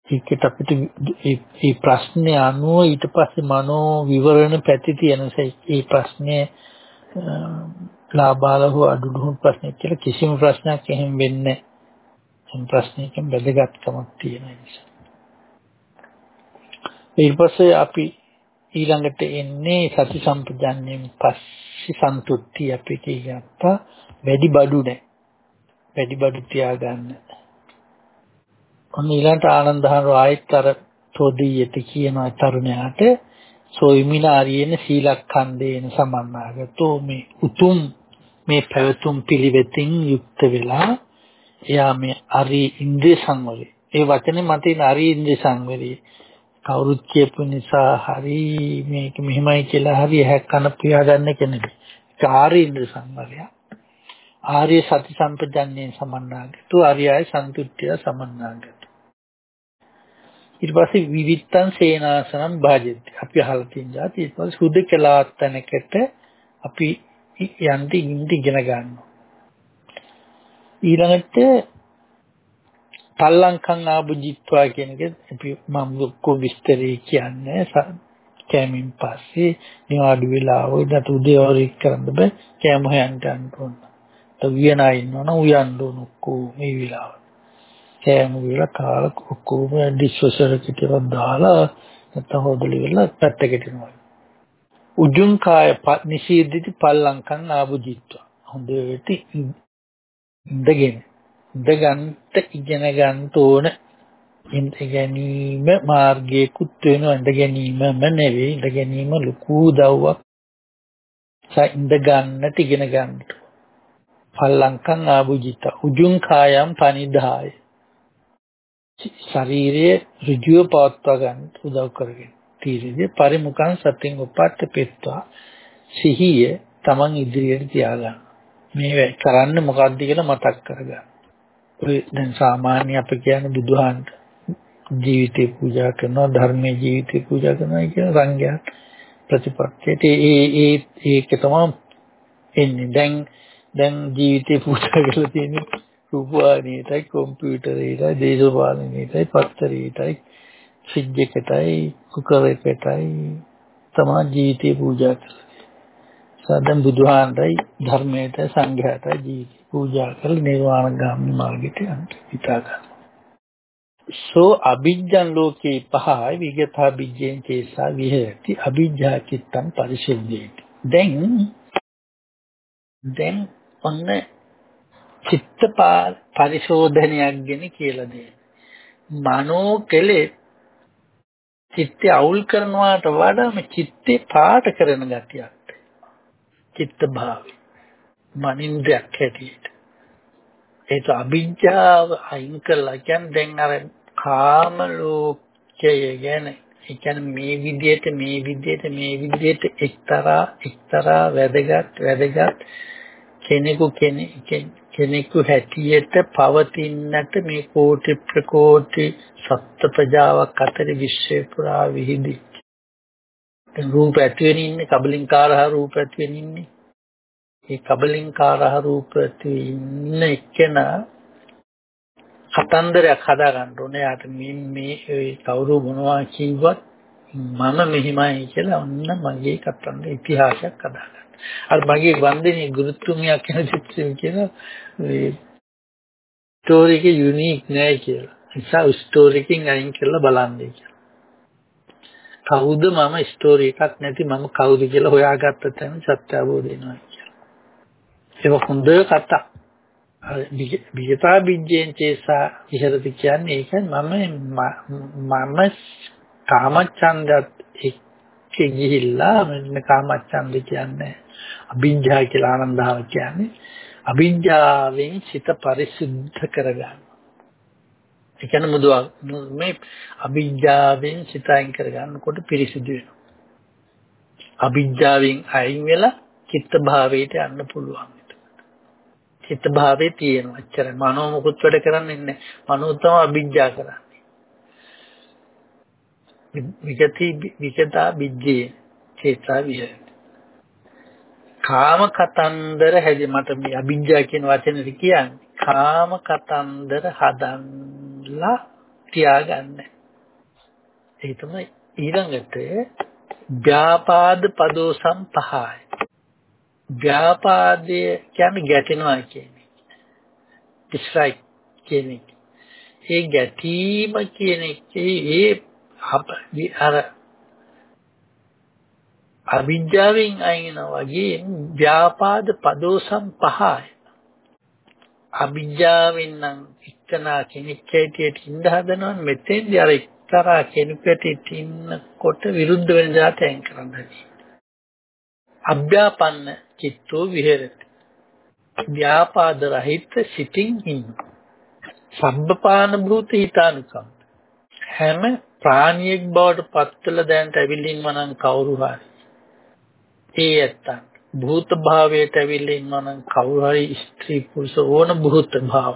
ඒකට අපිට මේ ප්‍රශ්නේ අනුව ඊට පස්සේ මනෝ විවරණ පැති තියෙන නිසා මේ ප්‍රශ්නේ ලාභාල හෝ අඩුඩු ප්‍රශ්නයක් කියලා කිසිම ප්‍රශ්නයක් එහෙම වෙන්නේ නැහැ. ප්‍රශ්නයකින් වැදගත්කමක් තියෙන නිසා. ඊට පස්සේ අපි ඊළඟට එන්නේ සති සම්පජන්යෙන් පස්සේ සන්තුට්ටි අපි කියගත්තා වැඩි බඩු නැහැ. වැඩි බඩු තියාගන්න. ඔන්න ඊළඟට ආනන්දහර ආයෙත් අර තොදීයට කියන තරුණයාට සොයිමිනාරියන සීලක්ඛන්දේන සමන්නාගතෝ මේ උතුම් මේ පැවතුම් පිළිවෙතින් යුක්ත වෙලා එයා මේ අරි ඉන්ද්‍රිය සංවරය ඒ වචනේ මත ඉන්න අරි ඉන්ද්‍රිය සංවරය කවුරුත් කියපු නිසා හරි මේක මෙහෙමයි කියලා හරි හැක් කන පියා ගන්න කෙනෙක්. ඒක ආර්ය ඉන්ද්‍ර සංවරය. ආර්ය සති සම්පජන්ණයෙන් සමන්නාගතු ආර්යය සන්තුට්ඨිය සමන්නාගතු. ඊට පස්සේ විවිත්තං සේනාසනම් භාජෙත්. අපි අහලා තියෙන જાති ඊට පස්සේ සුදකලා තැනකට අපි යන්ති ඉඳි ඉගෙන ගන්නවා. ඊළඟට පල්ලංකම් ආභුජිත්වා කියන එක අපි මම ලොකු විස්තරේ කියන්නේ කෑමෙන් පස්සේ නිවාඩු වෙලා ඔය දත උදේ වරේ කරන්න බෑ කෑම හොයන්න යන්න ඕන. තව වියනා ඉන්නවනම් උයන්න ඕන ඔක්කොම මේ වෙලාවට. කෑම වල කාලා ඔක්කොම ඩිස්වොෂර් එකට දාලා නැත්නම් හොදලි වෙලා පැත්තකට යනවා. උජුං කාය නිසීදිති පල්ලංකම් ආභුජිත්වා. හොඳට ඉඳගෙන ඉඳගන්ට ඉගෙන ගන්න ඕන. ඉඳ ගැනීම මාර්ගයකුත් වෙනවා. ඉඳ ගැනීමම නෙවෙයි. ඉඳ ගැනීම ලකු දව්වක් ඉඳ ගන්නට ඉගෙන ගන්නට. පල්ලංකම් ආභුජිත උජුං කායම් පනිදාය. ශරීරයේ ඍජුව පවත්වා ගන්න උදව් කරගෙන තීරදී පරිමුඛං සතින් උපට්ඨ පෙත්වා සිහිය Taman ඉදිරියට තියාගන්න මේ කරන්න මොකද්ද කියලා මතක් කරගන්න. ඔය දැන් සාමාන්‍ය අපි කියන්නේ බුදුහාන්ට ජීවිතේ පූජා කරනවා ධර්මයේ ජීවිතේ පූජා කරනවා කියන සංඥා ප්‍රතිපත්තියට ඒ ඒ ඒක තමයි එන්නේ. දැන් දැන් ජීවිතේ පූජා කරලා තියෙන්නේ රූපවාහිනියටයි කම්පියුටරේටයි දේශපාලනයටයි පත්තරේටයි ෆ්‍රිජ් එකටයි කුකර් එකටයි තමයි ජීවිතේ පූජා කරලා සදන් බුදුහාන්ටයි ධර්මයට සංඝයාට ජීවිතය පූජා කරලා නිර්වාණ ගාමී මාර්ගයට යන්න හිතා ගන්න. සෝ අභිජ්ජන් ලෝකේ පහයි විගතා බිජ්ජෙන් කේසා විහෙති අභිජ්ජා චිත්තං පරිශුද්ධේති. දැන් දැන් ඔන්න චිත්ත පරිශෝධනයක් ගැන කියලා දෙන්න. මනෝ කෙලෙස් චිත්තය අවුල් කරනවාට වඩා මේ චිත්තේ පාට කරන ගතියක්. චිත්ත භාවය මනින්දයක් හැටියට ඒක අභිජ්ජාව අයින් කළා කියන්නේ දැන් අර කාම ලෝකය ගැන ඒ කියන්නේ මේ විදිහට මේ විදිහට මේ විදිහට එක්තරා එක්තරා වැදගත් වැදගත් කෙනෙකු කෙනෙකු හැටියට පවතින්නට මේ කෝටි ප්‍රකෝටි සත්ත්ව ප්‍රජාවක් අතර විශ්වය පුරා විහිදී. රූප ඇති වෙන ඉන්නේ කබලින්කාරහ රූප ඇති වෙන ඉන්නේ. ඒ කබලින්කාරහ රූප ඇති ඉන්න එක්කෙන කතන්දරයක් හදා ගන්න ඕනේ. යාට මේ මේ කවුරු මොනවා කිව්වත් මම මෙහිමයි කියලා ඔන්න මගේ කතන්දර ඉතිහාසයක් හදා ගන්න. අර මගේ වන්දනේ ගුරුතුමියක් කියන චිත්‍රය කියන ඒ ස්ටෝරි එක යුනික් නෑ කියලා. නිසා ස්ටෝරි එකකින් අයින් කරලා බලන්නේ කියලා. කවුද මම ස්ටෝරි එකක් නැති මම කවුද කියලා හොයාගත්ත තැන සත්‍ය අවබෝධ වෙනවා කියලා. ඒක හොඳ කතා. විජිතා බිජ්ජෙන් චේසා විහෙරති කියන්නේ ඒක මම මම කාමච්ඡන්දත් එක්ක ගිහිල්ලා මෙන්න කාමච්ඡන්ද කියන්නේ අභිජ්ජා කියලා ආනන්දාව කියන්නේ අභිජ්ජාවෙන් සිත පරිසුද්ධ කරගන්න. ඒ කියන්නේ මුදුව මේ අභිජ්ජාවෙන් සිත අයින් කරගන්නකොට පිරිසිදු වෙනවා. අභිජ්ජාවෙන් අයින් වෙලා චිත්ත භාවයට යන්න පුළුවන්. චිත්ත භාවයේ තියෙනවා. එච්චර මනෝ මුකුත් වැඩ කරන්නේ නැහැ. මනෝ තමයි අභිජ්ජා කරන්නේ. විගති විගතා බිජ්ජේ චේතා විහෙරති. කාම කතන්දර හැදි මට මේ අභිජ්ජා කියන වචනේ කියන්නේ කාම කතන්දර හදන්නලා තියාගන්න. ඒ තමයි ඊළඟට ව්‍යාපාද පදෝ සම්පහාය. ව්‍යාපාදය කියන්නේ ගැටෙනවා කියන්නේ. dislike කියන එක. ඒ ගැටීම කියන එකේ ඒ අර අවිද්‍යාවෙන් අයින වගේ ව්‍යාපාද පදෝසම් පහයි. අවිද්‍යාවෙන් නම් එක්කනා කෙනෙක් හැටියට ඉඳ හදනවා මෙතෙන්දී අර එක්තරා කෙනෙකුට ඉන්නකොට විරුද්ධ වෙන જાතයන් කරන්නේ. අභ්‍යාපන්න චිත්තෝ විහෙරති. ව්‍යාපාද රහිත සිටින් ඉන්න. සබ්බපාන භූත හිතානුකම්. හැම ප්‍රාණියෙක් බවට පත්වල දැනට ඇවිල්ලින්ම නම් කවුරු හරි. ඒ ඇත්තන් භූත භාවයට ඇවිල්ලා ඉන්නවා නම් කවුරු හරි ස්ත්‍රී පුරුෂ ඕන භූත භාව.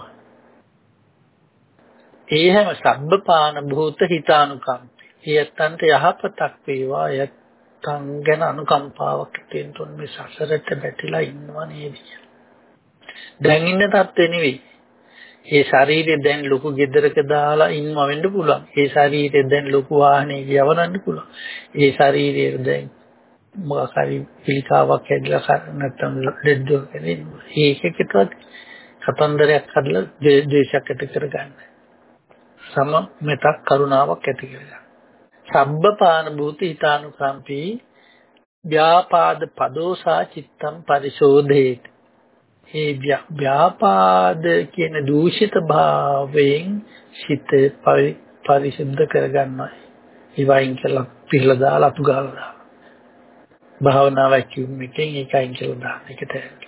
ඒ හැම සබ්බපාන භූත හිතානුකම්. ඒ ඇත්තන්ට යහපතක් වේවා යත්තන් ගැන අනුකම්පාවක් තියෙන්න ඕන මේ සසරට බැටිලා ඉන්නව නේද දැන් ඉන්න තත්ත්වෙ නෙවෙයි. ඒ ශරීරය දැන් ලොකු ගෙදරක දාලා ඉන්නව වෙන්න පුළුවන්. ඒ ශරීරය දැන් ලොකු වාහනයක යවන්න පුළුවන්. ඒ ශරීරය දැන් මොකක් හරි පිළිකාවක් හැදලා නැත්නම් ලෙඩක් හැදෙනවා. ඒකකටවත් කතන්දරයක් හදලා ද්වේෂයක් ඇති කරගන්න. සම මෙතක් කරුණාවක් ඇති කරගන්න. සබ්බපාන භූත හිතානුකම්පී ව්‍යාපාද පදෝසා චිත්තම් පරිශෝධේති ඒ ව්‍යාපාද කියන දූෂිත භාවයෙන් සිත පරිශුද්ධ කරගන්නවා. ඒවයින් කියලා පිළිලා දාලා අතු ගාලා දාලා. භාවනාව කිව්ම එකෙන් ඒක අයින් කියලා දාන එක තේරෙන්න.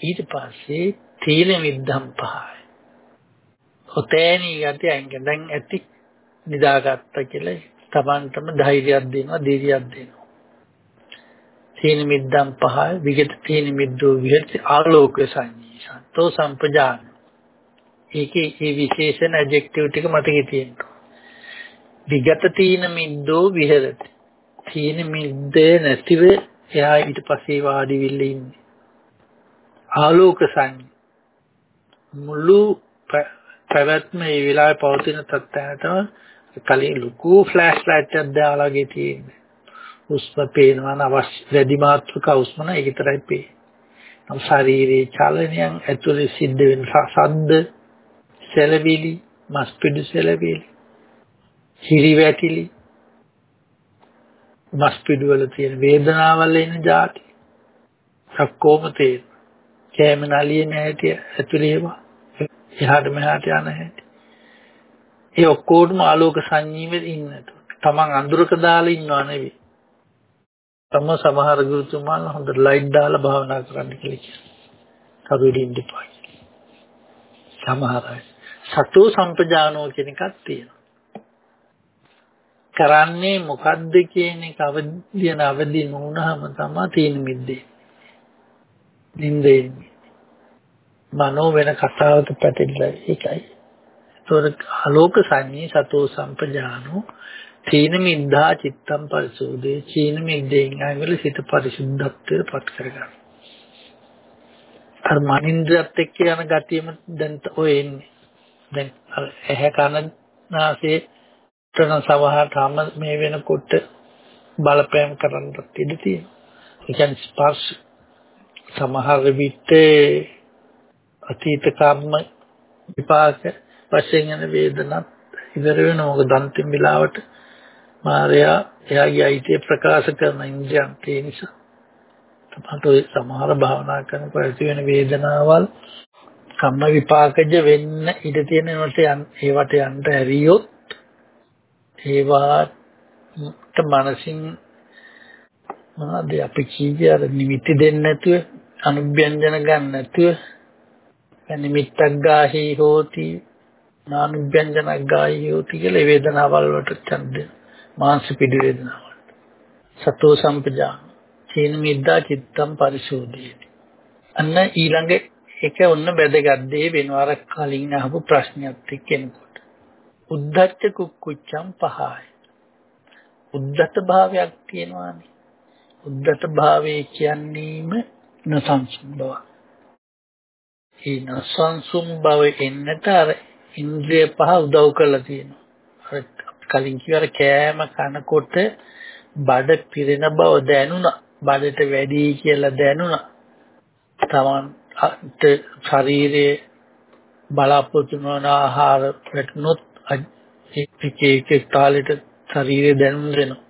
ඊට පස්සේ තීන විද්ධම් පහයි. ඔතේනි යටි අයින් දැන් ඇති නිදාගත්ත කියලා තමන්ටම ධෛර්යයක් දෙනවා, ධීරියක් දෙනවා. තීන මිද්දම් පහයි විගත තීන මිද්දෝ විහෙති ආලෝක සංඤී සන්තෝ සම්පජාන ඒකේ මේ විශේෂණ ඇඩ්ජෙක්ටිව් ටික මතකේ තියෙනවා විගත තීන මිද්දෝ විහෙරති තීන මිද්දේ නැතිව එයා ඊට පස්සේ වාඩි වෙල්ල ඉන්නේ. ආලෝක සංඤී මුළු පැවැත්ම මේ වෙලාවේ පවතින තත්ත්වයට කලින් ලুকু ෆ්ලෑෂ් ලයිට් එකක් දාලා ගේ තියෙන්නේ. හුස්ම පේනවා නම් අවශ්‍ය වැඩි මාත්‍රක හුස්ම නම් ඒක විතරයි පේන්නේ. නම් ශරීරයේ චලනයන් ඇතුලේ සිද්ධ වෙන සද්ද, සැලවිලි, මස්පිඩු සැලවිලි, හිරිවැටිලි, මස්පිඩු වල තියෙන වේදනාවල් එන જાති. සක්කොම තේරෙන. කැම නලියේ නැහැටි ඇතුලේ ඒවා. එහාට මෙහාට යන හැටි. ඒ ඔක්කොටම ආලෝක සංජීවෙ ඉන්නට. තමන් අඳුරක දාලා ඉන්නව නෙවෙයි. තම සමහර ගුරුතුමාලා හොඳ ලයිට් දාලා භාවනා කරන්න කියලා කියනවා. කරුඩින් දෙපා. සමහර අය සතෝ සම්පජානෝ කියන එකක් තියෙනවා. කරන්නේ මොකද්ද කියන එක අවදින අවදි නොවුනහම තමයි තීන මිද්දේ. නින්දේ. මනෝ වෙන කතාවක පැටලලා ඒකයි. ඒතොර ආලෝක සංඤී සතෝ සම්පජානෝ තීන මිද්දා චිත්තම් පරිසෝදේ චීන මිද්දෙන් ආවල සිත පරිසුද්ධත්වයට පත් කරගන්න. අර මනින්ද්‍රයත් එක්ක යන ගතියම දැන් ඔය එන්නේ. දැන් ඇහැ කන නාසයේ තන සවහාටම මේ වෙනකොට බලපෑම් කරන්නත් ඉඩ තියෙනවා. ඒ කියන්නේ ස්පර්ශ සමහර විට අතීත කර්ම විපාක වශයෙන් යන වේදනත් ඉවර වෙන මොකද අන්තිම වෙලාවට මාර්යා එයාගේ අයිතිය ප්‍රකාශ කරන ඉන්ද්‍රියන් ඒ නිසා තමන්ට ඔය සමහර භාවනා කරනකොට ඇති වෙන වේදනාවල් කම්ම විපාකජ වෙන්න ඉඩ තියෙන ඒවට ඒවට යන්න ඇරියොත් ඒවාට මනසින් මොනවද අපි කීවේ අර නිමිති දෙන්නේ නැතුව අනුභ්‍යංජන ගන්න නැතුව නිමිත්තක් ගාහි හෝති නානුභ්‍යංජනක් ගාහි හෝති කියලා වේදනාවල් වලට ඡන්දේ මාංශ පිඩු වේදනාවට. සතෝ සම්පජා චේන මිද්දා චිත්තම් පරිශෝධයති. අන්න ඊළඟ එක ඔන්න බැදගත් දේ වෙනවර කලින් අහපු ප්‍රශ්නයත් එක්ක එනකොට. උද්දච්ච කුක්කුච්චම් පහයි. උද්දත භාවයක් තියෙනවානේ. උද්දත භාවය කියන්නේම නසංසුම් බව. ඒ නසංසුම් බව එන්නට අර ඉන්ද්‍රිය පහ උදව් කරලා තියෙනවා. අර කලින් කිව්වර කෑම කනකොට බඩ පිරෙන බව දැනුණා. බඩට වැඩි කියලා දැනුණා. තමන්ට ශරීරයේ බලාපොරොත්තු වන ආහාර වැටුනොත් එක එක කාලෙට ශරීරය දැනුම් දෙනවා.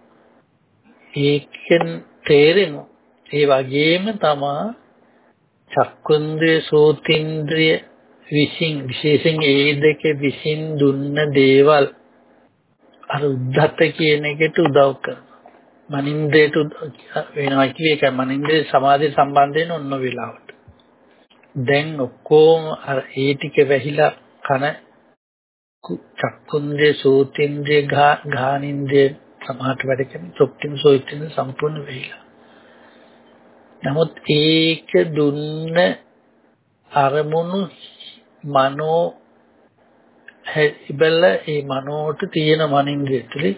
ඒකෙන් තේරෙනවා. ඒ වගේම තමා චක්කුන්ද්‍රය සෝතින්ද්‍රය විසින් විශේෂයෙන් ඒ දෙක විසින් දුන්න දේවල් අර උද්ධත කියන එකට උදව් කරනවා. මනින්දේට වෙනවා කිය එක මනින්දේ සමාධිය සම්බන්ධ වෙන ඔන්න වෙලාවට. දැන් ඔක්කොම අර ඒ ටික වැහිලා කන චක්කුන්දේ සෝතින්දේ ගානින්දේ සමාහට වැඩ කරන තොප්ටිම සෝතින්ද සම්පූර්ණ වෙයිලා. නමුත් ඒක දුන්න අරමුණු මනෝ ඉබල ඒ මනෝට තියෙන මනින්ද්‍රිය ඇතුලේ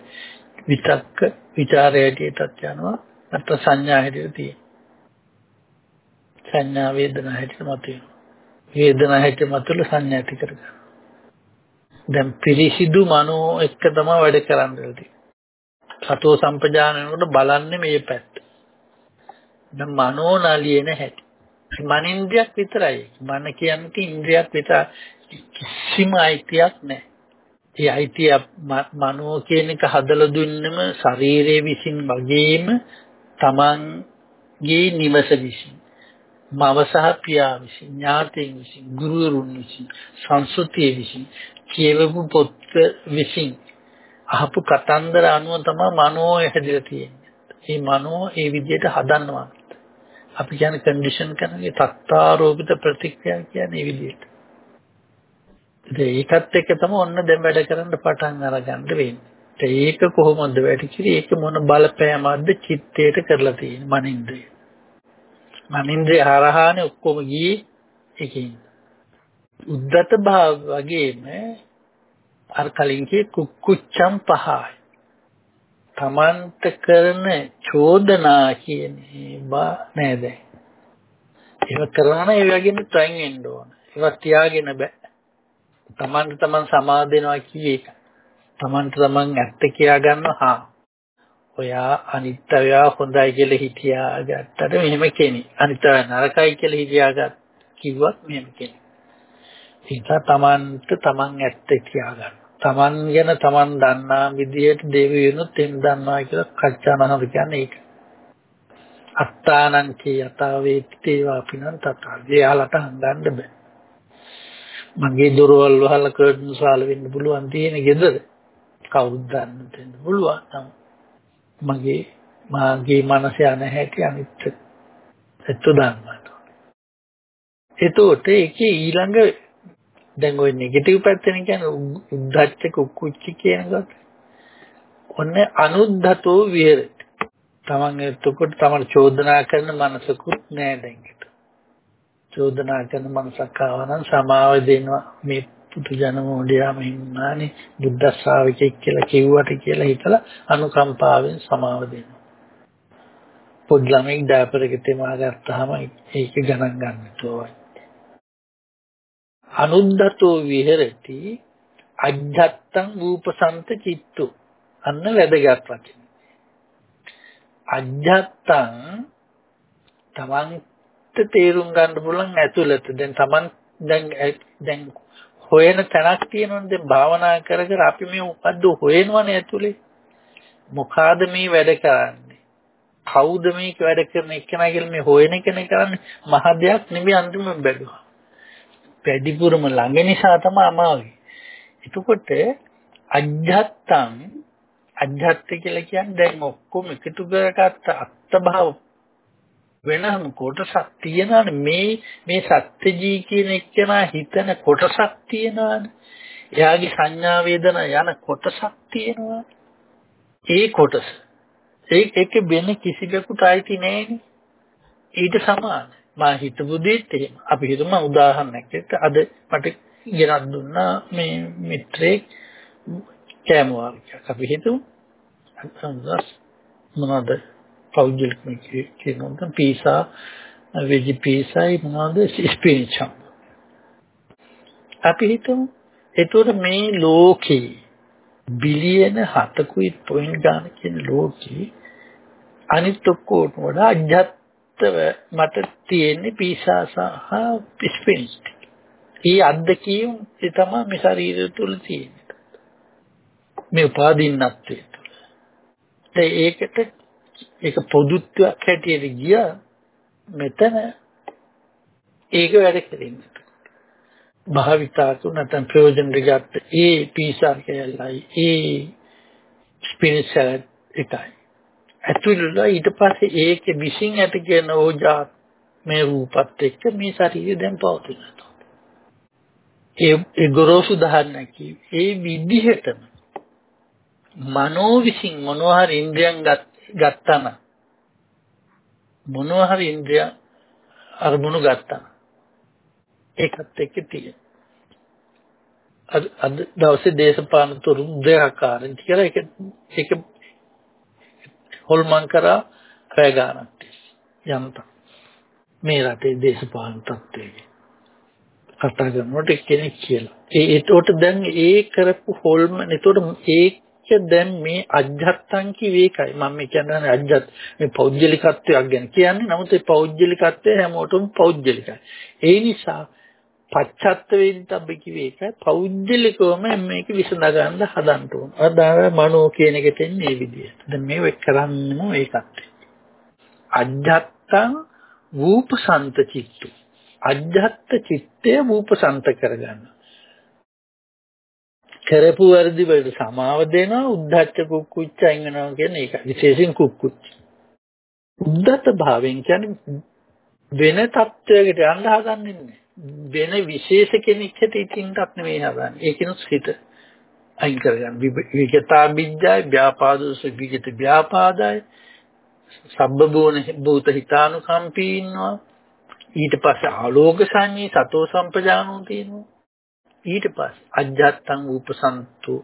විතක්ක ਵਿਚාරය හැටියටත් යනවා නැත්නම් සංඥා හැටියට තියෙන සංඥා වේදනා හැටියට මතුවෙනවා වේදනා හැට මතුල සංඥා ඇති කරගන්න. දැන් පිරිසිදු මනෝ එක්ක තමයි වැඩ කරන්නේ. සතෝ සම්පජානනකොට බලන්නේ මේ පැත්ත. දැන් මනෝ නලියන හැටි. මනින්ද්‍රියක් විතරයි. මන කියන්නේ ඉන්ද්‍රියක් විතර කිසිම අයිතියක් නැහැ. ඒ අයිතිය මනෝ කියන එක හදලා දුන්නෙම ශරීරයේ විසින් වගේම තමන්ගේ නිවස විසින් මව සහ පියා විසින් ඥාතීන් විසින් ගුරුවරුන් විසින් සංස්කෘතිය විසින් කියවපු පොත් විසින් අහපු කතන්දර අනුව තමයි මනෝ හැදිලා තියෙන්නේ. මේ මනෝ ඒ විදිහට හදන්නවා. අපි කියන්නේ කන්ඩිෂන් කරන්නේ තත්තාරෝපිත ප්‍රතික්‍රියා කියන්නේ ඒ විදිහට. ඒකත් එක්ක තමයි ඔන්න දැන් වැඩ කරන්න පටන් අරගන්න වෙන්නේ. ඒක කොහොමද වැඩි කිරි? ඒක මොන බලපෑමක්ද චිත්තයට කරලා තියෙන්නේ මනින්ද්‍රය. මනින්ද්‍රය හරහානේ ඔක්කොම ගියේ ඒකෙන්. උද්දත භාව වගේම අර කලින් කිය කුක්කුච්චම් පහයි. තමන්ට කරන චෝදනා කියන්නේ බා නේද? ඒක කරන ඒ වගේම ටයිම් වෙන්න ඕන. ඒවත් තියාගෙන බෑ. තමන්ට තමන් සමාදෙනවා කියේ එක. තමන්ට තමන් ඇත්ත කියා ගන්නවා හා. ඔයා අනිත්‍යය හොඳයි කියලා හිතියා ගත්තට මෙහෙම කෙනෙක්. අනිත්‍යය නරකයි කියලා හිතියාගත් කිව්වත් මෙහෙම කෙනෙක්. ඒක තමන්ට තමන් ඇත්ත කියා ගන්න. තමන් ගැන තමන් දන්නා විදිහට දෙවියනුත් එම් දන්නවා කියලා කච්චානහර කියන්නේ ඒක. අත්තානං කී යතාවේති තේවා පිනං තථා. එයාලට හංගන්න බෑ. මගේ දොරවල් වහලා කර්ටන් සාල වෙන්න පුළුවන් තියෙන ගෙදර කවුරුත් දන්න දෙන්න පුළුවන් මගේ මාගේ මනස යන හැටි අනිත් එක්ක දන්නවා එතකොට ඒකේ ඊළඟ දැන් ওই නෙගටිව් පැත්තෙන් කියන්නේ උද්දච්ච කුක්කුච්ච කියනකොට ඔන්න අනුද්ධතෝ විහෙරති තමන් එතකොට තමන් චෝදනා කරන මනසකුත් නෑ දැන් චෝදනා කරන මනසක් ආවනම් සමාව දෙනවා මේ පුදු ජනමෝඩයාම ඉන්නානේ බුද්ධ ශ්‍රාවකෙක් කියලා කිව්වට කියලා හිතලා අනුකම්පාවෙන් සමාව දෙනවා. පොඩි ළමෙක් ඩයපර් එක තෙමා ගත්තාම ඒක ගණන් ගන්නට ඕයි. අනුද්දතෝ විහෙරති අජ්ජත්තං රූපසන්ත චිත්තු අන්න වැදගත් වචන. අජ්ජත්තං තමන් තේරුම් ගන්න පුළුවන් ඇතුළත. දැන් Taman දැන් දැන් හොයන තැනක් තියෙනවනේ. දැන් භාවනා කර කර අපි මේ මොකද්ද හොයනවනේ ඇතුලේ මොකාද මේ වැඩ කරන්නේ? කවුද මේක වැඩ කරන එකනා කියලා මේ හොයන කෙනෙක් කරන්නේ? මහ දෙයක් නෙමෙයි අන්තිම බැලුවා. වැඩිපුරම ළඟ නිසා තමයි අමාරුයි. එතකොට අජ්ජත්තං අජ්ජත්ත කියලා කියන්නේ දැන් ඔක්කොම එකතු කරගත්ත අත්භව වෙනම කොටසක් තියෙනවානේ. මේ මේ සත්‍යජී කියන එක්කෙනා හිතන කොටසක් තියෙනවානේ. එයාගේ සංඥා වේදනා යන කොටසක් තියෙනවා ඒ කොටස. ඒ ඒක වෙන කිසිවෙකුට අයිති නෑනේ. ඊට සමාන මා හිතපු දෙත් එහෙම. අපි හිතමු උදාහරණයක් එක්ක අද මට ගෙනත් දුන්නා මේ මිත්‍රේ කෑමවාරියක් අපි හිතමු. මොනවාද? පෞද්ගලික කියනොත් පීසා වෙජි පීසායි මොනවද? ස්පිනිච් අපි හිතමු එතකොට මේ ලෝකේ බිලියන 7කුයි පොයින්ට් ගන්න කියන ලෝකේ අනිත් ඔක්කොට වඩා අජත්තව මට තියෙන්නේ පීසා සහ ස්පිනිච්. ඒ අද්දකීම් ඒ තමයි මේ ශරීරය තුල තියෙන්නේ. මේ උපාදින්නත්වය තුළ. ඒකට ඒක පොදුත්වයක් හැටියට ගියා මෙතන ඒක වැඩ කෙරෙන්නේ. භාවිතාතු නැත්නම් ප්‍රයෝජන දෙගත්ත ඒ පීසාර කැලයි ඒ ස්පිරිචල් එකයි. ඇතුළේ ඊට පස්සේ ඒක විශ්ින් ඇති කියන ඕජා මේ රූපත් එක්ක මේ ශරීරය දැන් පවතිනවා. ඒ ඒ ගොරෝසු දහන්න ඒ විදිහටම මනෝ විසින් මොනවා හරි ඉන්ද්‍රියන් ගත්ත ගත්තම මොනවා හරි ඉන්ද්‍රිය අරමුණු ගත්තා ඒකත් එක්ක තියෙන අද අද දවසේ දේශපාලන තුරුම් දෙකක් ආරංචි කරලා ඒක ඒක හොල්මන් කරා පැය ගන්නක් යන්ත මේ රටේ දේශපාලන තත්ත්වයේ කතා කරනකොට එක්කෙනෙක් කියලා. ඒ ඒතකොට දැන් ඒ කරපු හොල්ම එතකොට ඒක දැන් මේ අජ්ජත්තන් කිවේකයි මම මේ කියන්නේ අජ්ජත් මේ පෞද්ගලිකත්වයක් ගැන කියන්නේ. නමුත් ඒ පෞද්ගලිකත්වය හැමෝටම පෞද්ගලිකයි. ඒ නිසා පච්චත්ත වේදිතබ්බ කිව්වේ ඒකයි පෞද්ගලිකවම මේක විසඳ ගන්න හදන්න ඕන. අදාර මනෝ කියන එකට එන්නේ මේ විදිහට. දැන් මේක කරන්නම ඒකත්. අජ්ජත්තං වූපසන්ත චිත්තු. අජ්ජත්ත චිත්තය වූපසන්ත කරගන්න. කරපු වර්ධි වලට සමාව දෙනවා උද්ධච්ච කුක්කුච්ච අයින් වෙනවා කියන්නේ ඒක. විශේෂයෙන් කුක්කුච්ච. උද්ධත භාවයෙන් කියන්නේ වෙන තත්වයකට යන්න හදන්නේ නැහැ. වෙන විශේෂ කෙනෙක් හිටින්නත් නෙමෙයි හදන්නේ. ඒකිනුත් හිත අයින් කරගන්න. විගතා බිජ්ජාය ව්‍යාපාදෝස විගත ව්‍යාපාදාය සබ්බබෝන භූත හිතානුකම්පී ඉන්නවා. ඊට පස්සේ ආලෝක සංඤේ සතෝ සම්පජානෝ තියෙනවා. ඊට පස්සේ අජ්ජත්තං උපසන්තු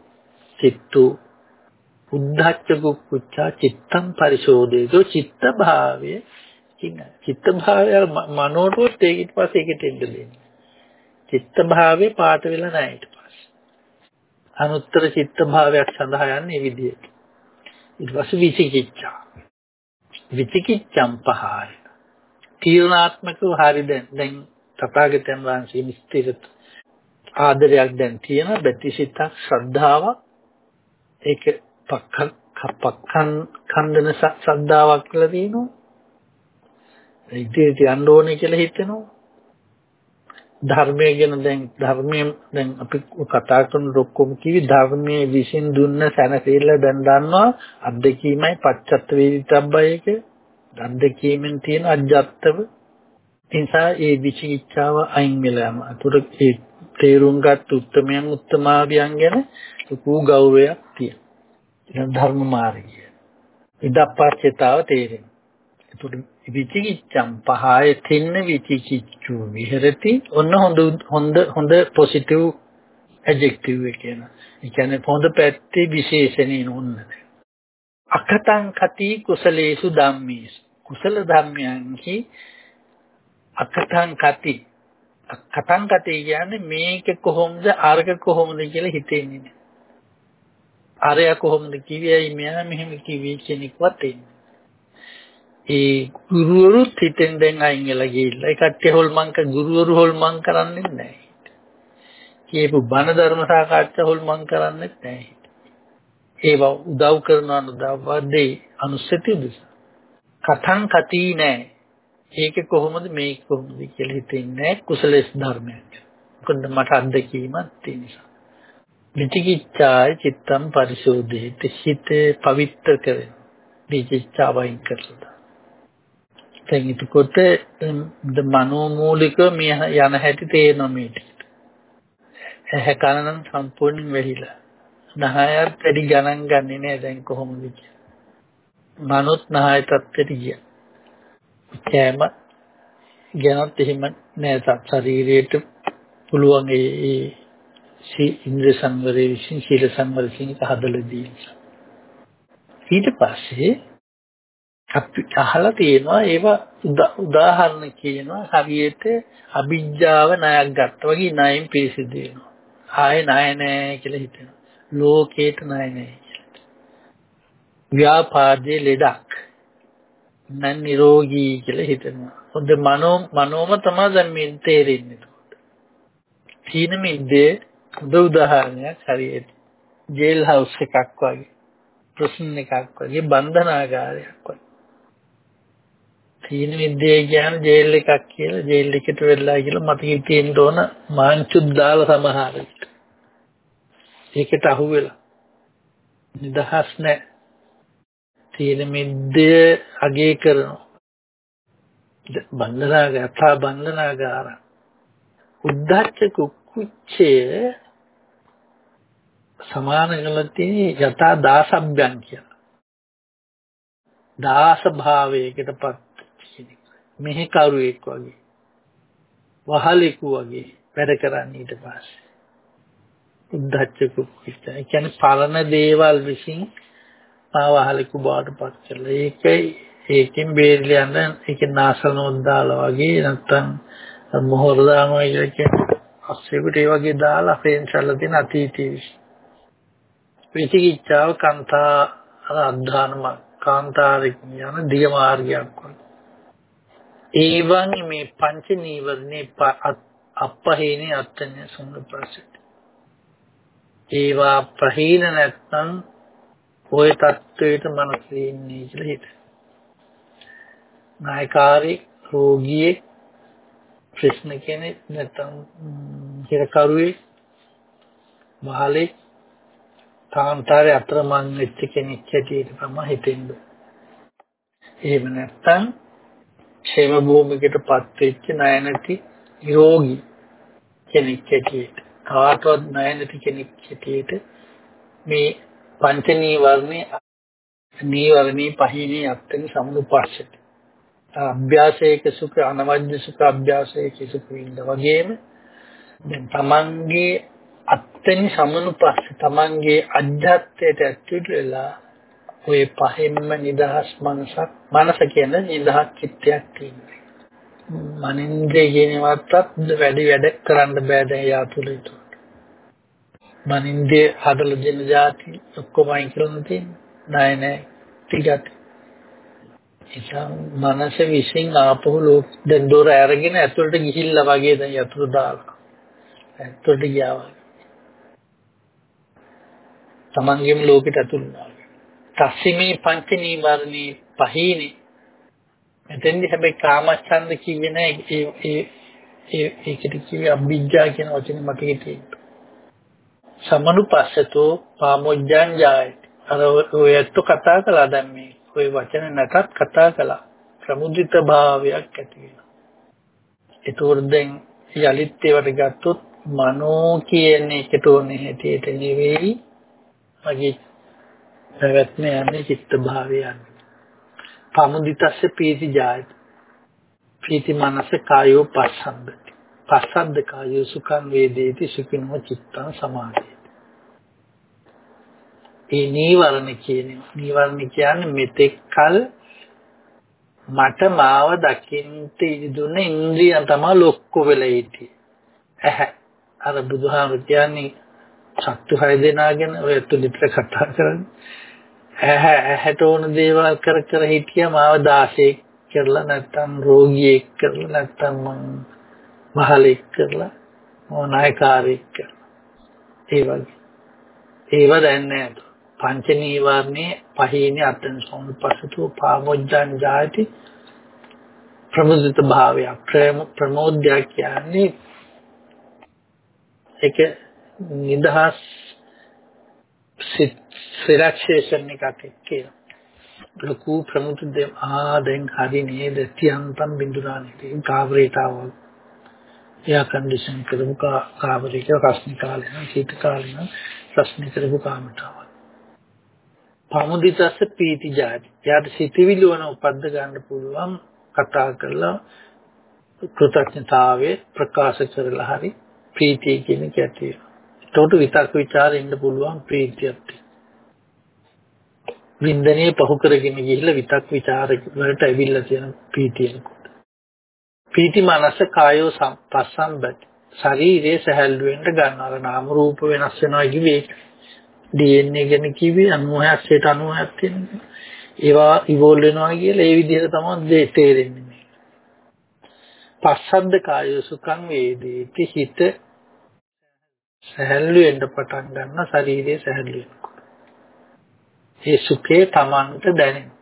චිත්තු උද්ධච්ච කුච්චා චිත්තම් පරිශෝධේතෝ චිත්ත භාවය කියන චිත්ත භාවය මනෝටත් ඒක ඊට පස්සේ ඒකට එන්න දෙන්නේ. චිත්ත භාවයේ පාට වෙලා නැහැ ඊට පස්සේ. අනුත්තර චිත්ත භාවයක් සඳහා යන්නේ මේ විදිහට. ඊට පස්සේ විචිකිච්ඡා. විචිකිච්ඡම් පහය. තීරණාත්මකව හරි දැන් දැන් තථාගතයන් වහන්සේ නිස්තිරත ආදරයක් දැන් තියෙන බැතිසිතක් ශ්‍රද්ධාවක් ඒක පක්ඛ පක්ඛන් කන්දන ශ්‍රද්ධාවක් කියලා තියෙනවා ඉදිරියට යන්න ඕනේ කියලා හිතෙනවා. ධර්මය ගැන දැන් ධර්මයෙන් දැන් අපි කතා කරන ඔක්කොම කිවි ධර්මයේ විසින් දුන්න සැනසෙල්ල දැන් දන්නවා අත්දැකීමයි පච්චත්ත වේදිතබ්බය එක අත්දැකීමෙන් තියෙන අජත්තව නිසා ඒ විචිකිච්ඡාව අයින් වෙලා යනවා. ඒතර ඒ තේරුම් ගත් උත්තමයන් උත්තමාවියන් ගැන ලොකු ගෞරවයක් තියෙනවා. ධර්ම මාර්ගය. ඉදප්පච්චතාව තේරෙනවා. ඒතර විචිකිච්ඡම් පහය තින්න විචිකිච්ඡු විහෙරති ඔන්න හොඳ හොඳ හොඳ පොසිටිව් ඇඩ්ජෙක්ටිව් එක කියන. ඒ කියන්නේ හොඳ පැත්තේ විශේෂණේ නෝන්නද. අකතං කති කුසලේසු ධම්මේසු. කුසල ධම්මයන්හි අකතං කති කතං කති කියන්නේ මේක කොහොමද අර්ග කොහොමද කියලා හිතෙන්නේ නැහැ. අරය කොහොමද කිවියයි මෙයා මෙහෙම කිවි කෙනෙක්වත් එන්නේ. ඒ ගුරුවරුත් හිතෙන් දැන් අයින් වෙලා ගිහිල්ලා ඒ කට්ටිය හොල්මන් කර ගුරුවරු හොල්මන් කරන්නේ නැහැ. කියපු බණ ධර්ම සාකච්ඡා හොල්මන් කරන්නේ නැහැ. ඒවා උදව් කරනවා උදව් වදේ අනුස්සති උදෙස. කතං කති නැහැ. ඒක කොහොමද මේක කොහොමද කියලා හිතෙන්නේ කුසලස් ධර්මයක්. මොකද මට අත්දැකීමක් තියෙන නිසා. විචිකිච්ඡාය චිත්තම් පරිශෝධේ හිත පවිත්‍ර කරන. විචිකිච්ඡාවයින් කරලා. දැන් එතකොට මනෝමූලික මේ යන හැටි තේරෙනවා මේක. ඇහැ කන නම් සම්පූර්ණයෙන් වෙහිලා. නහයත් වැඩි ගණන් ගන්නේ නැහැ දැන් කොහොමද කියලා. මනොත් නහය තත්ත්වයට ගියා. කෑම ගැනත් එහෙම නෑ ශරීරයට පුළුවන් ඒ ඉන්ද්‍ර සංවරයේ විසින් සීල සංවර කියන එක හදලා දීලා. ඊට පස්සේ අපි අහලා තියෙනවා ඒවා උදාහරණ කියනවා හරියට අභිජ්ජාව ණයක් ගත්තා වගේ ණයෙන් පිරිසිදු වෙනවා. ආයේ ණය නෑ කියලා හිතෙනවා. ලෝකේට ණය නෑ කියලා. ව්‍යාපාදයේ ලෙඩක් නන් නිරෝගී කියලා හිතෙනවා. හොඳ මනෝ මනෝම තමයි දැන් මේ තේරෙන්නේ. තීන මිද්දේ හොඳ උදාහරණයක් හරියට ජේල් හවුස් එකක් වගේ ප්‍රශ්න එකක් වගේ බන්ධනාගාරයක් වගේ තීන විද්‍යාව කියන්නේ ජේල් එකක් කියලා ජේල් එකට වෙලා කියලා මතකෙ තියෙන්න ඕන මාංචුත් දාලා සමහර විට. ඒකට අහු වෙලා. නිදහස් නැහැ. තීන මිද්දේ අගේ කරනවා. බන්ධනාග යථා බන්ධනාගාර. උද්ධච්ච කුච්චය සමාන කරලා තියෙන යථා දාසබ්බයන් කියලා. දාස භාවයකටපත් මෙහි කරුවෙක් වගේ. වහලෙකු වගේ වැඩ කරන්නේ ඊට පස්සේ. උද්දච්ච කුක්කිට ඒ කියන්නේ පරණ දේවල් විසින් පාවහලෙකු බවට පත් කරලා. ඒකයි ඒකෙන් බේරිලා යන ඒක නාසනොත් දාලා වගේ නැත්තම් මොහොර දානවා කියලා කියන්නේ අස්සෙකට ඒ වගේ දාලා අපෙන් සැලලා තියෙන අතීතයේ විචිකිච්ඡාව කාන්තා අධධානම කාන්තාරික යන දිය මාර්ගයක් වගේ. ඒ වගේ මේ පංච නීවරණේ අපහේනේ අත්ත්‍ය සංගප්‍රසිත. ඒවා ප්‍රහීන නැත්නම් ওই தത്വයට මනස ඉන්නේ කියලා හිත. නායකාරී රෝගියේ ප්‍රශ්න කෙනෙක් නැත්නම් හිරකරුවේ මහලේ කාන්තාරේ අතරමං වෙච්ච කෙනෙක් හැටියට තමයි හිතෙන්නේ. එහෙම නැත්නම් ക്ഷേම භූමිකටපත් වෙච්ච ණය නැති නිරෝගී කෙනෙක් හැටියට කාටවත් ණය නැති කෙනෙක් හැටියට මේ පංච නීවරණේ නීවරණී පහිනේ අත්තනි සමුපස්සති අභ්‍යාසයක සුඛ අනවජ්‍ය සුඛ අභ්‍යාසයක සුඛ විඳ වගේම දැන් තමන්ගේ අත්තනි සමනුපස්ස තමන්ගේ අධ්‍යාත්මයට ඇතුළු වෙලා ඔය පහෙන්ම නිදහස් මනසක් මනස කියන නිදහස් චිත්තයක් තියෙනවා. මනින්ද්‍රය කියනවත්ත් වැඩි වැඩ කරන්න බෑ දැන් යාතුලිට. මනින්ද්‍රය හදලා දෙන જાති ඔක්කොම අයින් කරලා තියෙනවා. නෑ නෑ ටිකක් නිසා මනස විසින් ආපහු ලෝක දැන් දොර අරගෙන ඇතුළට ගිහිල්ලා වගේ දැන් යතුරු දාලා. ඇතුළට ගියා වගේ. තමන්ගේම ලෝකෙට ඇතුළු වුණා. තස්සිමේ පංච නීවරණේ පහේනේ. එතෙන්දි හැබැයි කාමච්ඡන්ද කිව්වේ නෑ ඒ ඒ ඒ ඒකට කිව්වේ අභිජ්ජා කියන වචනේ මට හිතේ. සමනුපස්සතෝ පාමොජ්ජං ජායති. අර ඔයත් කතා කළා දැන් මේ ওই වචන නැතත් කතා කළා. ප්‍රමුදිත භාවයක් ඇති වෙනවා. ඒතකොට දැන් යලිත් ඒවට ගත්තොත් මනෝ කියන එකට ඕනේ හැටියට නෙවෙයි මගේ පැවැත්ම යන්නේ චිත්ත භාවය යන්නේ. පමුදිතස්ස පීති ජායත. පීති මනස කායෝ පස්සද්දති. පස්සද්ද කායෝ සුඛං වේදේති සුඛිනෝ චිත්තං සමාධිය. ඒ නීවරණ කියන්නේ නීවරණ කියන්නේ මෙතෙක් කල මට මාව දකින්ට ඉදුණ ඉන්ද්‍රියන් තමයි ලොක්ක වෙලා හිටියේ. ඇහැ අර බුදුහාමුදුරු කියන්නේ සත්තු හය දෙනාගෙන ඔය තුලිතර කතා කරන්නේ. ඇහැ ඇහැට ඕන දේවල් කර කර හිටියා මාව 16 කරලා නැත්තම් රෝගියෙක් කරලා නැත්තම් මහලෙක් කරලා මොනායකාරයෙක් කරලා. ඒ වගේ. ඒව දැන් නෑ. පංච නීවරණේ පහේනේ අතන සම්පස්සතු පාමොජ්ජං ජාති ප්‍රමුදිත භාවය ප්‍රමෝද්‍ය කියන්නේ ඒක නිදහස් සිරක්ෂේෂන් එකක් කියලා ලකු ප්‍රමුඛ දෙම් ආ දැන් හරි නේද? තියන්තම් බින්දුරානේ කාවරේතාව එයා කන්ඩිෂන් කරමු කාවරේක රස්නි කාලේ නම් සීත කාලේ නම් රස්නි කරපු කාමතාව පමුදිතස්ස පීති ජාති. යාට සිතවිලි වන උපද්ද ගන්න පුළුවන් කතා කරලා කෘතඥතාවයේ ප්‍රකාශ කරලා හරි ප්‍රීතිය කියන එක එතකොට විතක් ਵਿਚාරෙ ඉන්න පුළුවන් ප්‍රීතියක් වින්දනයේ පහු කරගෙන ගිහිල්ලා විතක් ਵਿਚාර වලට ඇවිල්ලා තියෙන ප්‍රීතියනකොට. ප්‍රීති මනස කායෝ සම්පස්සම්බත් ශරීරයේ සැහැල්ලු වෙන්න ගන්න අර නාම රූප වෙනස් වෙනවා කිව්වේ. DNA ගැන කිව්වේ 96ට 90ක් තියෙනවා. ඒවා ඉවෝල් වෙනවා කියලා ඒ විදිහට තමයි තේරෙන්නේ. පස්සද්ද කායෝ සුඛං වේදේති. හිත සැහැල්ලු වෙන්න පටන් ගන්න ශරීරයේ සැහැල්ලු වෙනකොට. ඒ සුඛේ Tamanට දැනෙනවා.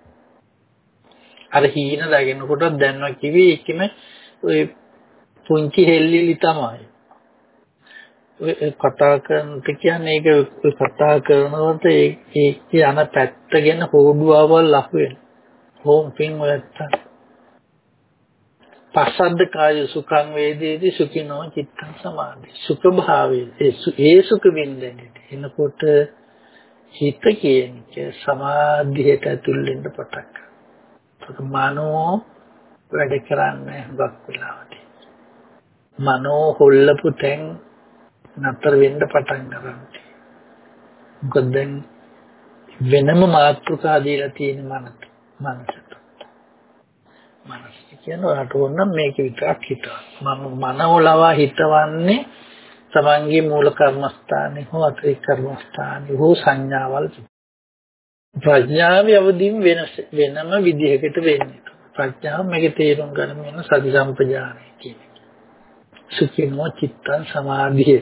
අර හීන දකිනකොට දැනනවා කිව්වේ ඒකෙම ඔය පුංචි හෙල්ලිලි තමයි. කතා කරනට කියන්නේ ඒක කතා කරනකොට ඒ යන පැත්ත ගැන හොඩුවවල් ලහු වෙන. හෝම් පින් වලට පස්සද්ද කාය සුඛං වේදේති සුඛිනෝ චිත්තං සමාධි. සුඛ භාවයේ ඒ සුඛ වින්දනේ. එනකොට හිත කියන්නේ සමාධියට ඇතුල් වෙන්න පටන් ගන්නවා. මනෝ වැඩ කරන්නේ හුඟක් වෙලාවට. මනෝ හොල්ලපු තැන් නතර වෙන්න පටන් ගන්නවා. මොකද දැන් වෙනම මාතෘකා දීලා තියෙන මනස මනසට. මනස කියනවා රට ඕනම් මේක විතරක් හිතනවා. මම මනෝලවා හිතවන්නේ තමන්ගේ මූල කර්මස්ථානේ හෝ අතිරේක කර්මස්ථානේ හෝ සංඥාවල් ප්‍රඥාවේ අවදීන් වෙනස වෙනම විදිහකට වෙන්නේ. ප්‍රඥාව මේක තේරුම් ගන්න වෙන සති සම්පජානය කියන්නේ. සුඛිනෝ චිත්තං සමාධිය.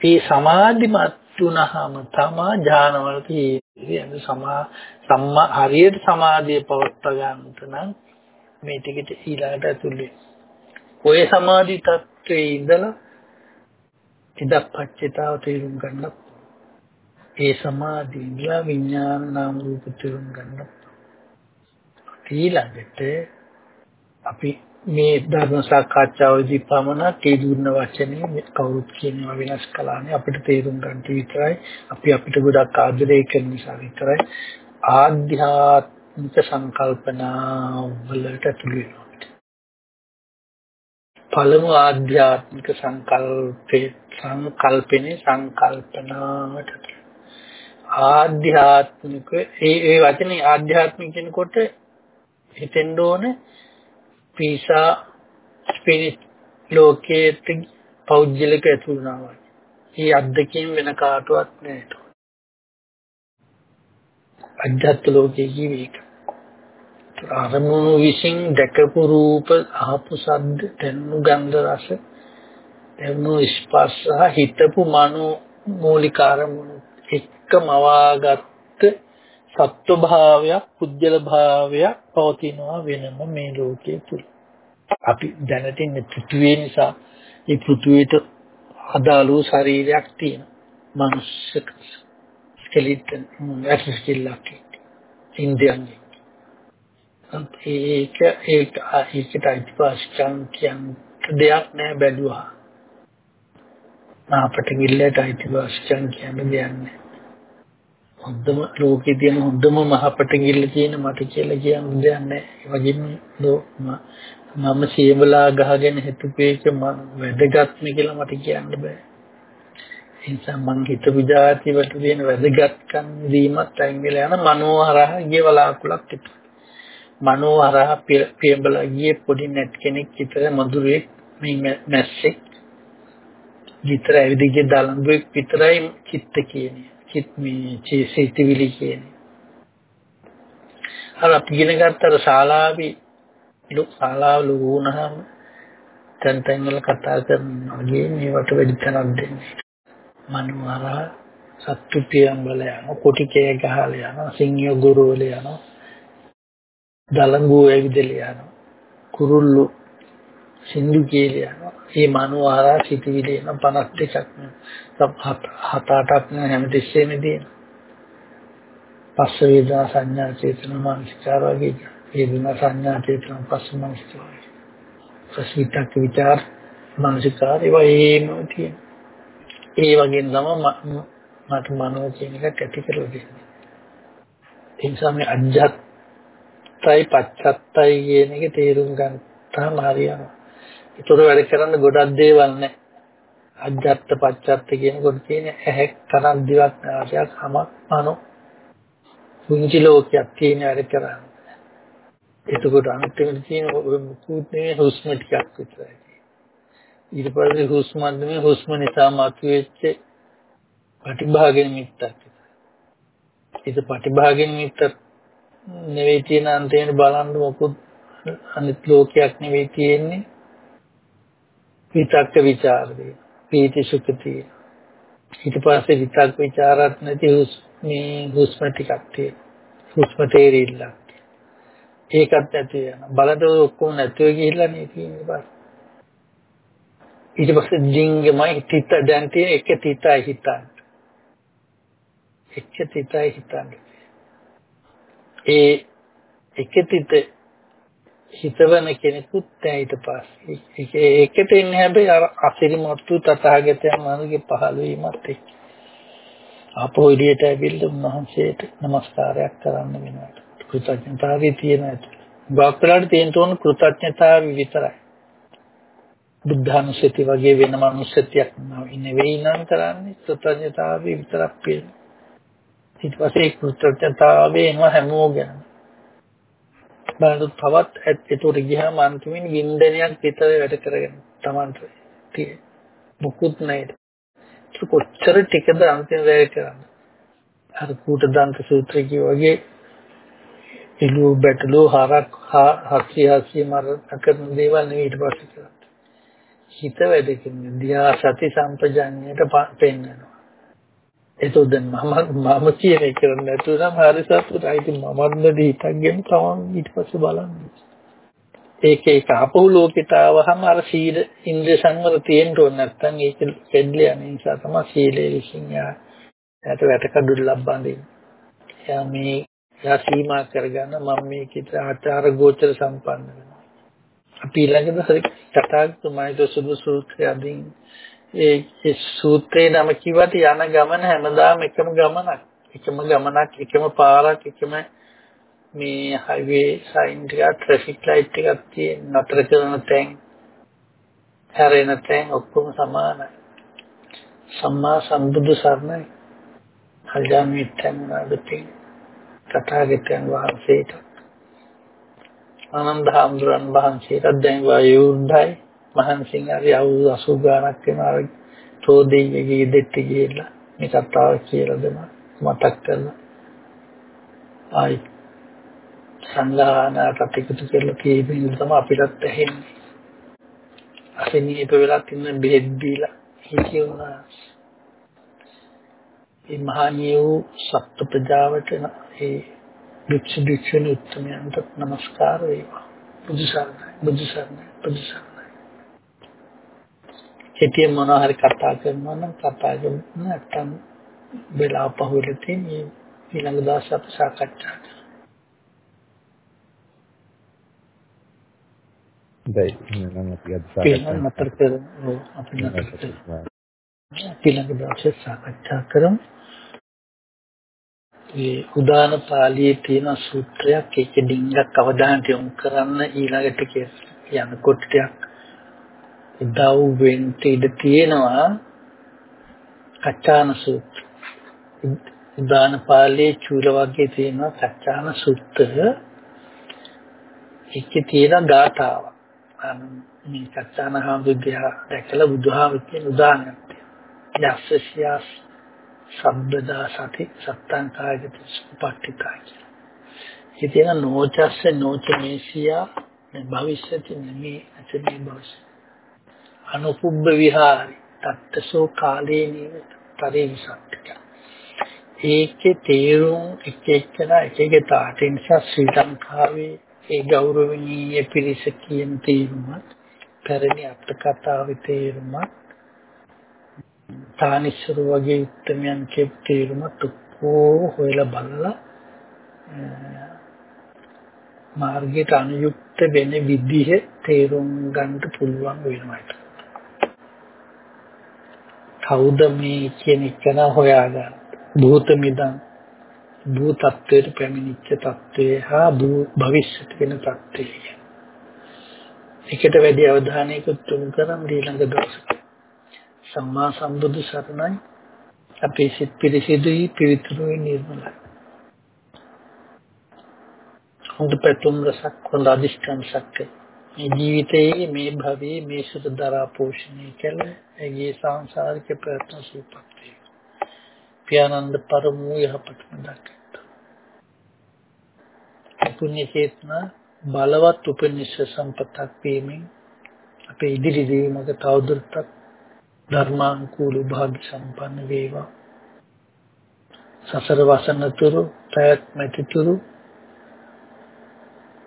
මේ සමාධිමත් වුණාම තමා ඥානවලට කියන්නේ සමා සම්මා හරියට සමාධිය පවත්වා ගන්නට නම් මේ ටිකට ඊළඟට ඇතුළේ. ඔය සමාධි තත්ත්වයේ ඉඳලා ඉදප්පච්චතාව තේරුම් ගන්න. ඒ සමාධිය ඉඳලා විඥාන නාම රූප තේරුම් ගන්න. ඊළඟට අපි මේ ධර්ම සාකච්ඡාවේදී පමණක් ඒ දුන්න වචනේ කවුරුත් කියනවා වෙනස් කළානේ අපිට තේරුම් ගන්න විතරයි අපි අපිට ගොඩක් ආදරය කරන නිසා විතරයි ආධ්‍යාත්මික සංකල්පනා වලට ඇතුළු වෙනවා පළමු ආධ්‍යාත්මික සංකල්පේ සංකල්පනේ සංකල්පනාවට ආධ්‍යාත්මික ඒ ඒ වචනේ ආධ්‍යාත්මික කියනකොට හිතෙන්න ඕනේ පීසා ස්පිරිට් ලෝකයට පෞද්ගලික ඇතුළුනා වගේ. මේ අද්දකින් වෙන කාටවත් නෑ. අධ්‍යාත්ම ලෝකයේ ජීවික. අරමුණු විසින් දැකපු රූප, අහපු ශබ්ද, දැනුණු ගන්ධ රස, දැනුණු ස්පර්ශ හිතපු මනෝ මූලික අරමුණු එක්කම වවාගත්ත සත්ව භාවයක් පුජ්‍යල භාවයක් පවතිනවා වෙනම මේ ලෝකයේ තුල. අපි දැනට ඉන්නේ පෘථුවිය නිසා ඒ පෘථුවියට අදාළ වූ ශරීරයක් තියෙනවා. මනුෂ්‍ය ස්කෙලිටන් ඇක්සිස්ටිල්ලක් ඉන්දියන් ඒක ඒක ඒකට අයිතිවාසිකම් කියන දෙයක් නෑ බැලුවා. අපට ගිල්ලට අයිතිවාසිකම් කියන දෙයක් නෑ. හොඳම ලෝකේ තියෙන හොඳම මහපට ගිල්ල තියෙන මට කියලා කියන්න දෙයක් නැහැ. ඒ වගේම මම සියවලා ගහගෙන හිතුපේක වැදගත්ම කියලා මට කියන්න බෑ. ඒ නිසා මං හිතපු જાති වලට තියෙන වැදගත්කම් දීමත් අයින් වෙලා යන මනෝහරහ ගිය වලාකුලක් තිබුණා. මනෝහරහ පියඹලා ගියේ පොඩි නැට් කෙනෙක් විතර මధుරේ මේ මැස්සෙක් විතර ඇවිදගේ දලංගුවෙක් විතරයි චිත්ත කියන්නේ. චිත් මේ චේසිතවිලි කියන්නේ. අර අපි ඉගෙන ගත්තර ශාලාවේ ලොක් ශාලාව ලොකු වුණාම තැන් තැන් වල කතා කරන වගේ මේවට වැඩි තැනක් දෙන්නේ. මනුවර සත්තු පියම්බල යන කොටි කේ ගහලා යන සිංහය ගුරු වල යන දලංගු ඇවිදලා යන කුරුල්ලු සින්දු කියලා යනවා. මේ මනෝආරා සිටිවිලි එන 52ක් හත අටක් නේ හැමතිස්සෙම දෙන. පස්ස වේදනා සංඥා චේතන මානසිකාර වගේ වේදනා සංඥා චේතන පස්ස මානසිකාර. ප්‍රසිතක් විචාර මානසිකාර ඒවා ඒම තියෙන. ඒ වගේ තමයි මට මනෝ කියන එක කැටි කරලා දෙන්නේ. ඒ නිසා මේ අජත්තයි පච්චත්තයි කියන එක තේරුම් ගන්න තාම හරියනවා. ඒතර වැඩ කරන්න ගොඩක් දේවල් නැහැ. අජත්ත පච්චත්ත කියනකොට තියෙන ඇහැ තරම් දිවක් නාසයක් හමක් මනෝ පුංචි ලෝකයක් තියෙන වැඩ කරන්නේ. එතකොට අන්තිමට තියෙන මුකුත් නෙවෙයි හුස්ම ටිකක් විතරයි. ඊට පස්සේ හුස්මත් මේ හුස්ම නිසා මතුවෙච්ච පටිභාග නිමිත්තක්. ඒක පටිභාග නිමිත්ත නෙවෙයි තියෙන අන්තයෙන් බලන්න මොකුත් අනිත් ලෝකයක් නෙවෙයි තියෙන්නේ. විතක්ක ਵਿਚාරදී. පීති සුඛතිය. ඊට පස්සේ විතක් ਵਿਚාරත් නැති හුස් මේ හුස්ම ටිකක් තියෙන. හුස්ම තේරිල්ල. ඒකත් නැති වෙනවා. බලද ඔක්කොම නැතුව ගිහිල්ලා නේ තියෙන්නේ. ඊට පස්සේ ජිංගමයි තිත දැන් තියෙන එක තිතයි හිතන්න. එක තිතයි හිතන්න. ඒ එක තිත හිතවන කෙනෙකුත් නැහැ ඊට පස්සේ. ඒකට ඉන්නේ හැබැයි අර අසිරිමත්තු තථාගතයන් වහන්සේගේ පහළ වීමත් එක්ක. අපෝ එළියට ඇවිල්ලා උන්වහන්සේට নমස්කාරයක් කරන්න වෙනවා. කෘතඥතාවය තියෙන ඇත. බාප්පලාට තියෙන තෝන කෘතඥතාවය විතරයි. බුද්ධානුස්සති වගේ වෙන මනුස්සතියක් නෙවෙයි නම් කරන්නේ කෘතඥතාවය විතරක් පිළිගන්න. ඊට පස්සේ කෘතඥතාවය එනවා හැමෝගෙම. බලන්න තවත් ඒතොර ගියාම අන්තිමින් වින්දනයක් විතර වැඩ කරගෙන Tamanට තියෙන. මුකුත් නැහැ. කොච්චර ටිකද අන්තිම වැය කරන්නේ. අර කූට දන්ත සූත්‍රය වගේ එළු බැටළු හරක් හක්ෂි හක්ෂි මරණ කරන දේවල් නෙවෙයි ඊට පස්සේ කරන්නේ. හිත වැඩ කරන දියා සති සම්පජඤ්ඤයට පෙන්නනවා. ඒතොත් දැන් මම මම කියන එක කරන්නේ නැතුව නම් හරි සතුටයි. ඉතින් මමත් හිතගෙන තමන් ඊට පස්සේ බලන්නේ. ඒක ඒක අපෝ ලෝකෙට ආවහම අර සීල ඉන්ද්‍රිය සංවර තියෙන්න ඕන නැත්නම් ඒක දෙඩ්ලි යන නිසා තමයි සීලේ විසින් යාට වැටකඩු ලබ්බඳින්නේ. එයා මේ එයා සීමා කරගන්න මම මේකිට ආචාර ගෝචර සම්පන්න වෙනවා. අපි ළඟද හරි තථාගතමයි දසුදු සූත්‍රය අදින් ඒ ඒ සූත්‍රේ නම කිව්වට යන ගමන හැමදාම එකම ගමනක්. එකම ගමනක් එකම පාරක් එකම මේ හයිවේ සයින් ටික ට්‍රැෆික් ලයිට් ටිකක් තියෙන නතර කරන තැන් හැරෙන තැන් ඔක්කොම සමානයි. සම්මා සම්බුදු සරණයි. හල්ජාමිත්තන් නාදපින් තථාගතයන් වහන්සේට ආනන්ද හාමුදුරන් වහන්සේට දැන් වායුද්ධයි මහන්සිං හරි අවුරුදු 80 ගාණක් වෙනවා තෝදෙයිගේ දෙට්ටි ගිහිල්ලා මේ කතාව කියලා දෙම මතක් කරලා. ආයි. සංඝානාට එකතු කරලා කියමින් තමයි අපිටත් ඇහෙන්නේ. අසනීප වෙලා තින්න බෙහෙත් දීලා හිතියුණා. මේ මහණිය වූ සත්ත්ව ප්‍රජාවට ඒ භික්ෂු භික්ෂුණී උත්තමයන්ට নমස්කාර වේවා. බුදු සරණයි බුදු සරණයි බුදු සරණයි හිතිය මොනවා හරි කතා කරනවා නම් කතා කරන නැත්තම් වෙලා පහුවෙලා තියෙන ඊළඟ දවස් අපි සාකච්ඡා කරමු. හොඳයි එහෙනම් අපි අද සාකච්ඡා නතර කරමු අපි නතර කරමු ඊළඟ දවසේ සාකච්ඡා කරමු ඒ උදාන පාළියේ තියෙන සූත්‍රයක් ඒක ඩිංගක් අවධානයට යොමු කරන්න ඊළඟට යනකොට ටිකක් ඉදව් වෙන්න ඉඩ තියෙනවා. කච්චාන සූත්‍ර. උදාන පාළියේ චූල වර්ගයේ තියෙන කච්චාන සූත්‍ර. ඒකේ තියෙන ගාථාව. මේ කච්චාන හාමුදුරුවෝ දැකලා බුදුහාමුදුරුවෝ කියන උදාහරණයක් තියෙනවා. යස්සසියස් සබ්බදා සති සත්තං කායගත උපට්ඨිතා කියලා. ඉතින් නෝචස්ස නෝචමේසියා මේ භවිෂ්‍යති නෙමේ අචනේ භවිෂ්‍ය. අනුපුබ්බ විහාරි තත්තසෝ කාලේ නේව තරේ විසක්ක. ඒකේ තේරුම් එක එක්කලා එක එක තාට නිසා ශ්‍රී ලංකාවේ ඒ ගෞරවනීය පිරිස කියන තේරුමත් පැරණි අට කතාවේ තේරුමත් තානිස්සර වගේ උත්තරමයන් කියපු තේරුමත් ඔක්කොම හොයලා බලලා මාර්ගයට අනුයුක්ත වෙන විදිහ තේරුම් ගන්න පුළුවන් වෙනවා. කවුද මේ කියන එක නා හොයාගන්න. භූත මිදන් භූතත්වයට පැමිණිච්ච තත්වය හා භවිෂ්‍යත් වෙන තත්වය. එකට වැඩි අවධානයකුත් යොමු කරන් ඊළඟ දවසට සම්මා සම්බුදු සරණයි. අපේ සිත් පිරිසිදුයි පිරිතුරුයි නිර්මලයි. හොඳ පැතුම් රසක් හොඳ අධිෂ්ඨාන ශක්තිය මේ ජීවිතයේ මේ භවයේ මේ සුද දරා පෝෂණය කළ ඇගේ සංසාරික ප්‍රයත්න සූපත් පියානන්ද පරමෝ යහපතම දක්වත පුණ්‍ය චේතනා බලවත් උපනිෂ සම්පතක් වීමෙන් අපේ ඉදිරි ජීවිතයක තවදුරටත් ධර්මානුකූල භාග්‍ය සම්පන්න වේවා. සසර වසනතුරු ප්‍රයත් මෙතිතුරු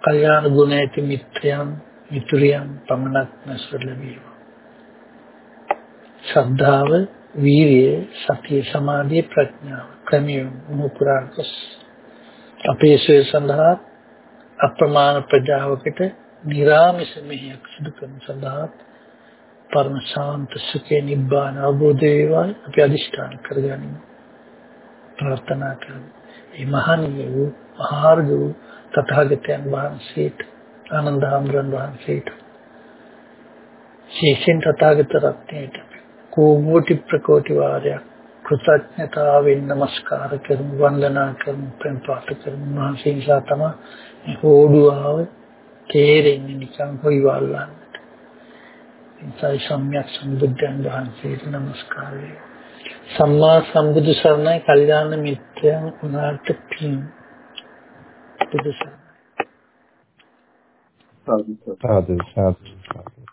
කල්යාණ ගුණ ඇති මිත්‍රයන් මිතුරියන් පමණක් නැසර ලැබේවා ශ්‍රද්ධාව වීරිය සතිය සමාධිය ප්‍රඥාව ක්‍රමයෙන් මුපුරාකස් අපේ ශ්‍රේ සඳහා අප්‍රමාණ ප්‍රජාවකට නිරාමිස මෙහෙයක් සිදු කරන සඳහා පරම ශාන්ත සුඛේ නිබ්බාන අවබෝධ වේවා අපි අදිෂ්ඨාන කරගනිමු. ප්‍රාර්ථනා කරමු. මේ මහණීය වූ ආර්ග වූ තථාගතයන් වහන්සේට ආනන්ද හාමුදුරන් වහන්සේට ශේෂෙන් තථාගත රත්නයට කෝමෝටි ප්‍රකෝටි වාරයක් කෘතඥතාවෙන් নমස්කාර කරමු වන්දනා කරමු ප්‍රේම පාත කරමු. මහන්සිය නිසා තමයි මේ හෝඩුවාව තේරෙන්නේ නිකන් හොයි වල්ලන්නට සයි සම්්‍යක් සම්බුද්ධයන් වහන්සේට নমස්කාරය. සම්මා සම්බුදු සරණයි කල්යාණ මිත්‍රයන් උනාට පින්. බුදු සරණයි. සාදු සාදු සාදු